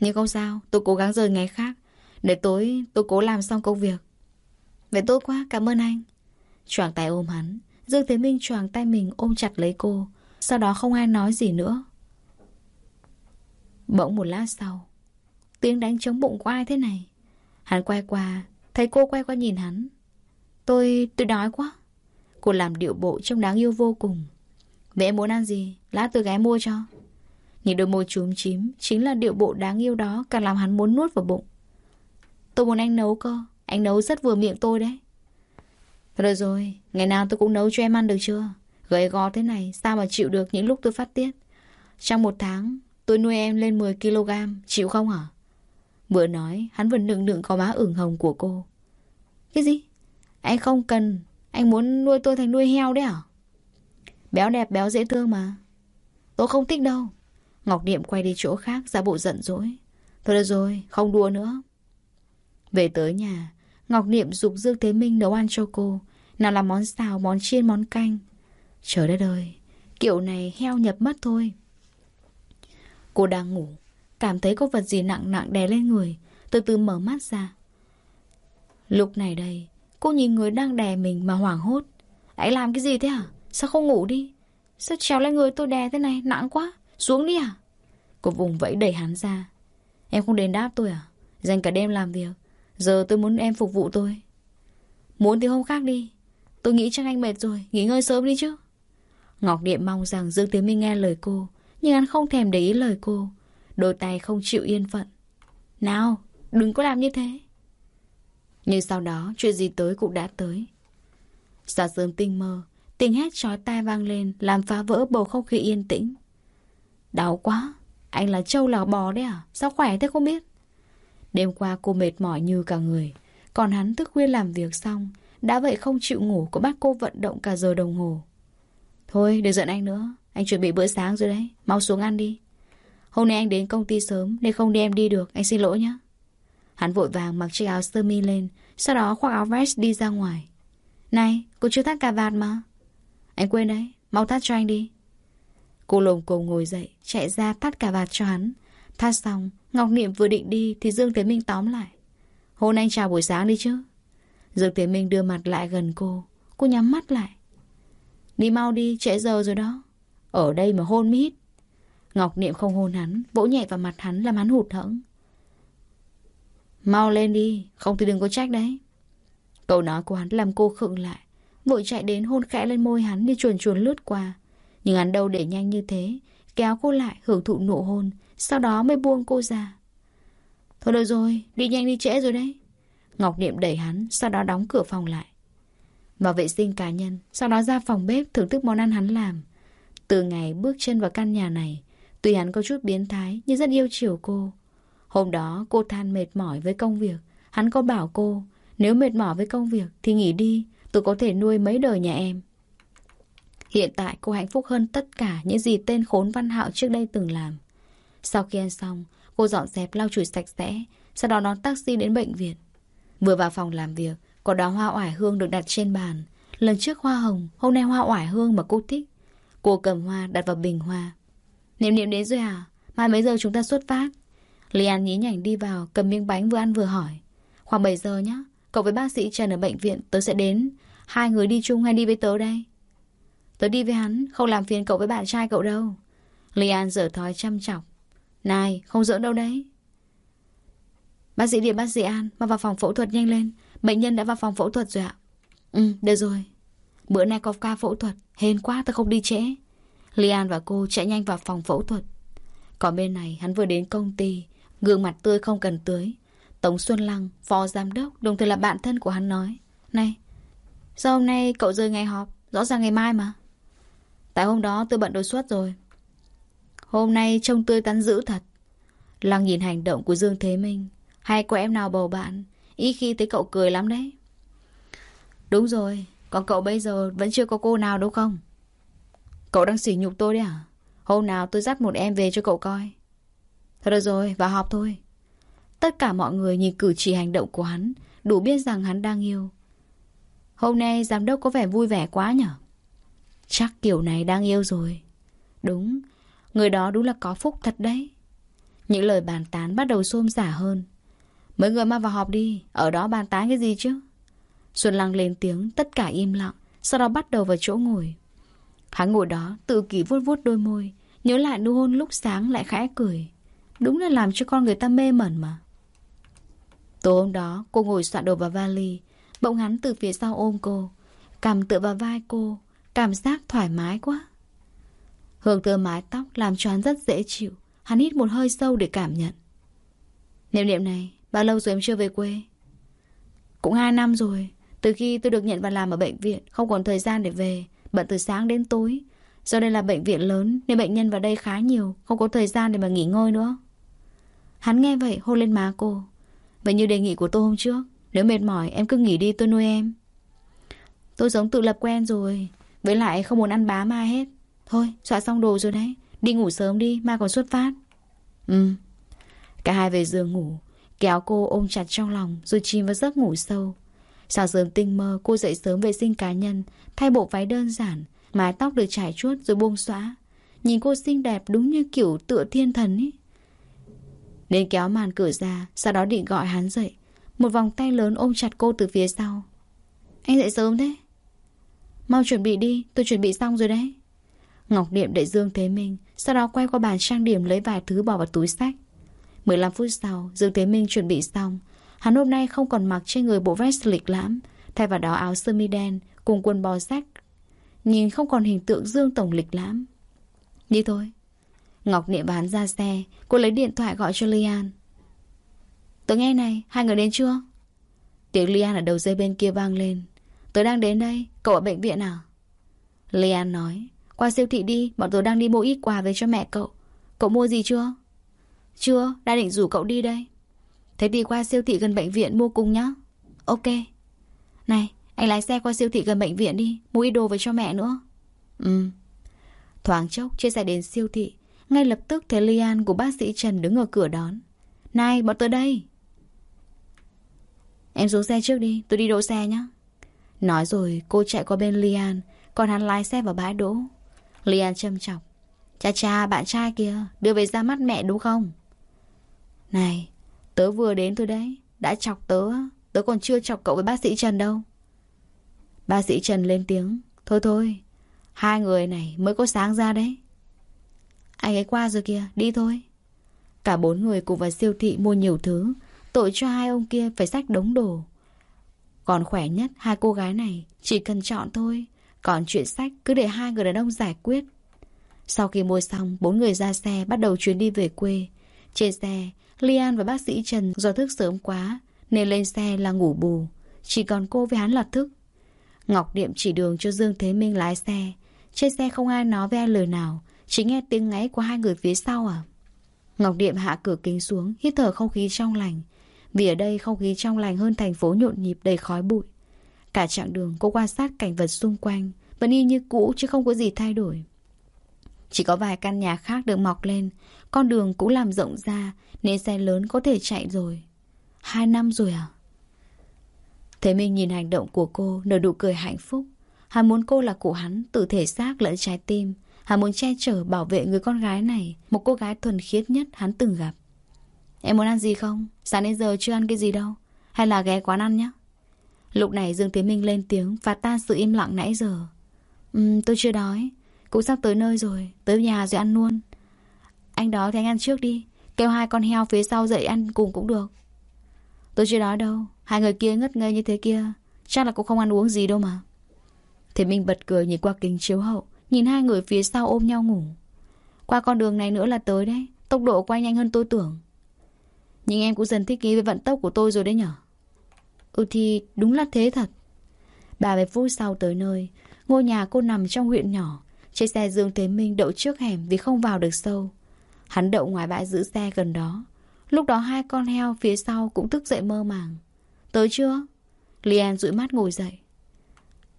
Nhưng không sao, Tôi cố gắng rời ngày khác. Để tối, tôi cố làm xong công việc. Vậy tốt quá, cảm ơn anh. Choàng tay ôm hắn. Dương Thế Minh choàng tay mình ôm chặt lấy cô. Sau đó không ai nói gì nữa. Bỗng một lát sau, Tiếng đánh trống bụng của ai thế này? Hắn quay qua, Thấy cô quay qua nhìn hắn. Tôi... tôi đói quá. Cô làm điệu bộ trông đáng yêu vô cùng. Vậy em muốn ăn gì? Lát tôi gái mua cho. Nhìn đôi môi chúm chím, Chính là điệu bộ đáng yêu đó Càng làm hắn muốn nuốt vào bụng. Tôi muốn anh nấu cơ. Anh nấu rất vừa miệng tôi đấy. Rồi rồi, Ngày nào tôi cũng nấu cho em ăn được chưa? Gầy gò thế này, Sao mà chịu được những lúc tôi phát tiết? Trong một tháng Tôi nuôi em lên 10kg Chịu không hả? Vừa nói hắn vừa nựng nựng có má ửng hồng của cô. Cái gì? Anh không cần. Anh muốn nuôi tôi thành nuôi heo đấy hả? Béo đẹp béo dễ thương mà. Tôi không thích đâu. Ngọc Niệm quay đi chỗ khác ra bộ giận dỗi. Thôi được rồi không đùa nữa. Về tới nhà Ngọc Niệm dục Dương Thế Minh nấu ăn cho cô. Nào là món xào, món chiên, món canh. Trời đất ơi Kiểu này heo nhập mất thôi. Cô đang ngủ. Cảm thấy có vật gì nặng nặng đè lên người. Từ từ mở mắt ra. Lúc này đây, Cô nhìn người đang đè mình mà hoảng hốt. Anh làm cái gì thế hả? Sao không ngủ đi? Sao trèo lên người tôi đè thế này? Nặng quá. Xuống đi à Cô vùng vẫy đẩy hắn ra. Em không đến đáp tôi à? Dành cả đêm làm việc. Giờ tôi muốn em phục vụ tôi. Muốn thì hôm khác đi. Tôi nghĩ chắc anh mệt rồi. Nghỉ ngơi sớm đi chứ. Ngọc Điện mong rằng Dương Tiến Minh nghe lời cô nhưng anh không thèm để ý lời cô. Đôi tay không chịu yên phận. Nào, đừng có làm như thế. Nhưng sau đó, Chuyện gì tới cũng đã tới. Sáng sớm tinh mơ, Tiếng hét chói tai vang lên, Làm phá vỡ bầu không khí yên tĩnh. Đau quá, Anh là trâu là bò đấy à? Sao khỏe thế không biết? Đêm qua cô mệt mỏi như cả người. Còn hắn thức khuya làm việc xong, Đã vậy không chịu ngủ Cô bắt cô vận động cả giờ đồng hồ. Thôi đừng giận anh nữa. Anh chuẩn bị bữa sáng rồi đấy. Mau xuống ăn đi. Hôm nay anh đến công ty sớm Nên không đi em đi được. Anh xin lỗi nhé Hắn vội vàng mặc chiếc áo sơ mi lên, Sau đó khoác áo vest đi ra ngoài. Này, cô chưa thắt cà vạt mà. Anh quên đấy, Mau thắt cho anh đi. Cô lồm cồm ngồi dậy, Chạy ra thắt cà vạt cho hắn. Thắt xong, Ngọc Niệm vừa định đi Thì Dương Thế Minh tóm lại. Hôn anh chào buổi sáng đi chứ. Dương Thế Minh đưa mặt lại gần cô. Cô nhắm mắt lại. Đi mau đi, trễ giờ rồi đó. Ở đây mà hôn mít. Ngọc Niệm không hôn hắn, Vỗ nhẹ vào mặt hắn làm hắn hụt hẫng. Mau lên đi, Không thì đừng có trách đấy. Câu nói của hắn làm cô khựng lại. Vội chạy đến hôn khẽ lên môi hắn Như chuồn chuồn lướt qua. Nhưng hắn đâu để nhanh như thế, Kéo cô lại hưởng thụ nụ hôn, Sau đó mới buông cô ra. Thôi được rồi, Đi nhanh đi trễ rồi đấy. Ngọc Niệm đẩy hắn, Sau đó đóng cửa phòng lại. Vào vệ sinh cá nhân, Sau đó ra phòng bếp thưởng thức món ăn hắn làm. Từ ngày bước chân vào căn nhà này, Tuy hắn có chút biến thái Nhưng rất yêu chiều cô. Hôm đó, cô than mệt mỏi với công việc. Hắn có bảo cô, Nếu mệt mỏi với công việc thì nghỉ đi, Tôi có thể nuôi mấy đời nhà em. Hiện tại, cô hạnh phúc hơn tất cả Những gì tên khốn văn hạo trước đây từng làm. Sau khi ăn xong, Cô dọn dẹp lau chùi sạch sẽ, Sau đó đón taxi đến bệnh viện. Vừa vào phòng làm việc, Có đóa hoa oải hương được đặt trên bàn. Lần trước hoa hồng, Hôm nay hoa oải hương mà cô thích. Cô cầm hoa đặt vào bình hoa Niệm niệm đến rồi à? Mai mấy giờ chúng ta xuất phát? Lý An nhí nhảnh đi vào, cầm miếng bánh vừa ăn vừa hỏi. Khoảng 7 giờ nhá. Cậu với bác sĩ Trần ở bệnh viện, tớ sẽ đến. Hai người đi chung hay đi với tớ đây? Tớ đi với hắn, không làm phiền cậu với bạn trai cậu đâu. Lý An dở thói chăm chọc. Này, không giỡn đâu đấy. Bác sĩ Điệp, bác sĩ An, mà vào phòng phẫu thuật nhanh lên. Bệnh nhân đã vào phòng phẫu thuật rồi ạ. Ừ, được rồi. Bữa nay có ca phẫu thuật, hên quá tớ không đi trễ. Lian và cô chạy nhanh vào phòng phẫu thuật. Còn bên này hắn vừa đến công ty, gương mặt tươi không cần tưới. Tống Xuân Lăng, phó giám đốc, đồng thời là bạn thân của hắn nói. Này, sao hôm nay cậu rời ngày họp? Rõ ràng ngày mai mà. Tại hôm đó tôi bận đột xuất rồi. Hôm nay trông tươi tắn dữ thật. Lăng nhìn hành động của Dương Thế Minh. Hay có em nào bầu bạn, ý khi thấy cậu cười lắm đấy. Đúng rồi, còn cậu bây giờ vẫn chưa có cô nào đâu không? Cậu đang sỉ nhục tôi đấy à? Hôm nào tôi dắt một em về cho cậu coi. Thôi được rồi, vào họp thôi. Tất cả mọi người nhìn cử chỉ hành động của hắn, đủ biết rằng hắn đang yêu. Hôm nay giám đốc có vẻ vui vẻ quá nhở? Chắc kiểu này đang yêu rồi. Đúng, người đó đúng là có phúc thật đấy. Những lời bàn tán bắt đầu xôm xả hơn. Mấy người mang vào họp đi, ở đó bàn tán cái gì chứ? Xuân Lăng lên tiếng, tất cả im lặng, sau đó bắt đầu vào chỗ ngồi. Hắn ngồi đó tự kỷ vuốt vuốt đôi môi Nhớ lại nụ hôn lúc sáng lại khẽ cười. Đúng là làm cho con người ta mê mẩn mà. Tối hôm đó cô ngồi soạn đồ vào vali Bỗng hắn từ phía sau ôm cô Cầm tựa vào vai cô Cảm giác thoải mái quá. Hương thơm mái tóc làm cho hắn rất dễ chịu Hắn hít một hơi sâu để cảm nhận. Niệm niệm này Bao lâu rồi em chưa về quê? Cũng hai năm rồi. Từ khi tôi được nhận vào làm ở bệnh viện, Không còn thời gian để về. Bận từ sáng đến tối. Do đây là bệnh viện lớn, Nên bệnh nhân vào đây khá nhiều, Không có thời gian để mà nghỉ ngơi nữa. Hắn nghe vậy, hôn lên má cô. Vậy như đề nghị của tôi hôm trước, Nếu mệt mỏi, em cứ nghỉ đi, tôi nuôi em. Tôi sống tự lập quen rồi, Với lại không muốn ăn bám ai hết. Thôi soạn xong đồ rồi đấy, Đi ngủ sớm đi, mai còn xuất phát. Ừ. Cả hai về giường ngủ, Kéo cô ôm chặt trong lòng, Rồi chìm vào giấc ngủ sâu. Sáng sớm tinh mơ, cô dậy sớm vệ sinh cá nhân, Thay bộ váy đơn giản, Mái tóc được trải chuốt rồi buông xóa Nhìn cô xinh đẹp đúng như kiểu tựa thiên thần ấy Nên kéo màn cửa ra, Sau đó định gọi hắn dậy. Một vòng tay lớn ôm chặt cô từ phía sau. Anh dậy sớm thế? Mau chuẩn bị đi, Tôi chuẩn bị xong rồi đấy. Ngọc Điệm đợi Dương Thế Minh, Sau đó quay qua bàn trang điểm lấy vài thứ bỏ vào túi sách. 15 phút sau, Dương Thế Minh chuẩn bị xong Hắn hôm nay không còn mặc trên người bộ vest lịch lãm Thay vào đó áo sơ mi đen Cùng quần bò rách. Nhìn không còn hình tượng Dương Tổng lịch lãm. Đi thôi. Ngọc Niệm bán ra xe Cô lấy điện thoại gọi cho Lian. Tớ nghe này, hai người đến chưa? Tiếng Lian ở đầu dây bên kia vang lên. Tớ đang đến đây, cậu ở bệnh viện à? Lian nói. Qua siêu thị đi, bọn tớ đang đi mua ít quà về cho mẹ cậu. Cậu mua gì chưa? Chưa, đã định rủ cậu đi đây. Thế đi qua siêu thị gần bệnh viện mua cùng nhá. Ok. Này, anh lái xe qua siêu thị gần bệnh viện đi Mua ít đồ về cho mẹ nữa. Ừ. Thoáng chốc chia xe đến siêu thị Ngay lập tức thấy Lian của bác sĩ Trần đứng ở cửa đón. Này, bọn tớ đây. Em xuống xe trước đi, tôi đi đỗ xe nhé Nói rồi cô chạy qua bên Lian Còn hắn lái xe vào bãi đỗ. Lian châm chọc. Cha cha bạn trai kia Đưa về ra mắt mẹ đúng không? Này Tớ vừa đến thôi đấy. Đã chọc tớ. Tớ còn chưa chọc cậu với bác sĩ Trần đâu. Bác sĩ Trần lên tiếng. Thôi thôi, Hai người này mới có sáng ra đấy. Anh ấy qua rồi kìa, Đi thôi. Cả bốn người cùng vào siêu thị mua nhiều thứ. Tội cho hai ông kia phải xách đống đồ. Còn khỏe nhất, hai cô gái này Chỉ cần chọn thôi. Còn chuyện sách cứ để hai người đàn ông giải quyết. Sau khi mua xong, Bốn người ra xe bắt đầu chuyến đi về quê. Trên xe Lian và bác sĩ Trần do thức sớm quá, Nên lên xe là ngủ bù. Chỉ còn cô với hắn là thức. Ngọc Điệm chỉ đường cho Dương Thế Minh lái xe. Trên xe không ai nói với ai lời nào, Chỉ nghe tiếng ngáy của hai người phía sau à. Ngọc Điệm hạ cửa kính xuống, Hít thở không khí trong lành. Vì ở đây không khí trong lành hơn thành phố nhộn nhịp đầy khói bụi. Cả chặng đường cô quan sát cảnh vật xung quanh Vẫn y như cũ chứ không có gì thay đổi. Chỉ có vài căn nhà khác được mọc lên. Con đường cũng làm rộng ra Nên xe lớn có thể chạy rồi. Hai năm rồi à? Thế Minh nhìn hành động của cô Nở nụ cười hạnh phúc. Hắn muốn cô là của hắn Từ thể xác lẫn trái tim. Hắn muốn che chở bảo vệ người con gái này Một cô gái thuần khiết nhất hắn từng gặp. Em muốn ăn gì không? Sáng đến giờ chưa ăn cái gì đâu. Hay là ghé quán ăn nhé Lúc này Dương Thế Minh lên tiếng Và tan sự im lặng nãy giờ. Um, Tôi chưa đói cũng sắp tới nơi rồi, Tới nhà rồi ăn luôn. Anh đó thì anh ăn trước đi, Kêu hai con heo phía sau dậy ăn cùng cũng được. Tôi chưa đói đâu, Hai người kia ngất ngây như thế kia, Chắc là cũng không ăn uống gì đâu mà. Thế Minh bật cười nhìn qua kính chiếu hậu, Nhìn hai người phía sau ôm nhau ngủ. Qua con đường này nữa là tới đấy, Tốc độ quay nhanh hơn tôi tưởng. Nhưng em cũng dần thích nghi với vận tốc của tôi rồi đấy nhở? Ừ thì đúng là thế thật. Ba mươi phút sau tới nơi, Ngôi nhà cô nằm trong huyện nhỏ trên xe Dương Thế Minh đậu trước hẻm Vì không vào được sâu. Hắn đậu ngoài bãi giữ xe gần đó. Lúc đó hai con heo phía sau cũng thức dậy mơ màng. Tới chưa? Lian dụi mắt ngồi dậy.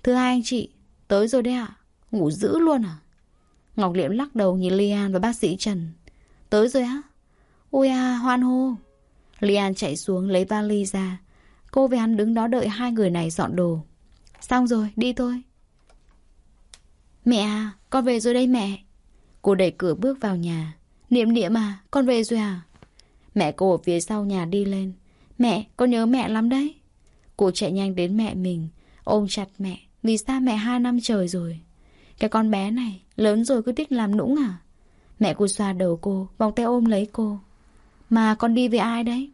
Thưa hai anh chị, Tới rồi đấy ạ. Ngủ dữ luôn à? Ngọc Liễm lắc đầu nhìn Lian và bác sĩ Trần. Tới rồi á? Ôi à hoan hô. Lian chạy xuống lấy vali ra. Cô với hắn đứng đó đợi hai người này dọn đồ. Xong rồi, đi thôi. Mẹ à con về rồi đây mẹ. Cô đẩy cửa bước vào nhà. Niệm niệm à con về rồi à? Mẹ cô ở phía sau nhà đi lên. Mẹ, con nhớ mẹ lắm đấy. Cô chạy nhanh đến mẹ mình, Ôm chặt mẹ, Vì xa mẹ hai năm trời rồi. Cái con bé này, lớn rồi cứ thích làm nũng à? Mẹ cô xoa đầu cô, Vòng tay ôm lấy cô. Mà con đi với ai đấy?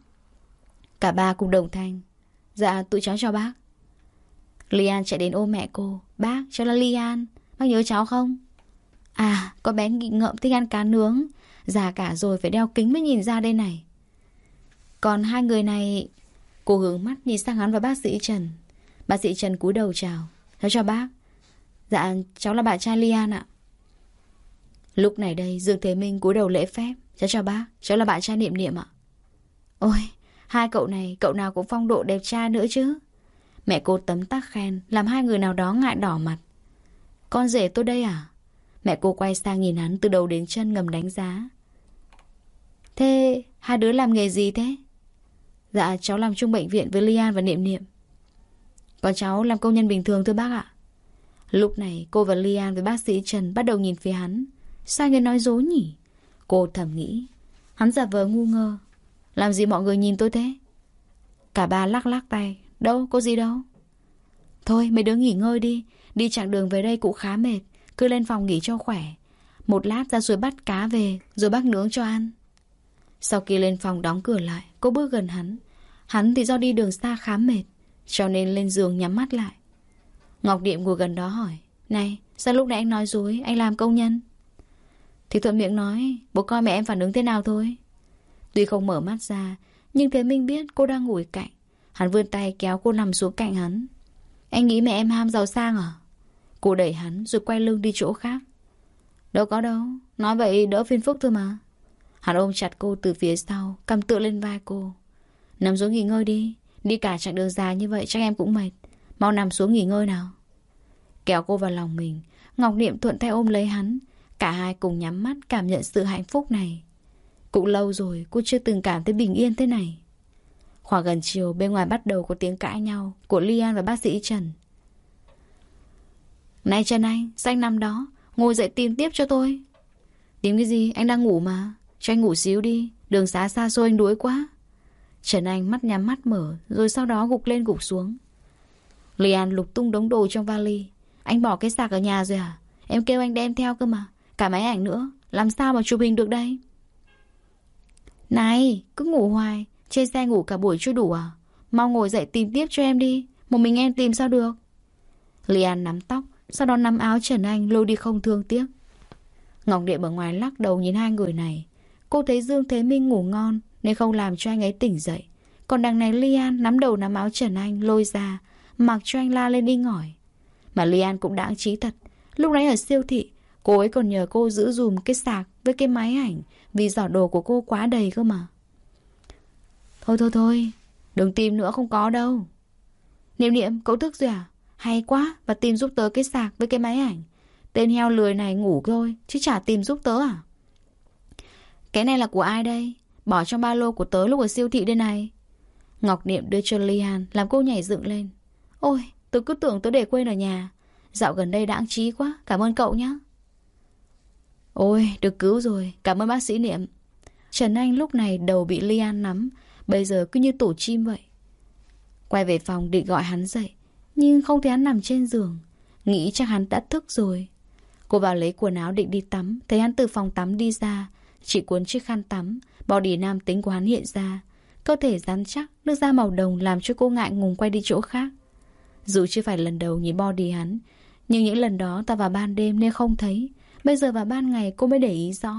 Cả ba cùng đồng thanh. Dạ tụi cháu cho bác. Lian chạy đến ôm mẹ cô. Bác, cháu là Lian. Bác nhớ cháu không? À con bé nghị ngợm thích ăn cá nướng. Già cả rồi phải đeo kính mới nhìn ra đây này. Còn hai người này, Cô hướng mắt nhìn sang hắn và bác sĩ Trần. Bác sĩ Trần cúi đầu chào. Cháu chào bác. Dạ cháu là bạn trai Lian ạ. Lúc này đây, Dương Thế Minh cúi đầu lễ phép. Cháu chào bác, Cháu là bạn trai Niệm Niệm ạ. Ôi, Hai cậu này, cậu nào cũng phong độ đẹp trai nữa chứ. Mẹ cô tấm tắc khen, Làm hai người nào đó ngại đỏ mặt. Con rể tôi đây à? Mẹ cô quay sang nhìn hắn từ đầu đến chân ngầm đánh giá. Thế, hai đứa làm nghề gì thế? Dạ cháu làm chung bệnh viện với Lian và Niệm Niệm. Còn cháu làm công nhân bình thường thôi bác ạ. Lúc này, cô và Lian với bác sĩ Trần bắt đầu nhìn phía hắn. Sao người nói dối nhỉ? Cô thầm nghĩ. Hắn giả vờ ngu ngơ. Làm gì mọi người nhìn tôi thế? Cả ba lắc lắc tay. Đâu, có gì đâu. Thôi, mấy đứa nghỉ ngơi đi. Đi chặng đường về đây cũng khá mệt. Cứ lên phòng nghỉ cho khỏe. Một lát ra suối bắt cá về, Rồi bác nướng cho ăn. Sau khi lên phòng đóng cửa lại, Cô bước gần hắn. Hắn thì do đi đường xa khá mệt, Cho nên lên giường nhắm mắt lại. Ngọc Điệm ngồi gần đó hỏi, Này, sao lúc nãy anh nói dối? Anh làm công nhân? Thì thuận miệng nói, Bố coi mẹ em phản ứng thế nào thôi. Tuy không mở mắt ra, Nhưng Thế Minh biết cô đang ngồi cạnh. Hắn vươn tay kéo cô nằm xuống cạnh hắn. Anh nghĩ mẹ em ham giàu sang à? Cô đẩy hắn rồi quay lưng đi chỗ khác. Đâu có đâu, Nói vậy đỡ phiền phức thôi mà. Hắn ôm chặt cô từ phía sau, Cầm tựa lên vai cô. Nằm xuống nghỉ ngơi đi Đi cả chặng đường dài như vậy chắc em cũng mệt. Mau nằm xuống nghỉ ngơi nào. Kéo cô vào lòng mình, Ngọc Niệm thuận tay ôm lấy hắn. Cả hai cùng nhắm mắt cảm nhận sự hạnh phúc này. Cũng lâu rồi, cô chưa từng cảm thấy bình yên thế này. Khoảng gần chiều, bên ngoài bắt đầu có tiếng cãi nhau Của Lian và bác sĩ Trần. Này Trần Anh Sao năm nằm đó, Ngồi dậy tìm tiếp cho tôi. Tìm cái gì? Anh đang ngủ mà. Cho anh ngủ xíu đi. Đường xá xa xôi anh đuối quá. Trần Anh mắt nhắm mắt mở, Rồi sau đó gục lên gục xuống. Lian lục tung đống đồ trong vali. Anh bỏ cái sạc ở nhà rồi à? Em kêu anh đem theo cơ mà. Cả máy ảnh nữa. Làm sao mà chụp hình được đây? Này, cứ ngủ hoài. Trên xe ngủ cả buổi chưa đủ à? Mau ngồi dậy tìm tiếp cho em đi. Một mình em tìm sao được? Lian nắm tóc sau đó nắm áo Trần Anh, lôi đi không thương tiếc. Ngọc Điệp ở ngoài lắc đầu nhìn hai người này. Cô thấy Dương Thế Minh ngủ ngon, Nên không làm cho anh ấy tỉnh dậy. Còn đằng này Lian nắm đầu nắm áo Trần Anh, lôi ra, Mặc cho anh la lên đi ngỏi. Mà Lian cũng đáng trí thật. Lúc nãy ở siêu thị, Cô ấy còn nhờ cô giữ dùm cái sạc với cái máy ảnh, Vì giỏ đồ của cô quá đầy cơ mà. Thôi thôi thôi, Đừng tìm nữa, không có đâu. Niệm niệm, cậu thức rồi à? Hay quá, và tìm giúp tớ cái sạc với cái máy ảnh. Tên heo lười này ngủ thôi, Chứ chả tìm giúp tớ à? Cái này là của ai đây? Bỏ trong ba lô của tớ lúc ở siêu thị đây này. Ngọc Niệm đưa cho Lian, Làm cô nhảy dựng lên. Ôi, tớ cứ tưởng tớ để quên ở nhà. Dạo gần đây đáng trí quá, Cảm ơn cậu nhé Ôi, được cứu rồi, Cảm ơn bác sĩ Niệm. Trần Anh lúc này đầu bị Lian nắm, Bây giờ cứ như tổ chim vậy. Quay về phòng định gọi hắn dậy. Nhưng không thấy hắn nằm trên giường. Nghĩ chắc hắn đã thức rồi. Cô vào lấy quần áo định đi tắm. Thấy hắn từ phòng tắm đi ra. Chỉ cuốn chiếc khăn tắm. Body nam tính của hắn hiện ra. Cơ thể rắn chắc, Nước da màu đồng làm cho cô ngại ngùng quay đi chỗ khác. Dù chưa phải lần đầu nhìn body hắn, Nhưng những lần đó ta vào ban đêm nên không thấy. Bây giờ vào ban ngày cô mới để ý rõ.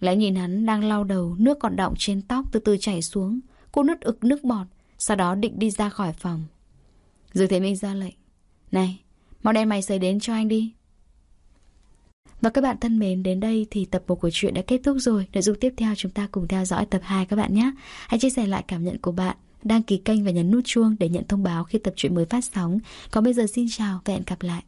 Lẽ nhìn hắn đang lau đầu, Nước còn đọng trên tóc từ từ chảy xuống. Cô nứt ực nước bọt, Sau đó định đi ra khỏi phòng. Dư Thế Minh ra lệnh Này, mau đem mày sấy đến cho anh đi Và các bạn thân mến, đến đây thì tập 1 của chuyện đã kết thúc rồi. Nội dung tiếp theo chúng ta cùng theo dõi tập 2 các bạn nhé. Hãy chia sẻ lại cảm nhận của bạn, đăng ký kênh và nhấn nút chuông để nhận thông báo khi tập truyện mới phát sóng. Còn bây giờ xin chào và hẹn gặp lại.